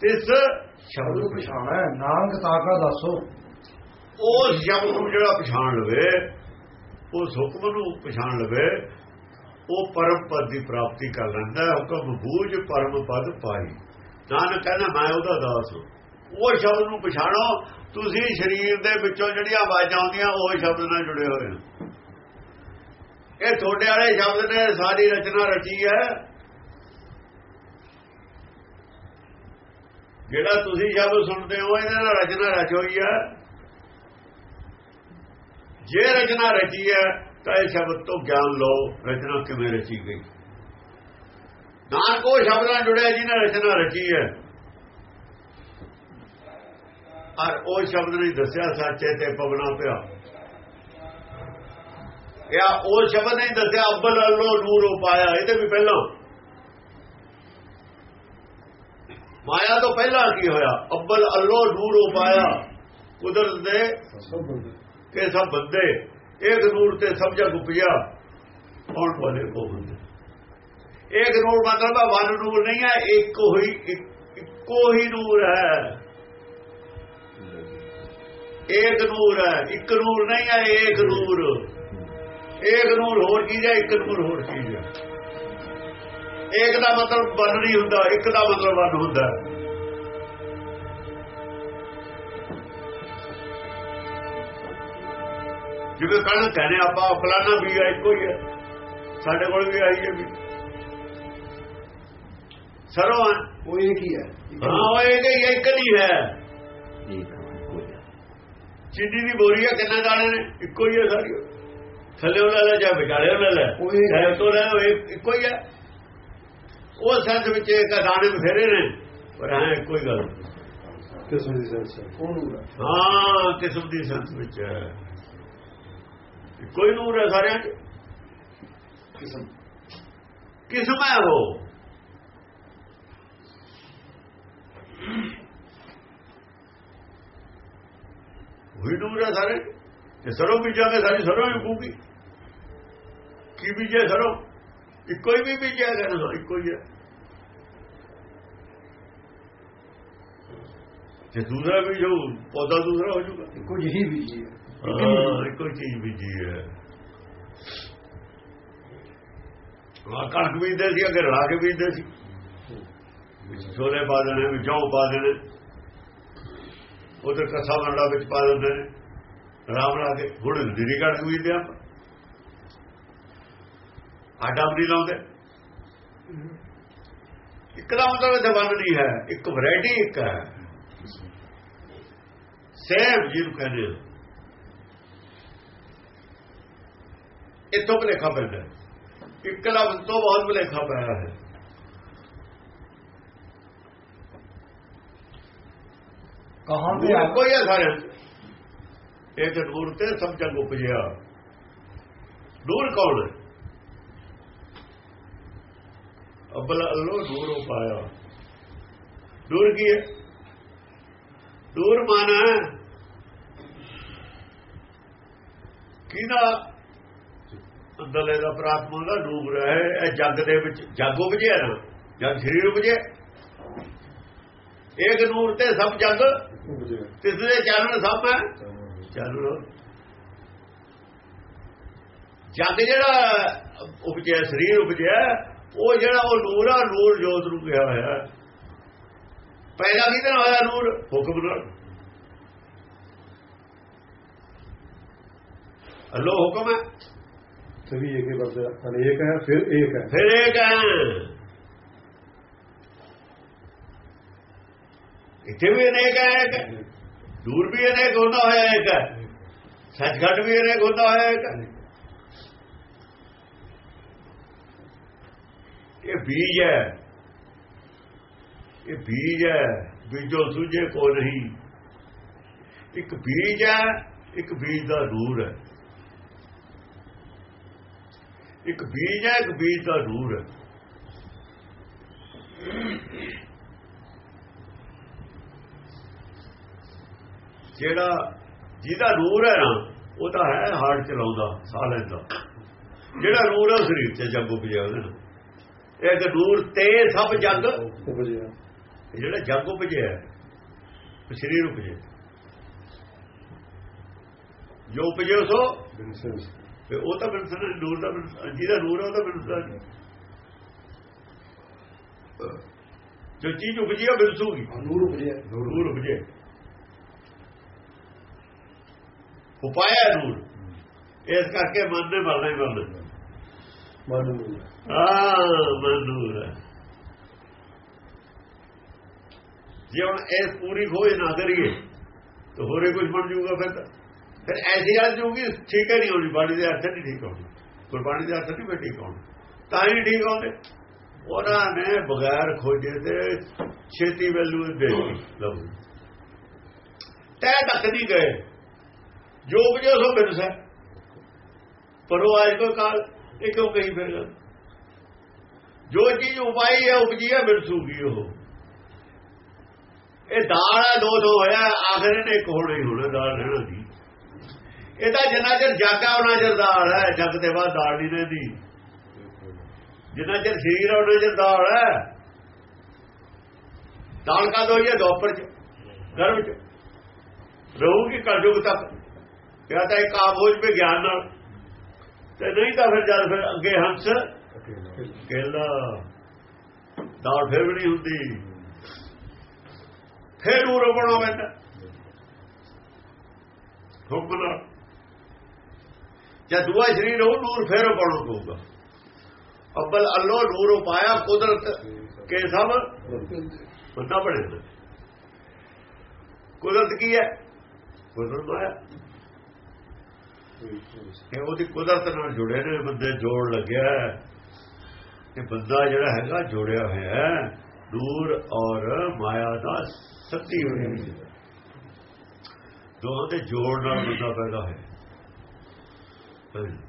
ਤਿਸ ਸ਼ਬਦ ਨੂੰ ਪਛਾਣਾ ਹੈ ਨਾਨਕ ਤਾਕਾ ਦੱਸੋ। ਉਹ ਸ਼ਬਦ ਨੂੰ ਜਿਹੜਾ ਪਛਾਣ ਲਵੇ ਉਹ ਹੁਕਮ ਨੂੰ ਪਛਾਣ ਲਵੇ, ਉਹ ਪਰਮ ਪਦ ਦੀ ਪ੍ਰਾਪਤੀ ਕਰ ਲੈਂਦਾ ਹੁਕਮ ਬੂਝ ਪਰਮ ਪਦ ਪਾਈ। ਨਾਨਕ ਕਹਿੰਦਾ, ਮੈਂ ਉਹਦਾ ਦਾਸ ਹਾਂ। ਉਹ ਸ਼ਬਦ ਨੂੰ ਪਛਾਣੋ, ਤੁਸੀਂ ਸਰੀਰ ਦੇ ਵਿੱਚੋਂ ਜਿਹੜੀਆਂ ਆਵਾਜ਼ਾਂ ਆਉਂਦੀਆਂ, ਉਹ ਸ਼ਬਦ ਨਾਲ ਜੁੜੇ ਹੋਏ ਹੋ ਇਹ ਤੁਹਾਡੇ ਵਾਲੇ ਸ਼ਬਦ ਨੇ, ਸਾਰੀ ਰਚਨਾ ਰਚੀ ਹੈ। ਜਿਹੜਾ ਤੁਸੀਂ ਸ਼ਬਦ ਸੁਣਦੇ ਹੋ, ਇਹਦੇ ਨਾਲ ਰਚਨਾ ਰਚ ਹੋਈ ਹੈ। ਜੇ ਰਚਨਾ ਰਚੀ ਹੈ, ਤਾਂ ਇਹ ਸ਼ਬਦ ਤੋਂ ਗਿਆਨ ਲਓ, ਰਚਨਾ ਕਿਵੇਂ ਰਚੀ ਗਈ? ਨਾਨਕ ਉਹ ਸ਼ਬਦ ਨਾਲ ਜੁੜਿਆ ਜਿਹਨੇ ਰਚਨਾ ਰਚੀ ਹੈ। ਔਰ ਉਹ ਸ਼ਬਦ ਨੇ ਦੱਸਿਆ, ਸੱਚੇ ਤੇ ਪਵਨਾ ਪਿਆ। ਇਹ ਉਹ ਸ਼ਬਦ ਨੇ ਦੱਸਿਆ, ਅੱਬਲ ਅੱਲੋ ਨੂਰ ਉਪਾਇਆ ਇਹਦੇ ਵੀ ਪਹਿਲਾਂ। ਮਾਇਆ ਤੋਂ ਪਹਿਲਾਂ ਕੀ ਹੋਇਆ? ਅੱਬਲ ਅੱਲੋ ਨੂਰ ਉਪਾਇਆ ਕੁਦਰਤ ਦੇ ਕਿ ਸਭ ਬੰਦੇ, ਇਹ ਨੂਰ ਤੇ ਸਮਝਾ ਗੁਪਿਆ ਉਪਜਿਆ ਕੌਣ ਬੋਲੇ ਕੋ ਬੰਦੇ? ਇੱਕ ਨੂਰ ਮਤਲਬ ਹੈ ਵਨ ਨੂਰ ਨਹੀਂ ਹੈ, ਇੱਕੋ ਹੀ ਇੱਕੋ ਹੀ ਨੂਰ ਹੈ। ਇੱਕ ਨੂਰ ਹੈ, ਇੱਕ ਨੂਰ ਨਹੀਂ ਹੈ ਇੱਕ ਨੂਰ। ਇੱਕ ਨੂਰ ਹੋਰ ਚੀਜ਼ ਹੈ, ਇੱਕ ਨੂਰ ਹੋਰ ਚੀਜ਼ ਹੈ? ਇੱਕ ਦਾ ਮਤਲਬ ਵਨ ਨਹੀਂ ਹੁੰਦਾ, ਇੱਕ ਦਾ ਮਤਲਬ ਵਨ ਹੁੰਦਾ ਜਿਵੇਂ ਕੱਲ ਕਹਿੰਦੇ ਆਪਾਂ ਫਲਾਣਾ ਵੀ ਹੈ ਇੱਕੋ ਹੀ ਹੈ ਸਾਡੇ ਕੋਲ ਵੀ ਆਈ ਹੈ ਵੀ। ਸਰੋਂ ਹੈ ਉਹ ਇੱਕ ਹੀ ਹੈ? ਹਾਂ ਉਹ ਇੱਕ ਹੀ ਹੈ, ਇੱਕ ਨਹੀਂ ਹੈ। ਚੀਨੀ ਦੀ ਬੋਰੀ ਹੈ ਕਿੰਨੇ ਦਾਣੇ ਨੇ? ਇੱਕੋ ਹੀ ਹੈ ਸਾਰੀ। ਥੱਲੇ ਉਹਨਾਂ ਲੈ ਜਾਂ ਵਿਚਾਲੇ ਉਹਨਾਂ ਲੈ ਉਹ ਤੋਂ ਲੈ ਉਹ ਇੱਕ- ਹੀ ਹੈ ਉਹ ਸੰਸ ਵਿੱਚ ਇੱਕ ਦਾਣੇ ਬਥੇਰੇ ਨੇ। ਪਰ ਹੈ ਇੱਕੋ ਹੀ ਗੱਲ। ਕਿਸਮ ਦੀ ਸੈਂਸ ਹੈ ਹੈ ਹਾਂ ਕਿਸਮ ਦੀ ਸੰਸ ਵਿੱਚ। ਹੀ ਨੂਰ ਹੈ ਸਾਰਿਆਂ 'ਚ? ਕਿਸਮ। ਕਿਸਮ ਹੈ ਉਹ? ਉਹੀ ਨੂਰ ਹੈ ਸਾਰੇ? ਤੇ ਸਰੋਂ ਬੀਜਾਂਗੇ ਸਾਰੀ ਸਰੋਂ ਹੀ ਪੂਗੀ ਕੀ ਬੀਜੇ ਸਰੋਂ? ਇੱਕੋ ਹੀ ਵੀ ਬੀਜਿਆ ਕਰਨਾ ਇੱਕੋ ਹੀ ਹੈ। ਜੇ ਦੂਸਰਾ ਵੀ ਜੋ ਪੌਦਾ ਦੂਸਰਾ ਹੋ ਜਾਊਗਾ। ਇੱਕੋ ਜਿਹੀ ਬੀਜੀ ਹੈ। ਹਾਂ, ਇੱਕੋ ਚੀਜ਼ ਬੀਜੀ ਹੈ। ਆ ਕਣਕ ਬੀਜਦੇ ਸੀ, ਅੱਗੇ ਰਲਾ ਕੇ ਬੀਜਦੇ ਸੀ। ਛੋਲੇ ਪਾ ਦੇਣੇ, ਵਿੱਚ ਜੌਂ ਪਾ ਦੇਣੇ। ਉਧਰ ਕਸਾ ਮੰਡਾ ਵਿੱਚ ਪਾ ਦਿੰਦੇ ਨੇ। ਰਾਮ ਲਾ ਕੇ ਗੁੜ ਦੀ ਕਣਕ ਬੀਜਦੇ ਆਪਾਂ। ਆਟਾ ਵੀ ਲਾਉਂਦੇ। ਇੱਕ ਦਾ ਮਤਲਬ ਇਹ ਬੰਦ ਨਹੀਂ ਹੈ, ਇੱਕ ਵੈਰਾਈਟੀ ਇੱਕ ਹੈ। ਸੇਮ ਜਿਹਨੂੰ ਕਹਿੰਦੇ ਇੱਥੋਂ ਭਲੇਖਾ ਪੈਂਦਾ ਹੈ। ਇੱਕ ਲਫ਼ਜ਼ ਤੋਂ ਬਹੁਤ ਭਲੇਖਾ ਪਿਆ ਹੈ ਕਹਾਂ ਤੇ ਨੂਰ ਕੋਈ ਹੈ ਸਾਰਿਆਂ 'ਚ। ਇੱਕ ਨੂਰ ਤੇ ਸਭ ਜਗ ਉਪਜਿਆ ਨੂਰ ਕੌਣ ਹੈ ਅਬਲ ਅੱਲੋ ਨੂਰ ਉਪਾਇਆ ਨੂਰ ਕੀ ਹੈ ਨੂਰ ਮਾਨਾ ਹੈ ਕਿਹਦਾ ਅੰਦਰਲੇ ਦਾ ਪ੍ਰਾਤਮਾ ਦਾ ਨੂਰ ਹੈ ਇਹ ਜੱਗ ਦੇ ਵਿੱਚ ਜੱਗ ਉਪਜਿਆ ਨਾ ਜਦ ਸਰੀਰ ਉਪਜਿਆ ਏਕ ਨੂਰ ਤੇ ਸਭ ਜਗ ਤਿਸ ਦੇ ਚਾਨਣ ਸਭ ਹੈ। ਚਾਨਣ ਜਗ ਜਿਹੜਾ ਉਪਜਿਆ ਸਰੀਰ ਉਪਜਿਆ ਉਹ ਜਿਹੜਾ ਉਹ ਨੂਰ ਆ ਨੂਰ ਜੋਤ ਨੂੰ ਕਿਹਾ ਹੋਇਆ। ਪੈਦਾ ਨਾਲ ਹੋਇਆ ਨੂਰ? ਹੁਕਮ ਨਾਲ। ਅੱਲੋ ਹੁਕਮ ਹੈ। ਸਭੀ ਇੱਕ ਹੀ ਵਰਦਾ ਅਨੇਕ ਹੈ, ਫਿਰ ਇੱਕ ਹੈ। ਫਿਰ ਇਹ ਕਹਿ ਇੱਥੇ ਵੀ ਅਨੇਕ ਹੈ, ਇੱਕ ਦੂਰ ਵੀ ਅਨੇਕ ਹੁੰਦਾ ਹੋਇਆ ਇੱਕ ਹੈ। ਸੱਚਖੰਡ ਵੀ ਅਨੇਕ ਹੁੰਦਾ ਹੋਇਆ ਇੱਕ ਇਹ ਬੀਜ ਹੈ। ਇਹ ਬੀਜ ਹੈ, ਬੀਜੋ ਸੁਝੇ ਕੋ ਨਹੀਂ। ਇੱਕ ਬੀਜ ਹੈ, ਇੱਕ ਬੀਜ ਦਾ ਨੂਰ ਹੈ। ਇੱਕ ਬੀਜ ਹੈ ਇੱਕ ਬੀਜ ਦਾ ਨੂਰ ਹੈ। ਜਿਹੜਾ ਜਿਹਦਾ ਨੂਰ ਹੈ ਨਾ ਉਹ ਤਾਂ ਹੈ ਹਾਰਟ ਚਲਾਉਂਦਾ ਸਾਹ ਲੈਂਦਾ। ਜਿਹੜਾ ਨੂਰ ਹੈ ਸਰੀਰ ਤੇ ਜੱਗ ਉਪਜਿਆ ਉਹਦੇ ਇੱਕ ਨੂਰ ਤੇ ਸਭ ਜੱਗ। ਉਪਜਿਆ। ਜਿਹੜਾ ਜੱਗ ਉਪਜਿਆ ਉਹ ਸਰੀਰ ਉਪਜਿਆ। ਜੋ ਉਪਜਿਆ ਸੋ ਤੇ ਉਹ ਤਾਂ ਬਿਲਕੁਲ ਨੂਰ ਦਾ ਜਿਹਦਾ ਨੂਰ ਹੈ ਉਹ ਤਾਂ ਬਿਲਕੁਲ ਜੋ ਚੀਜ਼ ਉਪਜੀ ਉਹ ਬਿਲਸੂਗੀ ਨੂਰ ਉਪਜਿਆ ਨੂਰ ਉਪਜੇ ਉਪਾਇਆ ਨੂਰ। ਇਸ ਕਰਕੇ ਮਨ ਨੇ ਮਰਨਾ ਹੀ ਮਰਨਾ ਮਨ ਨੂੰ ਹਾਂ। ਮਨ ਨੂਰ ਹੈ। ਜੇ ਹੁਣ ਇਹ ਪੂਰੀ ਖੋਜ ਨਾ ਕਰੀਏ ਤਾਂ ਹੋਰੇ ਕੁਝ ਬਣ ਜਾਊਗਾ ਫਿਰ ਤਾਂ। ਫਿਰ ਐਸੀ ਗੱਲ ਜੂਗੀ ਠੀਕ ਹੈ, ਨਹੀਂ ਹੋਣੀ ਬਾਣੀ ਦੇ ਅਰਥ ਨਹੀਂ ਠੀਕ ਹੋਣੀ ਗੁਰਬਾਣੀ ਦੇ ਅਰਥ ਨਹੀਂ ਫਿਰ ਠੀਕ ਹੋਣੀ ਤਾਂ ਹੀ ਨਹੀਂ ਠੀਕ ਹੁੰਦੇ ਉਹਨਾਂ ਨੇ ਬਗੈਰ ਖੋਜੇ ਤੇ ਛੇਤੀ ਵੈਲੂ ਦੇ ਦਿੱਤੀ। ਤੈ ਤੱਕ ਨਹੀਂ ਗਏ। ਜੋ ਵਜੋ ਸੋ ਬਿਰਸ ਹੈ ਪਰ ਉਹ ਅੱਜ ਕੋ ਕਾਲ, ਇਹ ਕਿਉਂ ਕਹੀ ਫਿਰ ਗੱਲ? ਜੋ ਚੀਜ਼ ਉਪਾਈ ਹੈ, ਉਪਜੀ ਹੈ ਬਿਰਸੂਗੀ ਉਹ। ਇਹ ਦਾਲ ਹੈ ਦੋ ਦੋ ਹੋਇਆ, ਆਖਰ ਨੇ ਇੱਕ ਹੋਣਾ ਹੀ ਹੋਣਾ, ਦਾਲ ਰਹਿਣਾ ਦੀ ਇਹ ਤਾਂ ਜਿੰਨਾ ਚਿਰ ਜਾਗਾ, ਉਹਨਾਂ ਚਿਰ ਦਾਲ ਹੈ, ਜਗ ਦੇ ਬਾਅਦ ਦਾਲ ਨਹੀਂ ਰਹਿੰਦੀ। ਜਿੰਨਾ ਚਿਰ ਸਰੀਰ ਹੈ ਉਹਨਾਂ ਚਿਰ ਦਾਲ ਹੈ। ਦਾਲ ਕਾ ਹੋਈ ਹੈ? ਦੋਪਰ ਚ ਗਰਭ ਚ। ਰਹੂਗੀ ਕਲਯੁਗ ਤੱਕ। ਜਾਂ ਤਾਂ ਇੱਕ ਆਬੋਜ ਪੇ ਗਿਆਨ ਨਾਲ। ਤੇ ਨਹੀਂ ਤਾਂ ਫਿਰ ਜਦ ਫਿਰ ਅੱਗੇ ਹੰਸ ਕੇਲਾ ਦਾਲ ਫਿਰ ਵੀ ਨਹੀਂ ਹੁੰਦੀ। ਫਿਰ ਨੂਰ ਬਣਾ ਪੈਂਦਾ। ਹੁਕਮ ਨਾਲ। ਜਦ ਦੂਆ ਸ਼ਰੀਰ ਹੋ ਨੂਰ ਫਿਰ ਪਾਉਣ ਪਊਗਾ ਅੱਬਲ ਅੱਲੋ, ਨੂਰ ਪਾਇਆ, ਕੁਦਰਤ ਕੇ ਸਭ ਬੰਦਾ ਬਣੇ ਨੇ। ਕੁਦਰਤ ਕੀ ਹੈ? ਕੁਦਰਤ ਮਾਇਆ ਇਹ ਉਹਦੀ ਕੁਦਰਤ ਨਾਲ ਜੁੜੇ ਨੇ, ਬੰਦੇ ਜੋੜ ਲੱਗਿਆ ਹੈ। ਬੰਦਾ ਜਿਹੜਾ ਹੈਗਾ, ਜੋੜਿਆ ਹੋਇਆ ਹੈ। ਨੂਰ ਔਰ ਮਾਇਆ ਦਾ ਸੱਤੀ ਹੋਈ ਦੋਹਾਂ ਦੇ ਜੋੜ ਨਾਲ ਬੰਦਾ ਪੈਦਾ ਹੋਇਆ Boom.